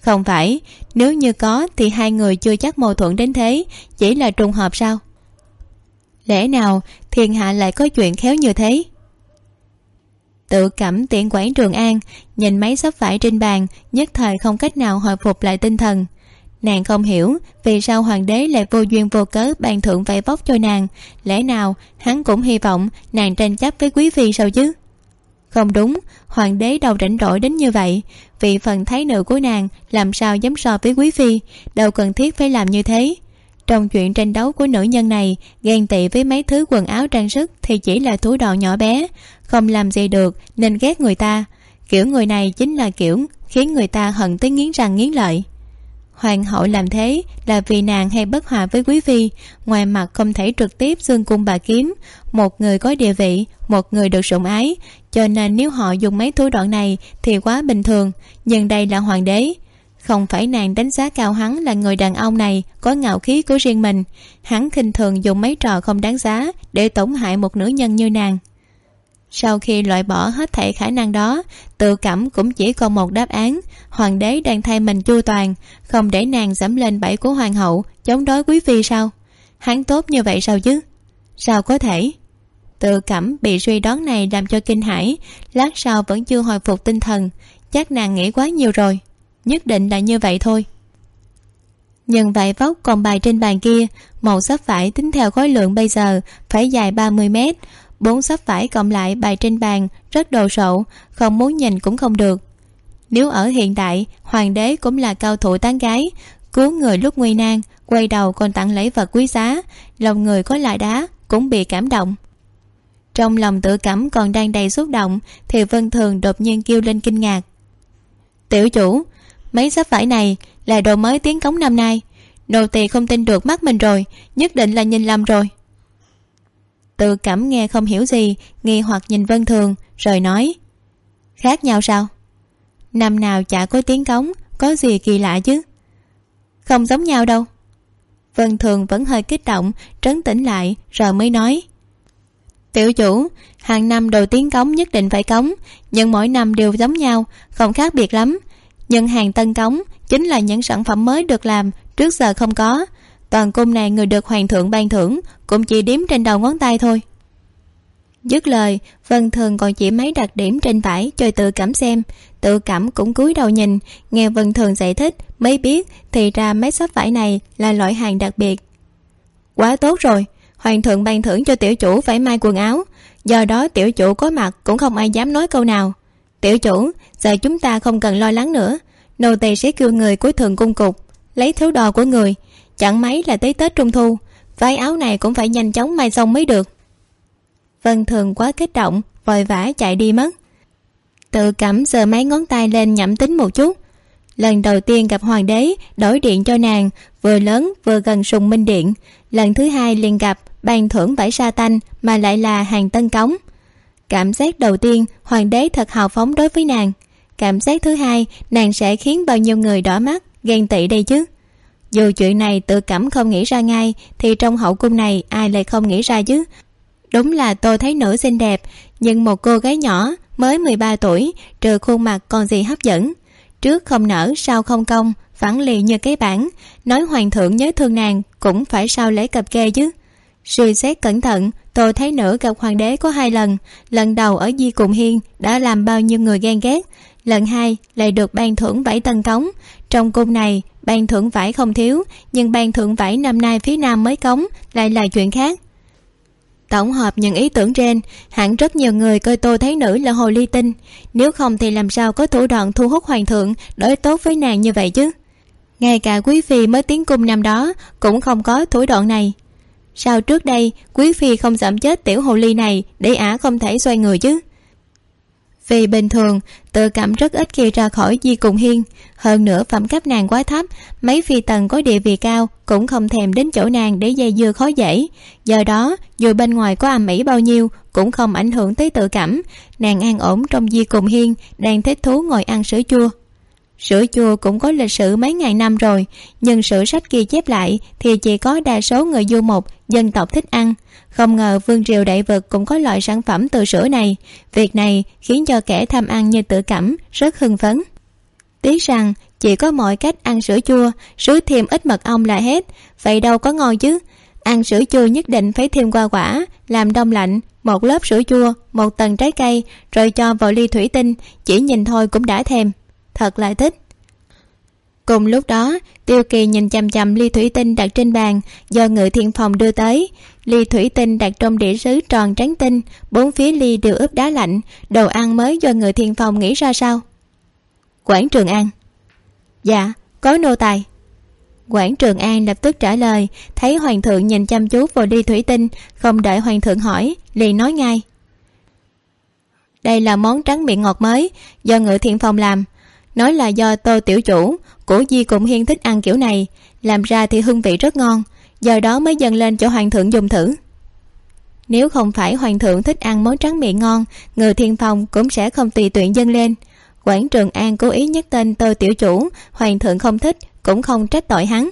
Không phải. Nếu như có, thì hai người chưa chắc mâu thuẫn đến thế. Chỉ là trùng hợp sao? Lẽ nào thiên hạ lại có chuyện khéo như thế? Tự cảm tiện quản trường an, nhìn mấy sắp vải trên bàn, nhất thời không cách nào hồi phục lại tinh thần. Nàng không hiểu vì sao hoàng đế lại vô duyên vô cớ ban thượng vải vóc cho nàng. Lẽ nào hắn cũng hy vọng nàng tranh chấp với quý phi sao chứ? Không đúng, hoàng đế đâu rảnh rỗi đến như vậy. Vì phần thái nữ của nàng làm sao dám so với quý phi, đâu cần thiết phải làm như thế trong chuyện tranh đấu của nữ nhân này, ghen tị với mấy thứ quần áo trang sức thì chỉ là thú đoạn nhỏ bé, không làm gì được nên ghét người ta. Kiểu người này chính là kiểu khiến người ta hận tới nghiến răng nghiến lợi. Hoàng hậu làm thế là vì nàng hay bất hòa với quý phi, ngoài mặt không thể trực tiếp xương cung bà kiếm. Một người có địa vị, một người được sủng ái, cho nên nếu họ dùng mấy thủ đoạn này thì quá bình thường, nhưng đây là hoàng đế không phải nàng đánh giá cao hắn là người đàn ông này có ngạo khí của riêng mình. Hắn khinh thường dùng mấy trò không đáng giá để tổn hại một nữ nhân như nàng. Sau khi loại bỏ hết thảy khả năng đó, tự cảm cũng chỉ còn một đáp án. Hoàng đế đang thay mình chu toàn, không để nàng dẫm lên bẫy của hoàng hậu, chống đối quý phi sao? Hắn tốt như vậy sao chứ? Sao có thể? Tự cảm bị suy đoán này làm cho kinh hãi, lát sau vẫn chưa hồi phục tinh thần. Chắc nàng nghĩ quá nhiều rồi nhất định là như vậy thôi. Nhưng vải vóc còn bài trên bàn kia, màu sắp vải tính theo khối lượng bây giờ phải dài ba mươi mét. Bốn sắp vải cộng lại bài trên bàn, rất đồ sộ, không muốn nhìn cũng không được. Nếu ở hiện đại, hoàng đế cũng là cao thủ tán gái, cứu người lúc nguy nan, quay đầu còn tặng lễ vật quý giá, lòng người có lại đá cũng bị cảm động. Trong lòng tự cảm còn đang đầy xúc động, thì vân thường đột nhiên kêu lên kinh ngạc. Tiểu chủ mấy sắp vải này là đồ mới tiến cống năm nay. Nô tỳ không tin được mắt mình rồi, nhất định là nhìn lầm rồi. Tự cảm nghe không hiểu gì, nghi hoặc nhìn vân thường, rồi nói, khác nhau sao? Năm nào chả có tiếng cống, có gì kỳ lạ chứ? Không giống nhau đâu. Vân thường vẫn hơi kích động, trấn tĩnh lại, rồi mới nói, tiểu chủ, hàng năm đầu tiếng cống nhất định phải cống, nhưng mỗi năm đều giống nhau, không khác biệt lắm nhưng hàng tân cống chính là những sản phẩm mới được làm, trước giờ không có. Toàn cung này người được hoàng thượng ban thưởng, cũng chỉ đếm trên đầu ngón tay thôi. Dứt lời, vân thường còn chỉ mấy đặc điểm trên vải cho tự cảm xem. Tự cảm cũng cúi đầu nhìn, nghe vân thường giải thích, mới biết thì ra mấy sắp vải này là loại hàng đặc biệt. Quá tốt rồi, hoàng thượng ban thưởng cho tiểu chủ phải may quần áo. Do đó tiểu chủ có mặt cũng không ai dám nói câu nào tiểu chủ, giờ chúng ta không cần lo lắng nữa. Nô tỳ sẽ kêu người của thường cung cục, lấy thứ đò của người. Chẳng mấy là tới tết trung thu, váy áo này cũng phải nhanh chóng may xong mới được. Vân thường quá kích động, vội vã chạy đi mất. Tự cảm giơ mấy ngón tay lên nhẩm tính một chút. Lần đầu tiên gặp hoàng đế, đổi điện cho nàng, vừa lớn vừa gần sùng minh điện. Lần thứ hai liền gặp ban thưởng vải sa tanh, mà lại là hàng tân cống cảm giác đầu tiên, hoàng đế thật hào phóng đối với nàng. Cảm giác thứ hai, nàng sẽ khiến bao nhiêu người đỏ mắt, ghen tị đây chứ? Dù chuyện này tự cảm không nghĩ ra ngay, thì trong hậu cung này ai lại không nghĩ ra chứ? Đúng là tôi thấy nữ xinh đẹp, nhưng một cô gái nhỏ, mới mười ba tuổi, trừ khuôn mặt còn gì hấp dẫn. Trước không nở, sau không công phản lì như cái bản nói hoàng thượng nhớ thương nàng, cũng phải sao lấy cặp kê chứ? Suy xét cẩn thận tôi thấy nữ gặp hoàng đế có hai lần. Lần đầu ở di cùng hiên đã làm bao nhiêu người ghen ghét. Lần hai lại được ban thưởng vải tân cống. Trong cung này, ban thưởng vải không thiếu, nhưng ban thưởng vải năm nay phía nam mới cống lại là chuyện khác. Tổng hợp những ý tưởng trên, hẳn rất nhiều người coi tôi thấy nữ là hồ ly tinh. Nếu không thì làm sao có thủ đoạn thu hút hoàng thượng đối tốt với nàng như vậy chứ? Ngay cả quý phi mới tiến cung năm đó cũng không có thủ đoạn này sao trước đây quý phi không giảm chết tiểu hồ ly này để ả không thể xoay người chứ? Vì bình thường, tự cảm rất ít khi ra khỏi di cùng hiên. Hơn nữa phẩm cấp nàng quá thấp, mấy phi tần có địa vị cao cũng không thèm đến chỗ nàng để dây dưa khó dễ. Do đó, dù bên ngoài có ầm ĩ bao nhiêu, cũng không ảnh hưởng tới tự cảm. Nàng an ổn trong di cùng hiên, đang thích thú ngồi ăn sữa chua sữa chua cũng có lịch sử mấy ngàn năm rồi, nhưng sử sách ghi chép lại thì chỉ có đa số người du mục, dân tộc thích ăn. Không ngờ vương triều đại vực cũng có loại sản phẩm từ sữa này. Việc này khiến cho kẻ tham ăn như tự cảm rất hưng phấn. Tiếc rằng chỉ có mọi cách ăn sữa chua sứ thêm ít mật ong là hết. Vậy đâu có ngon chứ? Ăn sữa chua nhất định phải thêm qua quả, làm đông lạnh, một lớp sữa chua, một tầng trái cây, rồi cho vào ly thủy tinh, chỉ nhìn thôi cũng đã thèm thật là thích. Cùng lúc đó, tiêu kỳ nhìn chằm chằm ly thủy tinh đặt trên bàn, do ngự thiên phòng đưa tới. Ly thủy tinh đặt trong đĩa sứ tròn trắng tinh, bốn phía ly đều ướp đá lạnh. Đồ ăn mới do ngự thiên phòng nghĩ ra sao? Quảng trường an. Dạ có nô tài. Quảng trường an lập tức trả lời, thấy hoàng thượng nhìn chăm chú vào ly thủy tinh, không đợi hoàng thượng hỏi, liền nói ngay. Đây là món trắng miệng ngọt mới, do ngự thiện phòng làm nói là do tô tiểu chủ, của di cũng hiên thích ăn kiểu này, làm ra thì hương vị rất ngon do đó mới dâng lên cho hoàng thượng dùng thử. Nếu không phải hoàng thượng thích ăn món trắng miệng ngon người thiên phong cũng sẽ không tùy tiện dâng lên. Quảng trường an cố ý nhắc tên tô tiểu chủ, hoàng thượng không thích, cũng không trách tội hắn.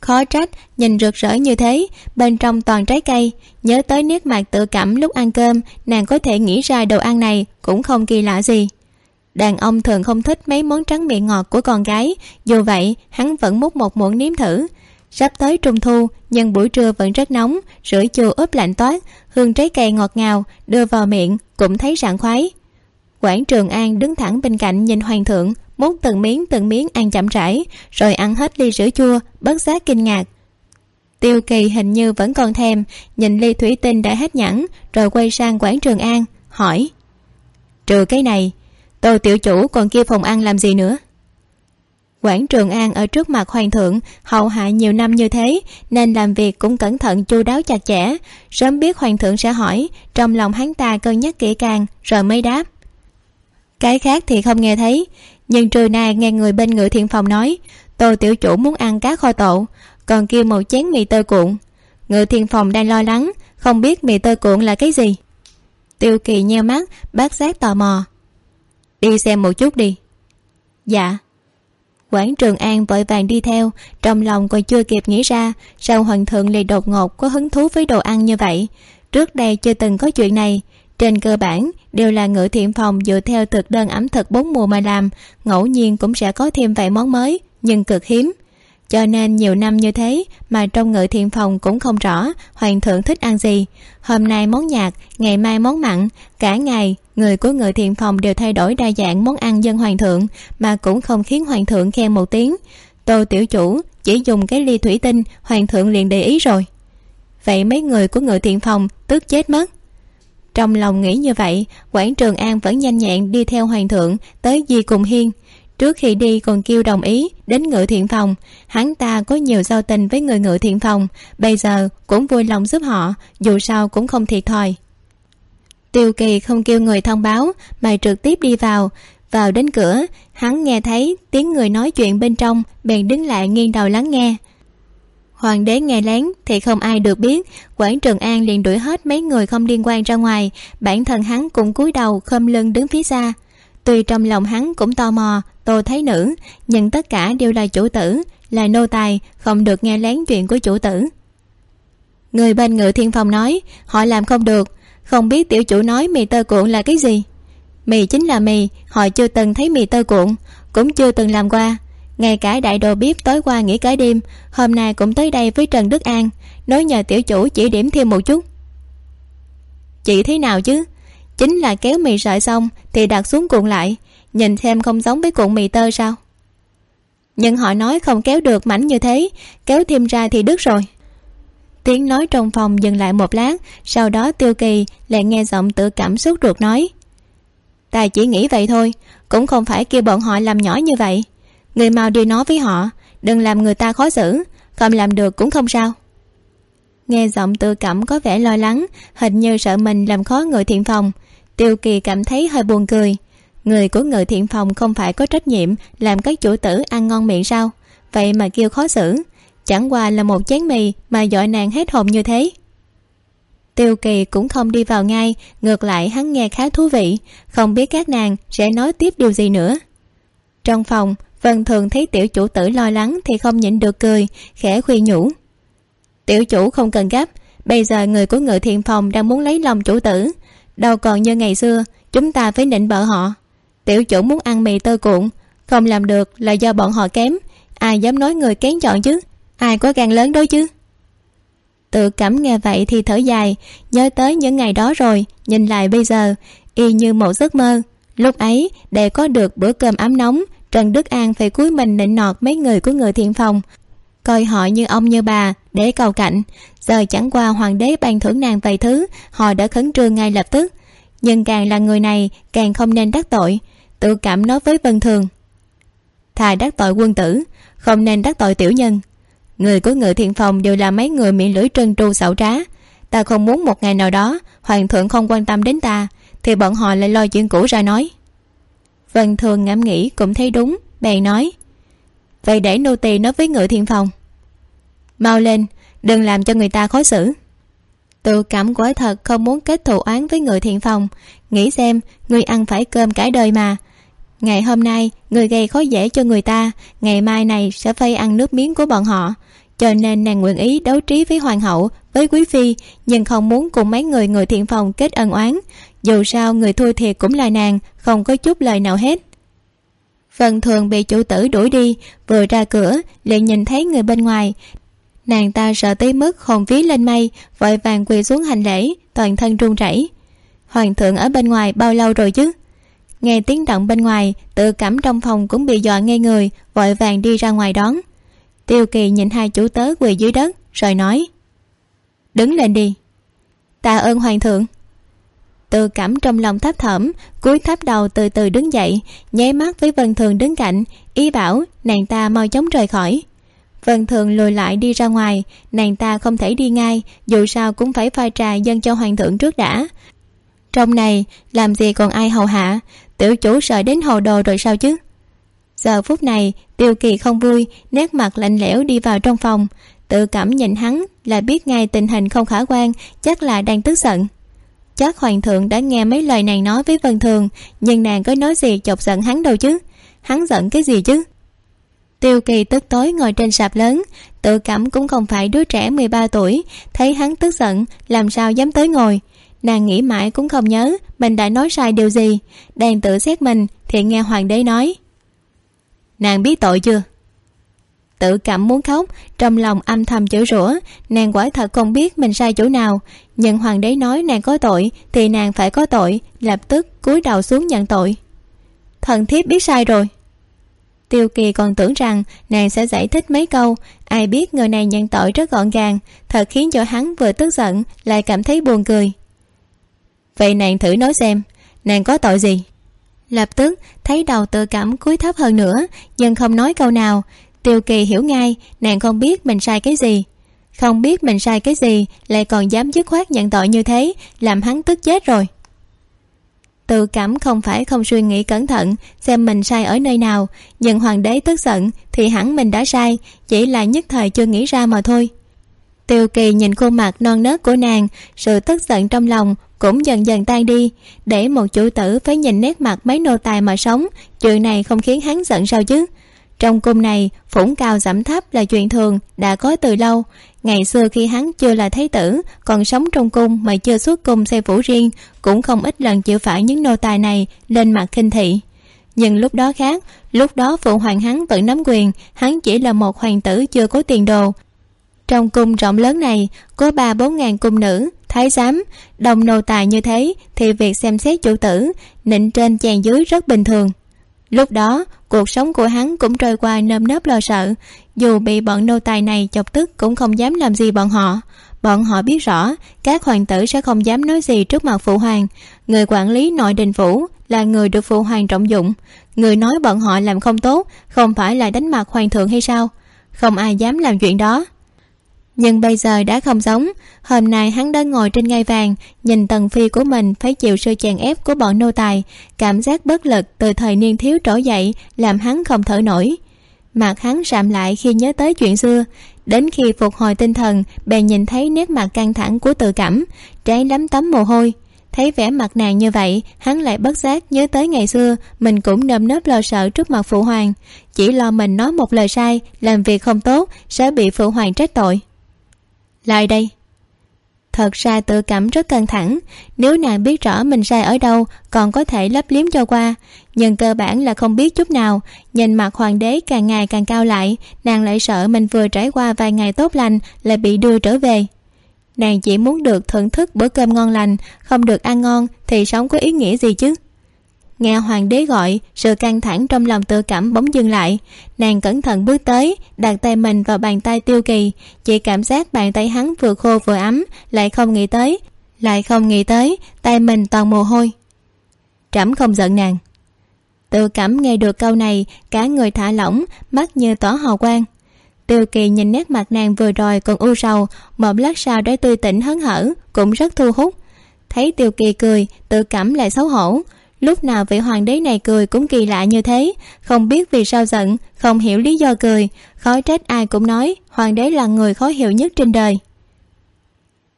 Khó trách, nhìn rực rỡ như thế, bên trong toàn trái cây, nhớ tới nét mặt tự cảm lúc ăn cơm, nàng có thể nghĩ ra đồ ăn này cũng không kỳ lạ gì đàn ông thường không thích mấy món trắng miệng ngọt của con gái, dù vậy, hắn vẫn múc một muỗng nếm thử. Sắp tới trung thu, nhưng buổi trưa vẫn rất nóng sữa chua ướp lạnh toát, hương trái cây ngọt ngào, đưa vào miệng, cũng thấy sảng khoái. Quảng trường an đứng thẳng bên cạnh nhìn hoàng thượng, múc từng miếng từng miếng ăn chậm rãi, rồi ăn hết ly sữa chua bất giác kinh ngạc. Tiêu kỳ hình như vẫn còn thèm, nhìn ly thủy tinh đã hết nhẵn, rồi quay sang quảng trường an, hỏi, trừ cái này tô tiểu chủ còn kia phòng ăn làm gì nữa? Quảng trường an ở trước mặt hoàng thượng, hầu hạ nhiều năm như thế, nên làm việc cũng cẩn thận chu đáo chặt chẽ. Sớm biết hoàng thượng sẽ hỏi, trong lòng hắn ta cân nhắc kỹ càng, rồi mới đáp. Cái khác thì không nghe thấy, nhưng trưa nay nghe người bên ngự thiện phòng nói, tô tiểu chủ muốn ăn cá kho tộ, còn kêu một chén mì tơ cuộn. Ngự thiện phòng đang lo lắng, không biết mì tơ cuộn là cái gì. Tiêu kỳ nheo mắt, bác giác tò mò đi xem một chút đi. Dạ. Quản trường an vội vàng đi theo, trong lòng còn chưa kịp nghĩ ra sao hoàng thượng lại đột ngột có hứng thú với đồ ăn như vậy. Trước đây chưa từng có chuyện này. Trên cơ bản, đều là ngự thiện phòng dựa theo thực đơn ẩm thực bốn mùa mà làm. Ngẫu nhiên cũng sẽ có thêm vài món mới, nhưng cực hiếm cho nên nhiều năm như thế mà trong ngự thiện phòng cũng không rõ hoàng thượng thích ăn gì. Hôm nay món nhạt ngày mai món mặn, cả ngày người của ngự thiện phòng đều thay đổi đa dạng món ăn dân hoàng thượng mà cũng không khiến hoàng thượng khen một tiếng. Tô tiểu chủ chỉ dùng cái ly thủy tinh, hoàng thượng liền để ý rồi. Vậy mấy người của ngự thiện phòng tức chết mất. Trong lòng nghĩ như vậy, quảng trường an vẫn nhanh nhẹn đi theo hoàng thượng tới di cùng hiên trước khi đi còn kêu đồng ý đến ngự thiện phòng. Hắn ta có nhiều giao tình với người ngự thiện phòng. Bây giờ cũng vui lòng giúp họ, dù sao cũng không thiệt thòi. Tiêu kỳ không kêu người thông báo, mà trực tiếp đi vào. Vào đến cửa, hắn nghe thấy tiếng người nói chuyện bên trong, bèn đứng lại nghiêng đầu lắng nghe. Hoàng đế nghe lén thì không ai được biết, quảng trường an liền đuổi hết mấy người không liên quan ra ngoài. Bản thân hắn cũng cúi đầu khom lưng đứng phía xa. Tuy trong lòng hắn cũng tò mò tô thấy nữ, nhưng tất cả đều là chủ tử, là nô tài, không được nghe lén chuyện của chủ tử. Người bên ngự thiên phòng nói, họ làm không được, không biết tiểu chủ nói mì tơ cuộn là cái gì. Mì chính là mì, họ chưa từng thấy mì tơ cuộn, cũng chưa từng làm qua. Ngay cả đại đồ bếp tối qua nghỉ cả đêm, hôm nay cũng tới đây với trần đức an, nói nhờ tiểu chủ chỉ điểm thêm một chút. Chị thế nào chứ? Chính là kéo mì sợi xong thì đặt xuống cuộn lại nhìn xem không giống với cuộn mì tơ sao? Nhưng họ nói không kéo được mảnh như thế, kéo thêm ra thì đứt rồi. Tiếng nói trong phòng dừng lại một lát, sau đó tiêu kỳ lại nghe giọng tự cảm xúc ruột nói. Ta chỉ nghĩ vậy thôi, cũng không phải kêu bọn họ làm nhỏ như vậy. Người mau đi nói với họ, đừng làm người ta khó xử, không làm được cũng không sao. Nghe giọng tự cảm có vẻ lo lắng, hình như sợ mình làm khó người thiện phòng, tiêu kỳ cảm thấy hơi buồn cười người của người thiện phòng không phải có trách nhiệm làm các chủ tử ăn ngon miệng sao? Vậy mà kêu khó xử. Chẳng qua là một chén mì mà dội nàng hết hồn như thế. Tiêu kỳ cũng không đi vào ngay, ngược lại hắn nghe khá thú vị. Không biết các nàng sẽ nói tiếp điều gì nữa. Trong phòng, vân thường thấy tiểu chủ tử lo lắng thì không nhịn được cười, khẽ khuyên nhủ. Tiểu chủ không cần gấp, bây giờ người của ngự thiện phòng đang muốn lấy lòng chủ tử. Đâu còn như ngày xưa, chúng ta phải nịnh bợ họ tiểu chủ muốn ăn mì tơ cuộn. Không làm được là do bọn họ kém. Ai dám nói người kén chọn chứ? Ai có gan lớn đó chứ? Tự cảm nghe vậy thì thở dài. Nhớ tới những ngày đó rồi, nhìn lại bây giờ, y như một giấc mơ. Lúc ấy, để có được bữa cơm ấm nóng, trần đức an phải cúi mình nịnh nọt mấy người của người thiện phòng. Coi họ như ông như bà, để cầu cạnh. Giờ chẳng qua hoàng đế ban thưởng nàng vài thứ, họ đã khấn trương ngay lập tức. Nhưng càng là người này, càng không nên đắc tội tự cảm nói với vân thường. Thà đắc tội quân tử, không nên đắc tội tiểu nhân. Người của ngự thiện phòng đều là mấy người miệng lưỡi trân tru xảo trá. Ta không muốn một ngày nào đó, hoàng thượng không quan tâm đến ta, thì bọn họ lại lo chuyện cũ ra nói. Vân thường ngẫm nghĩ cũng thấy đúng, bèn nói, vậy để nô tỳ nói với ngự thiện phòng. Mau lên, đừng làm cho người ta khó xử. Tự cảm quả thật không muốn kết thù oán với người thiện phòng, nghĩ xem người ăn phải cơm cả đời mà ngày hôm nay, người gây khó dễ cho người ta, ngày mai này sẽ phây ăn nước miếng của bọn họ. Cho nên nàng nguyện ý đấu trí với hoàng hậu, với quý phi, nhưng không muốn cùng mấy người người thiện phòng kết ân oán. Dù sao, người thua thiệt cũng là nàng, không có chút lời nào hết. Phần thường bị chủ tử đuổi đi, vừa ra cửa, liền nhìn thấy người bên ngoài. Nàng ta sợ tới mức hồn ví lên mây, vội vàng quỳ xuống hành lễ, toàn thân run rẩy. Hoàng thượng ở bên ngoài bao lâu rồi chứ? Nghe tiếng động bên ngoài, tự cảm trong phòng cũng bị dọa ngây người, vội vàng đi ra ngoài đón. Tiêu kỳ nhìn hai chủ tớ quỳ dưới đất, rồi nói, đứng lên đi. Tạ ơn hoàng thượng. Tự cảm trong lòng thấp thỏm, cúi thấp đầu từ từ đứng dậy, nháy mắt với vân thường đứng cạnh ý bảo, nàng ta mau chóng rời khỏi. Vân thường lùi lại đi ra ngoài, nàng ta không thể đi ngay, dù sao cũng phải pha trà dâng cho hoàng thượng trước đã. Trong này, làm gì còn ai hầu hạ? Tiểu chủ sợ đến hồ đồ rồi sao chứ? Giờ phút này, tiêu kỳ không vui, nét mặt lạnh lẽo đi vào trong phòng. Tự cảm nhìn hắn là biết ngay tình hình không khả quan, chắc là đang tức giận. Chắc hoàng thượng đã nghe mấy lời nàng nói với vân thường, nhưng nàng có nói gì chọc giận hắn đâu chứ? Hắn giận cái gì chứ? Tiêu kỳ tức tối ngồi trên sạp lớn, tự cảm cũng không phải đứa trẻ mười ba tuổi, thấy hắn tức giận, làm sao dám tới ngồi? Nàng nghĩ mãi cũng không nhớ mình đã nói sai điều gì. Đang tự xét mình thì nghe hoàng đế nói. Nàng biết tội chưa? Tự cảm muốn khóc, trong lòng âm thầm chửi rủa, nàng quả thật không biết mình sai chỗ nào. Nhưng hoàng đế nói nàng có tội thì nàng phải có tội, lập tức cúi đầu xuống nhận tội. Thần thiếp biết sai rồi. Tiêu kỳ còn tưởng rằng nàng sẽ giải thích mấy câu. Ai biết người này nhận tội rất gọn gàng, thật khiến cho hắn vừa tức giận, lại cảm thấy buồn cười vậy nàng thử nói xem, nàng có tội gì? Lập tức, thấy đầu tự cảm cúi thấp hơn nữa, nhưng không nói câu nào. Tiêu kỳ hiểu ngay, nàng không biết mình sai cái gì. Không biết mình sai cái gì, lại còn dám dứt khoát nhận tội như thế, làm hắn tức chết rồi. Tự cảm không phải không suy nghĩ cẩn thận, xem mình sai ở nơi nào, nhưng hoàng đế tức giận thì hẳn mình đã sai, chỉ là nhất thời chưa nghĩ ra mà thôi. Tiêu kỳ nhìn khuôn mặt non nớt của nàng, sự tức giận trong lòng cũng dần dần tan đi, để một chủ tử phải nhìn nét mặt mấy nô tài mà sống, chuyện này không khiến hắn giận sao chứ? Trong cung này, phủng cao giảm thấp là chuyện thường, đã có từ lâu. Ngày xưa khi hắn chưa là thái tử, còn sống trong cung mà chưa xuất cung xe phủ riêng, cũng không ít lần chịu phải những nô tài này lên mặt khinh thị. Nhưng lúc đó khác, lúc đó phụ hoàng hắn vẫn nắm quyền, hắn chỉ là một hoàng tử chưa có tiền đồ. Trong cung rộng lớn này, có ba bốn ngàn cung nữ thái giám, đồng nô tài như thế thì việc xem xét chủ tử, nịnh trên chèn dưới rất bình thường. Lúc đó, cuộc sống của hắn cũng trôi qua nơm nớp lo sợ. Dù bị bọn nô tài này chọc tức cũng không dám làm gì bọn họ. Bọn họ biết rõ, các hoàng tử sẽ không dám nói gì trước mặt phụ hoàng. Người quản lý nội đình phủ là người được phụ hoàng trọng dụng. Người nói bọn họ làm không tốt, không phải là đánh mặt hoàng thượng hay sao? Không ai dám làm chuyện đó nhưng bây giờ đã không giống. Hôm nay hắn đang ngồi trên ngai vàng, nhìn tần phi của mình phải chịu sự chèn ép của bọn nô tài. Cảm giác bất lực từ thời niên thiếu trỗi dậy làm hắn không thở nổi. Mặt hắn sạm lại khi nhớ tới chuyện xưa. Đến khi phục hồi tinh thần, bèn nhìn thấy nét mặt căng thẳng của tự cảm, trái lắm tấm mồ hôi. Thấy vẻ mặt nàng như vậy, hắn lại bất giác nhớ tới ngày xưa, mình cũng nơm nớp lo sợ trước mặt phụ hoàng. Chỉ lo mình nói một lời sai, làm việc không tốt, sẽ bị phụ hoàng trách tội lại đây. Thật ra tự cảm rất căng thẳng. Nếu nàng biết rõ mình sai ở đâu, còn có thể lấp liếm cho qua. Nhưng cơ bản là không biết chút nào. Nhìn mặt hoàng đế càng ngày càng cao lại, nàng lại sợ mình vừa trải qua vài ngày tốt lành lại bị đưa trở về. Nàng chỉ muốn được thưởng thức bữa cơm ngon lành, không được ăn ngon thì sống có ý nghĩa gì chứ? Nghe hoàng đế gọi sự căng thẳng trong lòng tự cảm bỗng dừng lại. Nàng cẩn thận bước tới, đặt tay mình vào bàn tay tiêu kỳ. Chỉ cảm giác bàn tay hắn vừa khô vừa ấm, lại không nghĩ tới, lại không nghĩ tới, tay mình toàn mồ hôi. Trẫm không giận nàng. Tự cảm nghe được câu này, cả người thả lỏng, mắt như tỏ hào quang. Tiêu kỳ nhìn nét mặt nàng vừa rồi còn u sầu, một lát sau đã tươi tỉnh hớn hở, cũng rất thu hút. Thấy tiêu kỳ cười, tự cảm lại xấu hổ lúc nào vị hoàng đế này cười cũng kỳ lạ như thế. Không biết vì sao giận, không hiểu lý do cười. Khó trách ai cũng nói, hoàng đế là người khó hiểu nhất trên đời.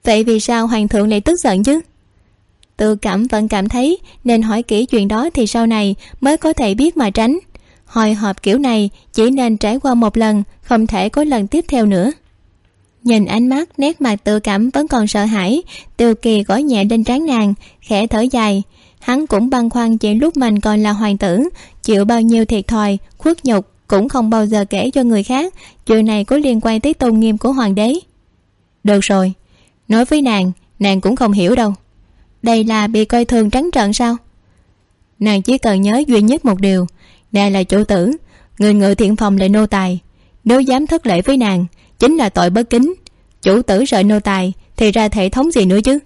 Vậy vì sao hoàng thượng lại tức giận chứ? Tự cảm vẫn cảm thấy, nên hỏi kỹ chuyện đó thì sau này mới có thể biết mà tránh. Hồi hộp kiểu này, chỉ nên trải qua một lần, không thể có lần tiếp theo nữa. Nhìn ánh mắt, nét mặt tự cảm vẫn còn sợ hãi. Tiêu kỳ gõ nhẹ lên trán nàng, khẽ thở dài hắn cũng băn khoăn chuyện lúc mình còn là hoàng tử, chịu bao nhiêu thiệt thòi, khuất nhục cũng không bao giờ kể cho người khác. Chuyện này có liên quan tới tôn nghiêm của hoàng đế. Được rồi, nói với nàng nàng cũng không hiểu đâu. Đây là bị coi thường trắng trợn sao? Nàng chỉ cần nhớ duy nhất một điều, nàng là chủ tử, người ngự thiện phòng lại nô tài. Nếu dám thất lễ với nàng, chính là tội bất kính. Chủ tử sợ nô tài thì ra thể thống gì nữa chứ?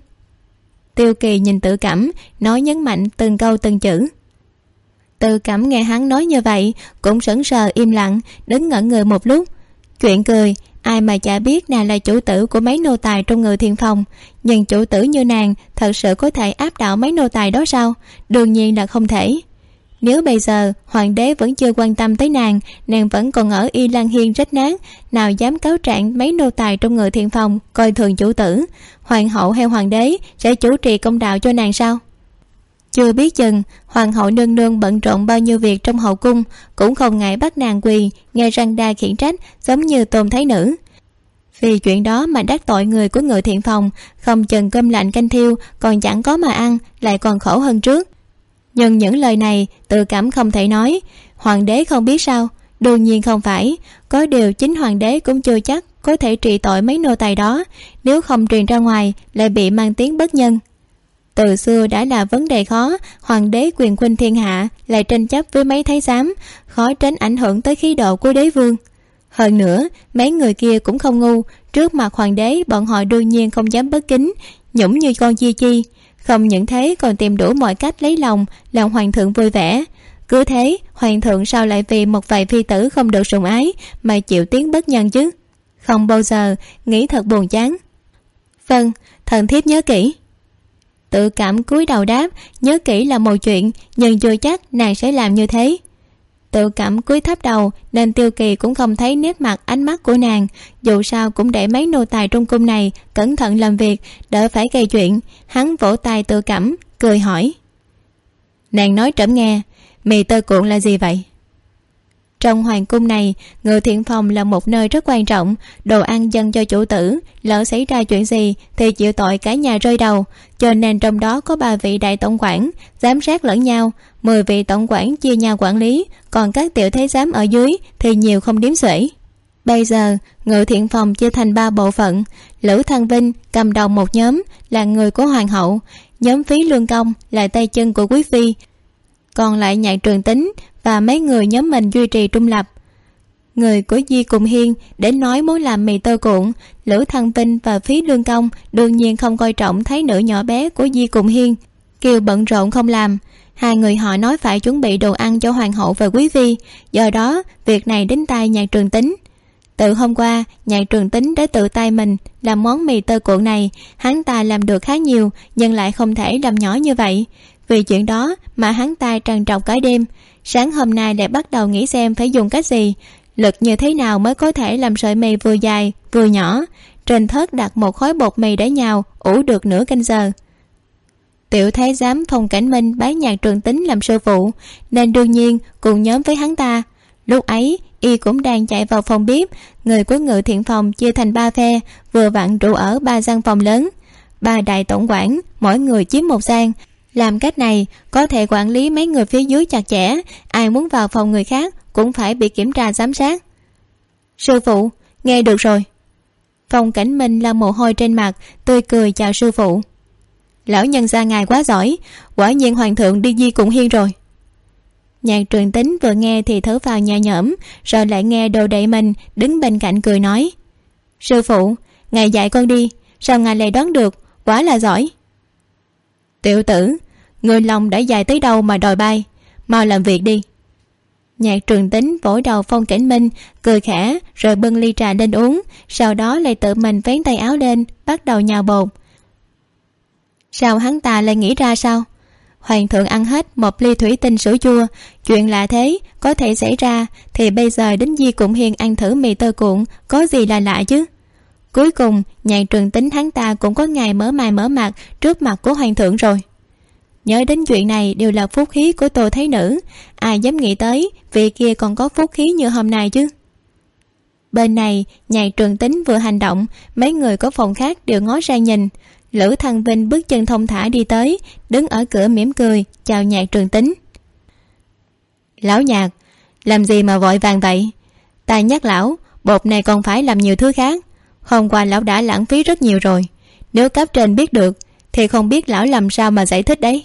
Tiêu kỳ nhìn tự cảm nói nhấn mạnh từng câu từng chữ. Tự cảm nghe hắn nói như vậy, cũng sững sờ im lặng đứng ngẩn người một lúc. Chuyện cười, ai mà chả biết nàng là chủ tử của mấy nô tài trong ngự thiền phòng. Nhưng chủ tử như nàng thật sự có thể áp đảo mấy nô tài đó sao? Đương nhiên là không thể nếu bây giờ hoàng đế vẫn chưa quan tâm tới nàng nàng vẫn còn ở y lan hiên rách nát, nào dám cáo trạng mấy nô tài trong ngự thiện phòng coi thường chủ tử? Hoàng hậu hay hoàng đế sẽ chủ trì công đạo cho nàng sao? Chưa biết chừng, hoàng hậu nương nương bận rộn bao nhiêu việc trong hậu cung, cũng không ngại bắt nàng quỳ, nghe răng đa khiển trách, giống như tôn thái nữ. Vì chuyện đó mà đắc tội người của ngự thiện phòng, không chừng cơm lạnh canh thiêu, còn chẳng có mà ăn, lại còn khổ hơn trước nhưng những lời này tự cảm không thể nói. Hoàng đế không biết sao. Đương nhiên không phải. Có điều chính hoàng đế cũng chưa chắc có thể trị tội mấy nô tài đó. Nếu không truyền ra ngoài, lại bị mang tiếng bất nhân. Từ xưa đã là vấn đề khó. Hoàng đế quyền khuynh thiên hạ, lại tranh chấp với mấy thái giám. Khó tránh ảnh hưởng tới khí độ của đế vương. Hơn nữa, mấy người kia cũng không ngu. Trước mặt hoàng đế, bọn họ đương nhiên không dám bất kính. Nhũng như con chi chi không những thế, còn tìm đủ mọi cách lấy lòng, làm hoàng thượng vui vẻ. Cứ thế, hoàng thượng sao lại vì một vài phi tử không được sủng ái mà chịu tiếng bất nhân chứ? Không bao giờ, nghĩ thật buồn chán. Vâng thần thiếp nhớ kỹ. Tự cảm cúi đầu đáp, nhớ kỹ là một chuyện, nhưng chưa chắc nàng sẽ làm như thế tự cảm cúi thấp đầu, nên tiêu kỳ cũng không thấy nét mặt ánh mắt của nàng. Dù sao cũng để mấy nô tài trong cung này cẩn thận làm việc, đỡ phải gây chuyện. Hắn vỗ tay tự cảm, cười hỏi. Nàng nói trẫm nghe, mì tơ cuộn là gì vậy? Trong hoàng cung này, ngự thiện phòng là một nơi rất quan trọng. Đồ ăn dâng cho chủ tử, lỡ xảy ra chuyện gì thì chịu tội cả nhà rơi đầu. Cho nên trong đó có ba vị đại tổng quản, giám sát lẫn nhau. Mười vị tổng quản chia nhau quản lý, còn các tiểu thế giám ở dưới thì nhiều không đếm xuể. Bây giờ, ngự thiện phòng chia thành ba bộ phận. Lữ thăng vinh cầm đầu một nhóm, là người của hoàng hậu. Nhóm phí lương công là tay chân của quý phi còn lại nhạc trường tính và mấy người nhóm mình duy trì trung lập. Người của di cùng hiên đến nói muốn làm mì tơ cuộn, lữ thăng vinh và phí lương công đương nhiên không coi trọng thấy nữ nhỏ bé của di cùng hiên kiều bận rộn không làm. Hai người họ nói phải chuẩn bị đồ ăn cho hoàng hậu và quý phi, do đó việc này đến tay nhạc trường tính. Từ hôm qua, nhạc trường tính đã tự tay mình làm món mì tơ cuộn này, hắn ta làm được khá nhiều, nhưng lại không thể làm nhỏ như vậy vì chuyện đó mà hắn ta trằn trọc cả đêm. Sáng hôm nay lại bắt đầu nghĩ xem phải dùng cách gì. Lực như thế nào mới có thể làm sợi mì vừa dài, vừa nhỏ. Trên thớt đặt một khối bột mì để nhào, ủ được nửa canh giờ. Tiểu thái giám phong cảnh minh bái nhạc trường tính làm sư phụ, nên đương nhiên cùng nhóm với hắn ta. Lúc ấy, y cũng đang chạy vào phòng bếp, người của ngự thiện phòng chia thành ba phe, vừa vặn trụ ở ba gian phòng lớn. Ba đại tổng quản, mỗi người chiếm một gian làm cách này, có thể quản lý mấy người phía dưới chặt chẽ, ai muốn vào phòng người khác cũng phải bị kiểm tra giám sát. Sư phụ, nghe được rồi. Phòng cảnh minh là mồ hôi trên mặt, tươi cười chào sư phụ. Lão nhân gia ngài quá giỏi, quả nhiên hoàng thượng đi di cùng hiên rồi. Nhạc trường tính vừa nghe thì thở vào nhà nhõm, rồi lại nghe đồ đệ mình đứng bên cạnh cười nói. Sư phụ, ngài dạy con đi, sao ngài lại đoán được, quá là giỏi. Tiểu tử người lòng đã dài tới đâu mà đòi bay? Mau làm việc đi. Nhạc trường tính vỗ đầu phong cảnh minh, cười khẽ, rồi bưng ly trà lên uống, sau đó lại tự mình vén tay áo lên, bắt đầu nhào bột. Sao hắn ta lại nghĩ ra sao? Hoàng thượng ăn hết một ly thủy tinh sữa chua, chuyện lạ thế, có thể xảy ra, thì bây giờ đến di cũng hiền ăn thử mì tơ cuộn, có gì là lạ chứ? Cuối cùng, nhạc trường tính hắn ta cũng có ngày mở mày mở mặt trước mặt của hoàng thượng rồi nhớ đến chuyện này đều là phúc khí của tô thấy nữ. Ai dám nghĩ tới vì kia còn có phúc khí như hôm nay chứ? Bên này, nhạc trường tính vừa hành động, mấy người có phòng khác đều ngó ra nhìn. Lữ thăng vinh bước chân thông thả đi tới, đứng ở cửa mỉm cười, chào nhạc trường tính. Lão nhạc, làm gì mà vội vàng vậy? Ta nhắc lão, bột này còn phải làm nhiều thứ khác. Hôm qua lão đã lãng phí rất nhiều rồi. Nếu cấp trên biết được, thì không biết lão làm sao mà giải thích đấy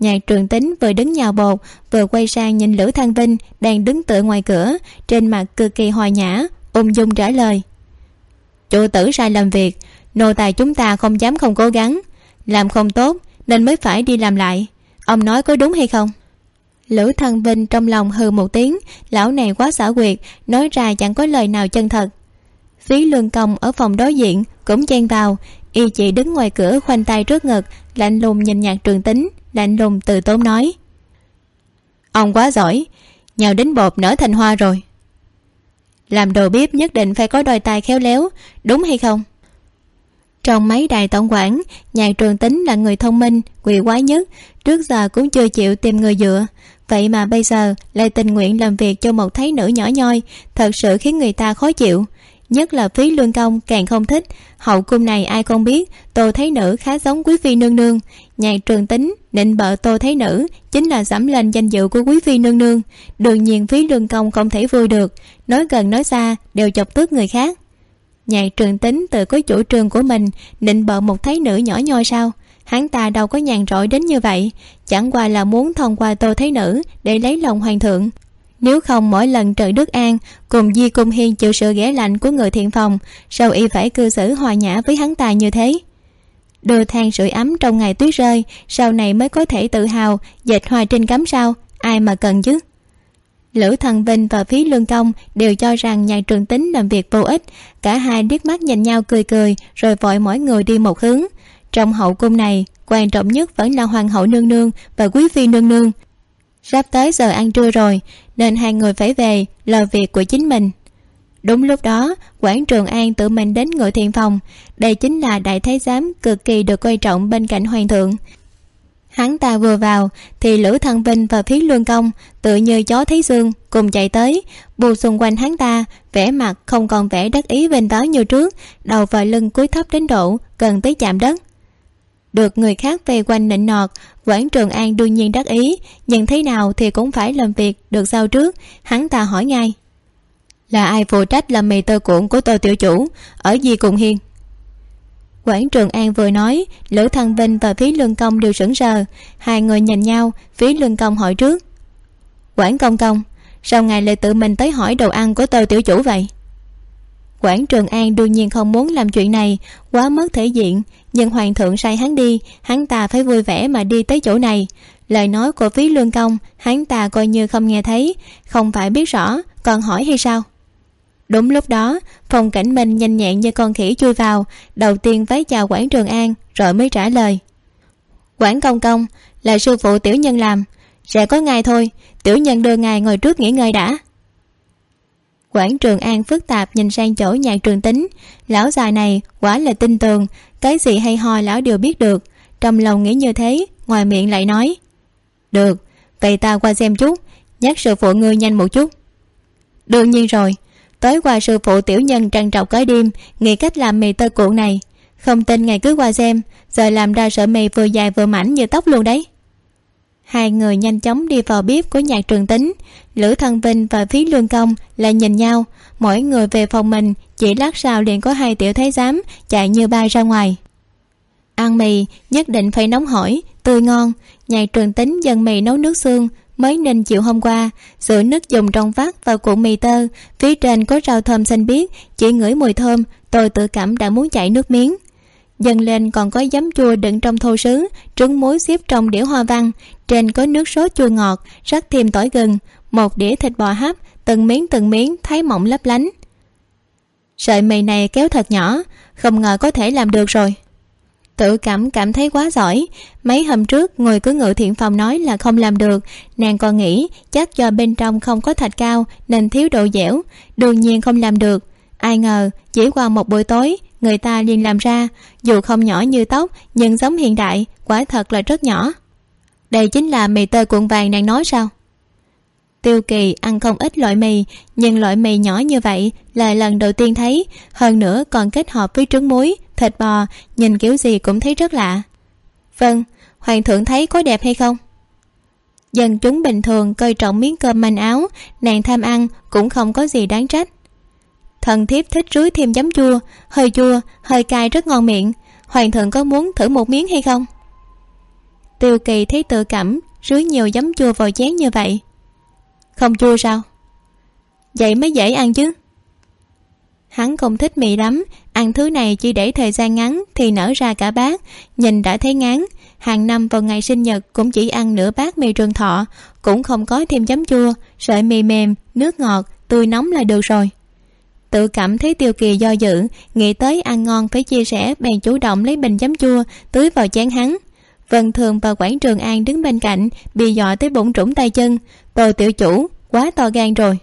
nhạc trường tính vừa đứng nhào bột, vừa quay sang nhìn lữ thăng vinh đang đứng tựa ngoài cửa, trên mặt cực kỳ hòa nhã, ung dung trả lời. Chủ tử sai làm việc, nô tài chúng ta không dám không cố gắng, làm không tốt nên mới phải đi làm lại. Ông nói có đúng hay không? Lữ thăng vinh trong lòng hừ một tiếng, lão này quá xảo quyệt, nói ra chẳng có lời nào chân thật. Phí lương công ở phòng đối diện cũng chen vào, y chị đứng ngoài cửa khoanh tay trước ngực, lạnh lùng nhìn nhạc trường tính lạnh lùng từ tốn nói. Ông quá giỏi nhào đến bột nở thành hoa rồi. Làm đồ bếp nhất định phải có đôi tài khéo léo, đúng hay không? Trong mấy đài tổng quản nhạc trường tính là người thông minh, quỷ quái nhất, trước giờ cũng chưa chịu tìm người dựa. Vậy mà bây giờ lại tình nguyện làm việc cho một thấy nữ nhỏ nhoi, thật sự khiến người ta khó chịu nhất là phí lương công càng không thích. Hậu cung này ai không biết, tô thấy nữ khá giống quý phi nương nương. Nhạc trường tính định bợ tô thấy nữ chính là dẫm lên danh dự của quý phi nương nương. Đương nhiên phí lương công không thể vui được. Nói gần nói xa, đều chọc tức người khác. Nhạc trường tính tự có chủ trương của mình định bợ một thấy nữ nhỏ nhoi sao? Hắn ta đâu có nhàn rỗi đến như vậy. Chẳng qua là muốn thông qua tô thấy nữ để lấy lòng hoàng thượng nếu không, mỗi lần trời đức an, cùng di cung hiên chịu sự ghẻ lạnh của người thiện phòng, sao y phải cư xử hòa nhã với hắn tài như thế? Đưa than sưởi ấm trong ngày tuyết rơi, sau này mới có thể tự hào, dệt hoa trên cắm sao, ai mà cần chứ? Lữ thần vinh và phí lương công đều cho rằng nhà trường tính làm việc vô ích, cả hai điếc mắt nhìn nhau cười cười, rồi vội mỗi người đi một hướng. Trong hậu cung này, quan trọng nhất vẫn là hoàng hậu nương nương và quý phi nương nương sắp tới giờ ăn trưa rồi, nên hai người phải về lo việc của chính mình. Đúng lúc đó, quảng trường an tự mình đến ngự thiện phòng. Đây chính là đại thái giám cực kỳ được coi trọng bên cạnh hoàng thượng. Hắn ta vừa vào, thì lữ thần vinh và phí lương công tự như chó thấy xương cùng chạy tới, bù xung quanh hắn ta, vẻ mặt không còn vẻ đắc ý vênh váo như trước, đầu và lưng cúi thấp đến độ gần tới chạm đất được người khác vây quanh nịnh nọt, quảng trường an đương nhiên đắc ý. Nhưng thế nào thì cũng phải làm việc được sao trước. Hắn ta hỏi ngay. Là ai phụ trách làm mì tơ cuộn của tôi tiểu chủ? Ở gì cùng hiên quảng trường an vừa nói, lữ thăng vinh và phí lương công đều sững sờ. Hai người nhìn nhau, phí lương công hỏi trước. Quảng công công, sao ngài lại tự mình tới hỏi đồ ăn của tôi tiểu chủ vậy? Quảng trường an đương nhiên không muốn làm chuyện này. Quá mất thể diện. Nhưng hoàng thượng sai hắn đi. Hắn ta phải vui vẻ mà đi tới chỗ này. Lời nói của phí lương công, hắn ta coi như không nghe thấy. Không phải biết rõ, còn hỏi hay sao? Đúng lúc đó phòng cảnh minh nhanh nhẹn như con khỉ chui vào. Đầu tiên vái chào quảng trường an, rồi mới trả lời. Quảng công công, là sư phụ tiểu nhân làm. Sẽ có ngài thôi. Tiểu nhân đưa ngài ngồi trước nghỉ ngơi đã quảng trường an phức tạp nhìn sang chỗ nhạc trường tính. Lão già này quả là tin tường, cái gì hay ho lão đều biết được. Trong lòng nghĩ như thế, ngoài miệng lại nói, được, vậy ta qua xem chút, nhắc sư phụ ngươi nhanh một chút. Đương nhiên rồi, tối qua sư phụ tiểu nhân trằn trọc cái đêm, nghĩ cách làm mì tơ cuộn này. Không tin ngày cứ qua xem, giờ làm ra sợi mì vừa dài vừa mảnh như tóc luôn đấy hai người nhanh chóng đi vào bếp của nhạc trường tính. Lữ thân vinh và phí lương công lại nhìn nhau. Mỗi người về phòng mình, chỉ lát sau liền có hai tiểu thái giám chạy như bay ra ngoài. Ăn mì nhất định phải nóng hổi, tươi ngon. Nhạc trường tính dần mì nấu nước xương, mới nên chiều hôm qua. Sữa nước dùng trong vắt và cuộn mì tơ. Phía trên có rau thơm xanh biếc, chỉ ngửi mùi thơm, tôi tự cảm đã muốn chảy nước miếng dần lên còn có giấm chua đựng trong thô sứ, trứng muối xếp trong đĩa hoa văn. Trên có nước sốt chua ngọt, rắc thêm tỏi gừng, một đĩa thịt bò hấp, từng miếng từng miếng thấy mỏng lấp lánh. Sợi mì này kéo thật nhỏ, không ngờ có thể làm được rồi. Tự cảm cảm thấy quá giỏi, mấy hôm trước người cứ ngự thiện phòng nói là không làm được. Nàng còn nghĩ chắc do bên trong không có thạch cao nên thiếu độ dẻo, đương nhiên không làm được. Ai ngờ chỉ qua một buổi tối người ta liền làm ra, dù không nhỏ như tóc, nhưng giống hiện đại, quả thật là rất nhỏ. Đây chính là mì tơi cuộn vàng nàng nói sao? Tiêu kỳ ăn không ít loại mì, nhưng loại mì nhỏ như vậy là lần đầu tiên thấy. Hơn nữa còn kết hợp với trứng muối, thịt bò, nhìn kiểu gì cũng thấy rất lạ. Vâng hoàng thượng thấy có đẹp hay không? Dân chúng bình thường coi trọng miếng cơm manh áo, nàng tham ăn cũng không có gì đáng trách thần thiếp thích rưới thêm giấm chua. Hơi chua, hơi cay rất ngon miệng. Hoàng thượng có muốn thử một miếng hay không? Tiêu kỳ thấy tự cảm, rưới nhiều giấm chua vào chén như vậy. Không chua sao? Vậy mới dễ ăn chứ. Hắn không thích mì lắm. Ăn thứ này chỉ để thời gian ngắn thì nở ra cả bát. Nhìn đã thấy ngán. Hàng năm vào ngày sinh nhật cũng chỉ ăn nửa bát mì trường thọ. Cũng không có thêm giấm chua. Sợi mì mềm, nước ngọt, tươi nóng là được rồi tự cảm thấy tiêu kỳ do dự, nghĩ tới ăn ngon phải chia sẻ, bèn chủ động lấy bình chấm chua, tưới vào chén hắn. Vân thường và quảng trường an đứng bên cạnh bị dọ tới bụng trũng tay chân. Tôi tiểu chủ, quá to gan rồi.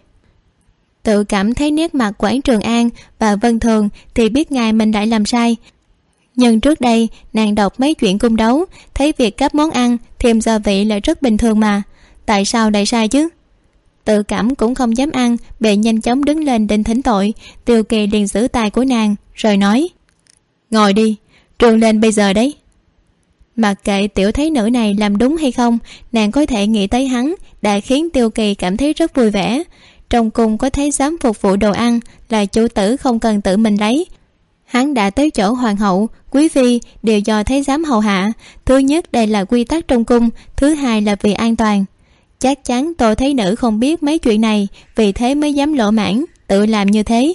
Tự cảm thấy nét mặt quảng trường an và vân thường thì biết ngài mình đã làm sai. Nhưng trước đây, nàng đọc mấy chuyện cung đấu, thấy việc cấp món ăn, thêm gia vị là rất bình thường mà. Tại sao lại sai chứ? Tự cảm cũng không dám ăn, bèn nhanh chóng đứng lên định thỉnh tội. Tiêu kỳ liền giữ tay của nàng, rồi nói, ngồi đi trường lên bây giờ đấy. Mặc kệ tiểu thấy nữ này làm đúng hay không, nàng có thể nghĩ tới hắn đã khiến tiêu kỳ cảm thấy rất vui vẻ. Trong cung có thấy dám phục vụ đồ ăn là chủ tử không cần tự mình lấy. Hắn đã tới chỗ hoàng hậu, quý phi đều do thấy dám hầu hạ. Thứ nhất đây là quy tắc trong cung, thứ hai là vì an toàn chắc chắn tôi thấy nữ không biết mấy chuyện này, vì thế mới dám lộ mãn, tự làm như thế.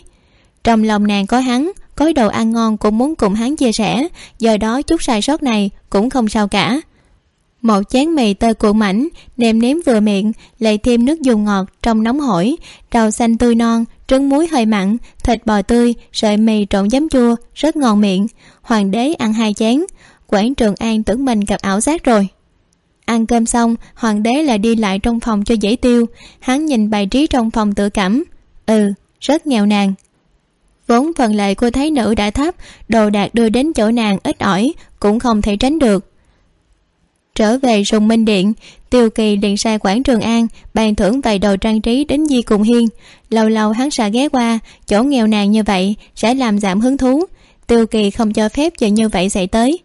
Trong lòng nàng có hắn, có đồ ăn ngon cũng muốn cùng hắn chia sẻ, do đó chút sai sót này cũng không sao cả. Một chén mì tơi cuộn mảnh, nêm nếm vừa miệng, lại thêm nước dùng ngọt trong nóng hổi, rau xanh tươi non, trứng muối hơi mặn, thịt bò tươi, sợi mì trộn giấm chua, rất ngon miệng. Hoàng đế ăn hai chén. Quảng trường an tưởng mình gặp ảo giác rồi ăn cơm xong, hoàng đế lại đi lại trong phòng cho dễ tiêu. Hắn nhìn bài trí trong phòng tự cảm. Ừ rất nghèo nàn. Vốn phần lệ cô thấy nữ đã thấp, đồ đạc đưa đến chỗ nàng ít ỏi, cũng không thể tránh được. Trở về sùng minh điện, tiêu kỳ liền sai quảng trường an bàn thưởng vài đồ trang trí đến di cùng hiên. Lâu lâu hắn sẽ ghé qua, chỗ nghèo nàn như vậy sẽ làm giảm hứng thú. Tiêu kỳ không cho phép chuyện như vậy xảy tới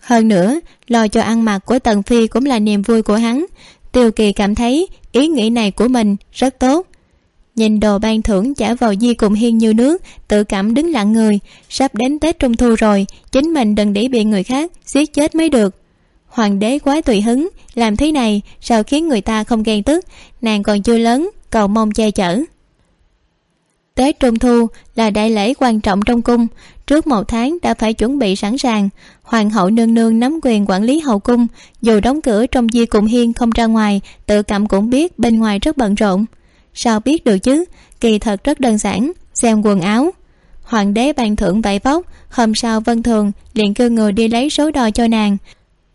hơn nữa, lo cho ăn mặc của tần phi cũng là niềm vui của hắn. Tiêu kỳ cảm thấy ý nghĩ này của mình rất tốt. Nhìn đồ ban thưởng trả vào di cùng hiên như nước, tự cảm đứng lặng người. Sắp đến tết trung thu rồi, chính mình đừng để bị người khác giết chết mới được. Hoàng đế quá tùy hứng, làm thế này sao khiến người ta không ghen tức? Nàng còn chưa lớn, cầu mong che chở tết trung thu là đại lễ quan trọng trong cung. Trước một tháng đã phải chuẩn bị sẵn sàng. Hoàng hậu nương nương nắm quyền quản lý hậu cung. Dù đóng cửa trong di cùng hiên không ra ngoài, tự cảm cũng biết bên ngoài rất bận rộn. Sao biết được chứ? Kỳ thật rất đơn giản, xem quần áo. Hoàng đế ban thưởng vải vóc, hôm sau vân thường, liền kêu người đi lấy số đo cho nàng.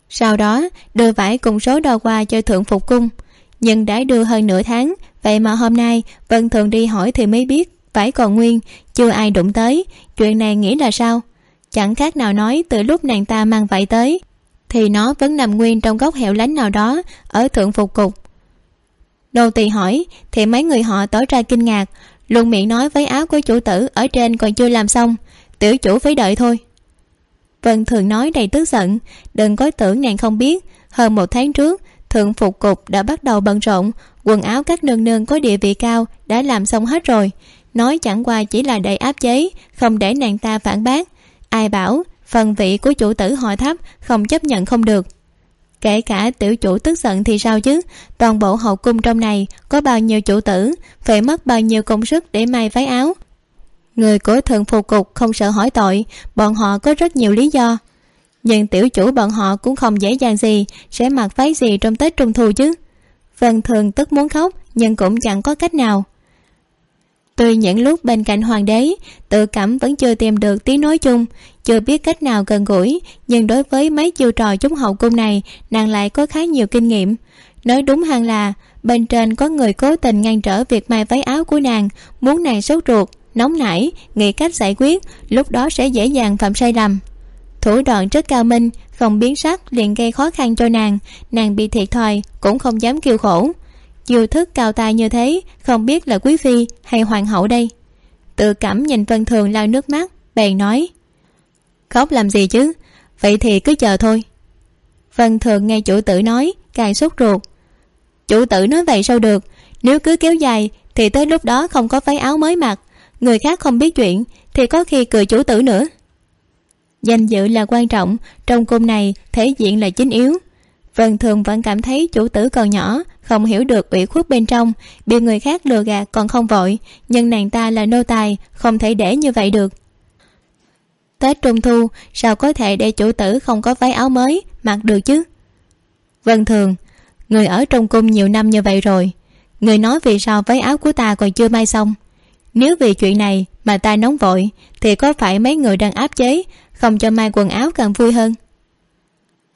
Sau đó, đưa vải cùng số đo qua cho thượng phục cung. Nhưng đã đưa hơn nửa tháng, vậy mà hôm nay, vân thường đi hỏi thì mới biết vải còn nguyên, chưa ai đụng tới. Chuyện này nghĩ là sao? Chẳng khác nào nói từ lúc nàng ta mang vải tới, thì nó vẫn nằm nguyên trong góc hẻo lánh nào đó ở thượng phục cục. Đồ tỳ hỏi, thì mấy người họ tỏ ra kinh ngạc, luôn miệng nói với áo của chủ tử ở trên còn chưa làm xong, tiểu chủ phải đợi thôi. Vân thường nói đầy tức giận, đừng có tưởng nàng không biết, hơn một tháng trước, thượng phục cục đã bắt đầu bận rộn, quần áo các nương nương có địa vị cao đã làm xong hết rồi nói chẳng qua chỉ là để áp chế, không để nàng ta phản bác. Ai bảo, phần vị của chủ tử họ thấp, không chấp nhận không được. Kể cả tiểu chủ tức giận thì sao chứ? Toàn bộ hậu cung trong này có bao nhiêu chủ tử, phải mất bao nhiêu công sức để may váy áo? Người của thượng phù cục không sợ hỏi tội, bọn họ có rất nhiều lý do. Nhưng tiểu chủ bọn họ cũng không dễ dàng gì, sẽ mặc váy gì trong tết trung thu chứ? Vân thường tức muốn khóc, nhưng cũng chẳng có cách nào tuy những lúc bên cạnh hoàng đế, tự cảm vẫn chưa tìm được tiếng nói chung, chưa biết cách nào gần gũi, nhưng đối với mấy chiêu trò chúng hậu cung này, nàng lại có khá nhiều kinh nghiệm. Nói đúng hơn là, bên trên có người cố tình ngăn trở việc may váy áo của nàng, muốn nàng sốt ruột, nóng nảy, nghĩ cách giải quyết, lúc đó sẽ dễ dàng phạm sai lầm. Thủ đoạn rất cao minh, không biến sắc liền gây khó khăn cho nàng nàng bị thiệt thòi, cũng không dám kêu khổ chiêu thức cao tài như thế, không biết là quý phi hay hoàng hậu đây. Tự cảm nhìn vân thường lau nước mắt, bèn nói, khóc làm gì chứ? Vậy thì cứ chờ thôi. Vân thường nghe chủ tử nói, càng sốt ruột. Chủ tử nói vậy sao được? Nếu cứ kéo dài, thì tới lúc đó không có váy áo mới mặc. Người khác không biết chuyện, thì có khi cười chủ tử nữa. Danh dự là quan trọng, trong cung này thể diện là chính yếu. Vân thường vẫn cảm thấy chủ tử còn nhỏ không hiểu được ủy khuất bên trong, bị người khác lừa gạt còn không vội, nhưng nàng ta là nô tài, không thể để như vậy được. Tết trung thu, sao có thể để chủ tử không có váy áo mới, mặc được chứ? Vân thường, người ở trong cung nhiều năm như vậy rồi, người nói vì sao váy áo của ta còn chưa may xong? Nếu vì chuyện này mà ta nóng vội, thì có phải mấy người đang áp chế, không cho may quần áo càng vui hơn?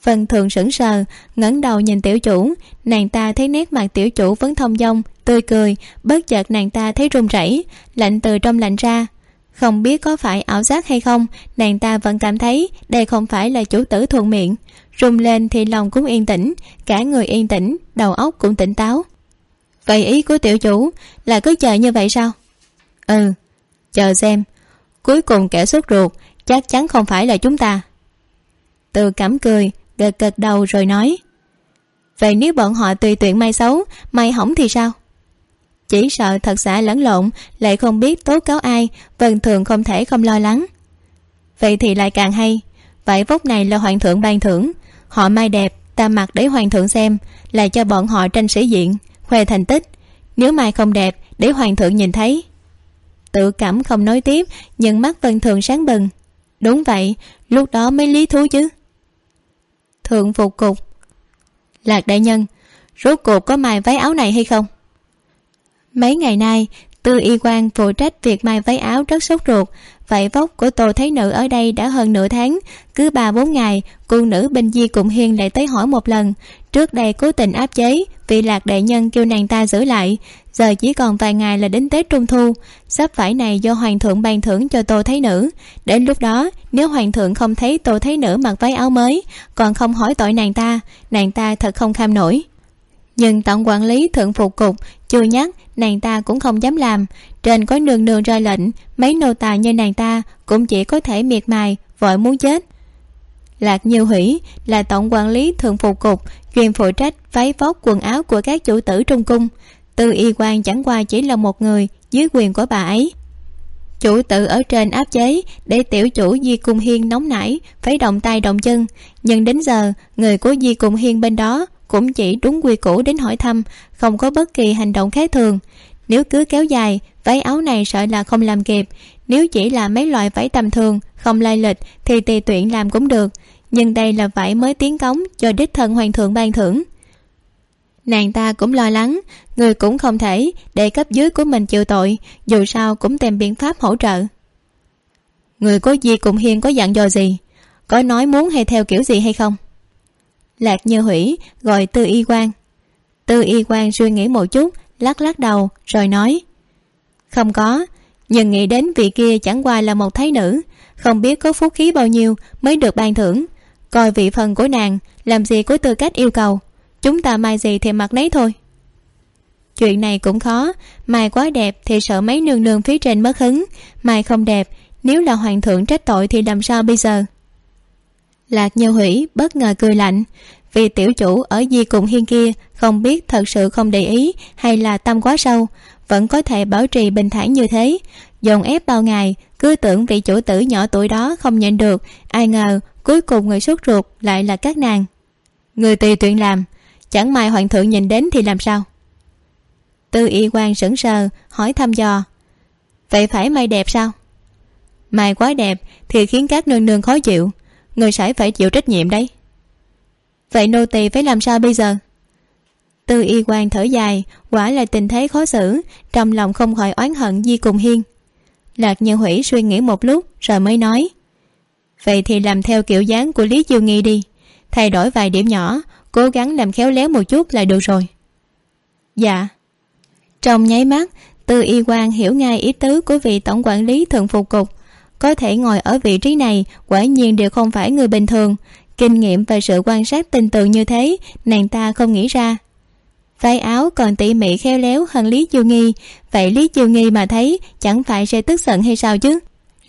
Vân thường sững sờ, ngẩng đầu nhìn tiểu chủ. Nàng ta thấy nét mặt tiểu chủ vẫn thông dong, tươi cười, bất chợt nàng ta thấy run rẩy, lạnh từ trong lạnh ra. Không biết có phải ảo giác hay không, nàng ta vẫn cảm thấy đây không phải là chủ tử thuận miệng. Rung lên thì lòng cũng yên tĩnh, cả người yên tĩnh, đầu óc cũng tỉnh táo. Vậy ý của tiểu chủ là cứ chờ như vậy sao? Ừ chờ xem. Cuối cùng kẻ sốt ruột chắc chắn không phải là chúng ta. Từ cảm cười gật gật đầu rồi nói. Vậy nếu bọn họ tùy tuyển may xấu may hỏng thì sao? Chỉ sợ thật xã lẫn lộn, lại không biết tố cáo ai, vân thường không thể không lo lắng. Vậy thì lại càng hay, vải vóc này là hoàng thượng ban thưởng, họ may đẹp, ta mặc để hoàng thượng xem là cho bọn họ tranh sĩ diện, khoe thành tích. Nếu mai không đẹp, để hoàng thượng nhìn thấy. Tự cảm không nói tiếp, nhưng mắt vân thường sáng bừng. Đúng vậy, lúc đó mới lý thú chứ thượng phục cục lạc đại nhân, rốt cuộc có mài váy áo này hay không? Mấy ngày nay, tư y quan phụ trách việc may váy áo rất sốt ruột vậy vóc của tô thấy nữ ở đây đã hơn nửa tháng, cứ ba bốn ngày, cô nữ bên di cùng hiên lại tới hỏi một lần trước đây cố tình áp chế, vì lạc đệ nhân kêu nàng ta giữ lại. Giờ chỉ còn vài ngày là đến tết trung thu. Sắp phải này do hoàng thượng ban thưởng cho tô thấy nữ. Đến lúc đó, nếu hoàng thượng không thấy tô thấy nữ mặc váy áo mới, còn không hỏi tội nàng ta nàng ta thật không kham nổi. Nhưng tổng quản lý thượng phục cục chưa nhắc, nàng ta cũng không dám làm. Trên có nương nương ra lệnh, mấy nô tài như nàng ta cũng chỉ có thể miệt mài, vội muốn chết. Lạc nhiêu hủy là tổng quản lý thượng phục cục chuyên phụ trách váy vóc quần áo của các chủ tử trong cung. Tư y quan chẳng qua chỉ là một người dưới quyền của bà ấy. Chủ tử ở trên áp chế để tiểu chủ di cung hiên nóng nảy, phải động tay động chân. Nhưng đến giờ, người của di cung hiên bên đó cũng chỉ đúng quy củ đến hỏi thăm, không có bất kỳ hành động khác thường. Nếu cứ kéo dài, váy áo này sợ là không làm kịp. Nếu chỉ là mấy loại váy tầm thường, không lai lịch, thì tùy tuyển làm cũng được nhưng đây là vải mới tiến cống cho đích thân hoàng thượng ban thưởng. Nàng ta cũng lo lắng, người cũng không thể để cấp dưới của mình chịu tội, dù sao cũng tìm biện pháp hỗ trợ. Người có gì cùng hiên có dặn dò gì? Có nói muốn hay theo kiểu gì hay không? Lạc như hủy gọi tư y quan tư y quan suy nghĩ một chút, lắc lắc đầu, rồi nói, không có, nhưng nghĩ đến vị kia chẳng qua là một thái nữ, không biết có phúc khí bao nhiêu mới được ban thưởng coi vị phần của nàng, làm gì có tư cách yêu cầu. Chúng ta mai gì thì mặc nấy thôi. Chuyện này cũng khó. Mai quá đẹp thì sợ mấy nương nương phía trên mất hứng. Mai không đẹp, nếu là hoàng thượng trách tội thì làm sao bây giờ? Lạc như hủy bất ngờ cười lạnh. Vì tiểu chủ ở di cùng hiên kia không biết thật sự không để ý hay là tâm quá sâu, vẫn có thể bảo trì bình thản như thế. Dồn ép bao ngày, cứ tưởng vị chủ tử nhỏ tuổi đó không nhận được, ai ngờ cuối cùng người sốt ruột lại là các nàng. Người tùy tuyển làm, chẳng may hoàng thượng nhìn đến thì làm sao? Tư y quan sững sờ, hỏi thăm dò. Vậy phải may đẹp sao? Mày quá đẹp thì khiến các nương nương khó chịu. Người sẽ phải chịu trách nhiệm đấy. Vậy nô tỳ phải làm sao bây giờ? Tư y quan thở dài, quả là tình thế khó xử, trong lòng không khỏi oán hận di cùng hiên. Lạc như hủy suy nghĩ một lúc rồi mới nói vậy thì làm theo kiểu dáng của lý chiêu nghi đi. Thay đổi vài điểm nhỏ, cố gắng làm khéo léo một chút là được rồi. Dạ. Trong nháy mắt, tư y quan hiểu ngay ý tứ của vị tổng quản lý thượng phục cục. Có thể ngồi ở vị trí này, quả nhiên đều không phải người bình thường. Kinh nghiệm và sự quan sát tình tường như thế, nàng ta không nghĩ ra. Váy áo còn tỉ mỉ khéo léo hơn lý chiêu nghi. Vậy lý chiêu nghi mà thấy, chẳng phải sẽ tức giận hay sao chứ?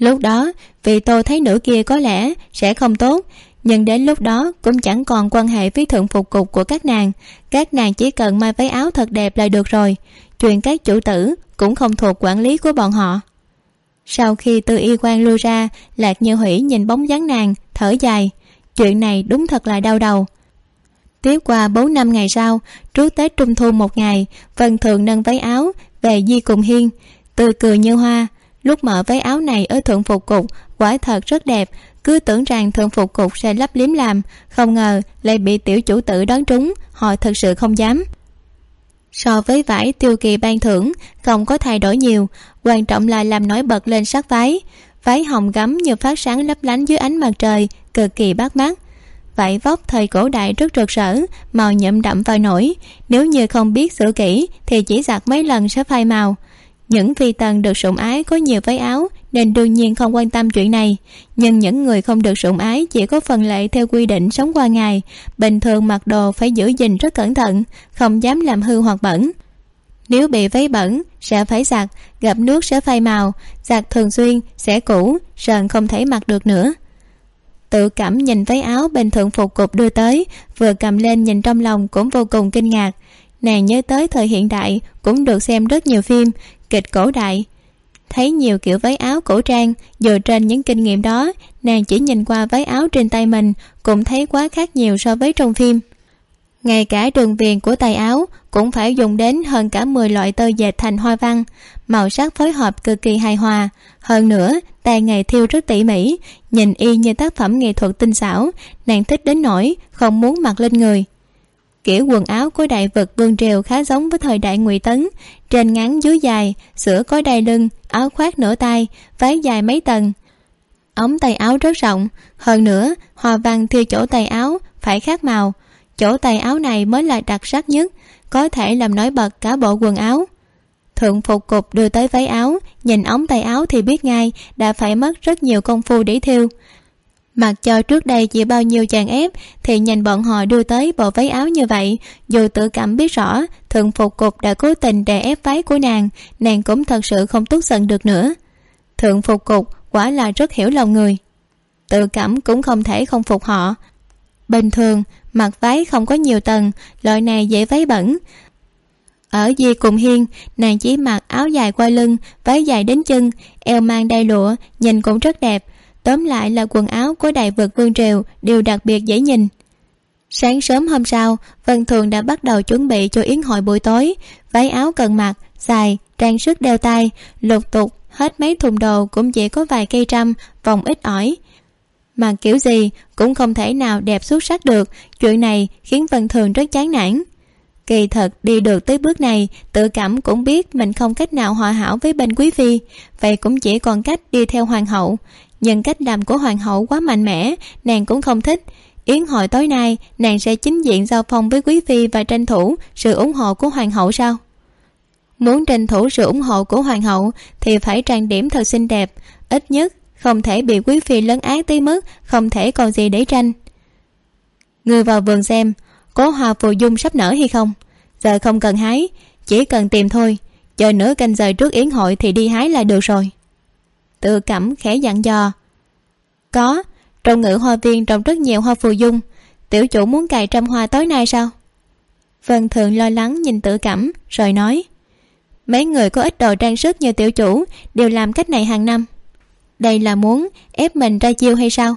Lúc đó, vì tôi thấy nữ kia có lẽ sẽ không tốt, nhưng đến lúc đó cũng chẳng còn quan hệ với thượng phục cục của các nàng. Các nàng chỉ cần mai váy áo thật đẹp là được rồi. Chuyện các chủ tử cũng không thuộc quản lý của bọn họ. Sau khi tư y quan lui ra, lạc như hủy nhìn bóng dáng nàng, thở dài. Chuyện này đúng thật là đau đầu. Tiếp qua bốn năm ngày sau, trú tết trung thu một ngày, vân thường nâng váy áo về di cùng hiên. Tươi cười như hoa lúc mở váy áo này ở thượng phục cục, quả thật rất đẹp. Cứ tưởng rằng thượng phục cục sẽ lấp liếm làm, không ngờ lại bị tiểu chủ tử đón trúng, họ thật sự không dám. So với vải tiêu kỳ ban thưởng, không có thay đổi nhiều, quan trọng là làm nổi bật lên sắc váy. Váy hồng gấm như phát sáng lấp lánh dưới ánh mặt trời, cực kỳ bắt mắt vải vóc thời cổ đại rất rực rỡ, màu nhuộm đậm vào nổi. Nếu như không biết sửa kỹ, thì chỉ giặt mấy lần sẽ phai màu những phi tần được sủng ái có nhiều váy áo, nên đương nhiên không quan tâm chuyện này. Nhưng những người không được sủng ái chỉ có phần lệ theo quy định sống qua ngày. Bình thường mặc đồ phải giữ gìn rất cẩn thận, không dám làm hư hoặc bẩn. Nếu bị váy bẩn, sẽ phải giặt, gặp nước sẽ phai màu, giặt thường xuyên, sẽ cũ, sờn không thể mặc được nữa. Tự cảm nhìn váy áo bên thượng phục cục đưa tới, vừa cầm lên nhìn trong lòng cũng vô cùng kinh ngạc. Nàng nhớ tới thời hiện đại, cũng được xem rất nhiều phim kịch cổ đại. Thấy nhiều kiểu váy áo cổ trang dựa trên những kinh nghiệm đó, nàng chỉ nhìn qua váy áo trên tay mình, cũng thấy quá khác nhiều so với trong phim. Ngay cả đường viền của tay áo cũng phải dùng đến hơn cả mười loại tơ dệt thành hoa văn, màu sắc phối hợp cực kỳ hài hòa. Hơn nữa, tay nghề thiêu rất tỉ mỉ, nhìn y như tác phẩm nghệ thuật tinh xảo, nàng thích đến nỗi không muốn mặc lên người kiểu quần áo của đại vật vương triều khá giống với thời đại ngụy tấn. Trên ngắn, dưới dài, sữa có đai lưng, áo khoác nửa tay, váy dài mấy tầng. Ống tay áo rất rộng. Hơn nữa, hoa văn thiêu chỗ tay áo phải khác màu. Chỗ tay áo này mới là đặc sắc nhất, có thể làm nổi bật cả bộ quần áo. Thượng phục cục đưa tới váy áo, nhìn ống tay áo thì biết ngay, đã phải mất rất nhiều công phu để thiêu mặc cho trước đây chỉ bao nhiêu chàng ép, thì nhìn bọn họ đưa tới bộ váy áo như vậy. Dù tự cảm biết rõ thượng phục cục đã cố tình đè ép váy của nàng nàng cũng thật sự không tức giận được nữa. Thượng phục cục quả là rất hiểu lòng người. Tự cảm cũng không thể không phục họ. Bình thường, mặc váy không có nhiều tầng, loại này dễ váy bẩn. Ở di cùng hiên, nàng chỉ mặc áo dài qua lưng, váy dài đến chân, eo mang đai lụa, nhìn cũng rất đẹp tóm lại là quần áo của đại vực vương triều đều đặc biệt dễ nhìn. Sáng sớm hôm sau, vân thường đã bắt đầu chuẩn bị cho yến hội buổi tối. Váy áo cần mặc, dài, trang sức đeo tay lục tục, hết mấy thùng đồ cũng chỉ có vài cây trăm, vòng ít ỏi. Mà kiểu gì cũng không thể nào đẹp xuất sắc được, chuyện này khiến vân thường rất chán nản. Kỳ thật, đi được tới bước này, tự cảm cũng biết mình không cách nào hòa hảo với bên quý phi, vậy cũng chỉ còn cách đi theo hoàng hậu nhưng cách làm của hoàng hậu quá mạnh mẽ, nàng cũng không thích. Yến hội tối nay, nàng sẽ chính diện giao phong với quý phi và tranh thủ sự ủng hộ của hoàng hậu sao? Muốn tranh thủ sự ủng hộ của hoàng hậu thì phải trang điểm thật xinh đẹp. Ít nhất, không thể bị quý phi lấn át tới mức không thể còn gì để tranh. Người vào vườn xem, có hoa phù dung sắp nở hay không? Giờ không cần hái, chỉ cần tìm thôi. Chờ nửa canh giờ trước yến hội thì đi hái là được rồi tự cảm khẽ dặn dò. Có, trong ngự hoa viên trồng rất nhiều hoa phù dung. Tiểu chủ muốn cài trăm hoa tối nay sao? Vân thường lo lắng nhìn tự cảm, rồi nói, mấy người có ít đồ trang sức như tiểu chủ đều làm cách này hàng năm. Đây là muốn ép mình ra chiêu hay sao?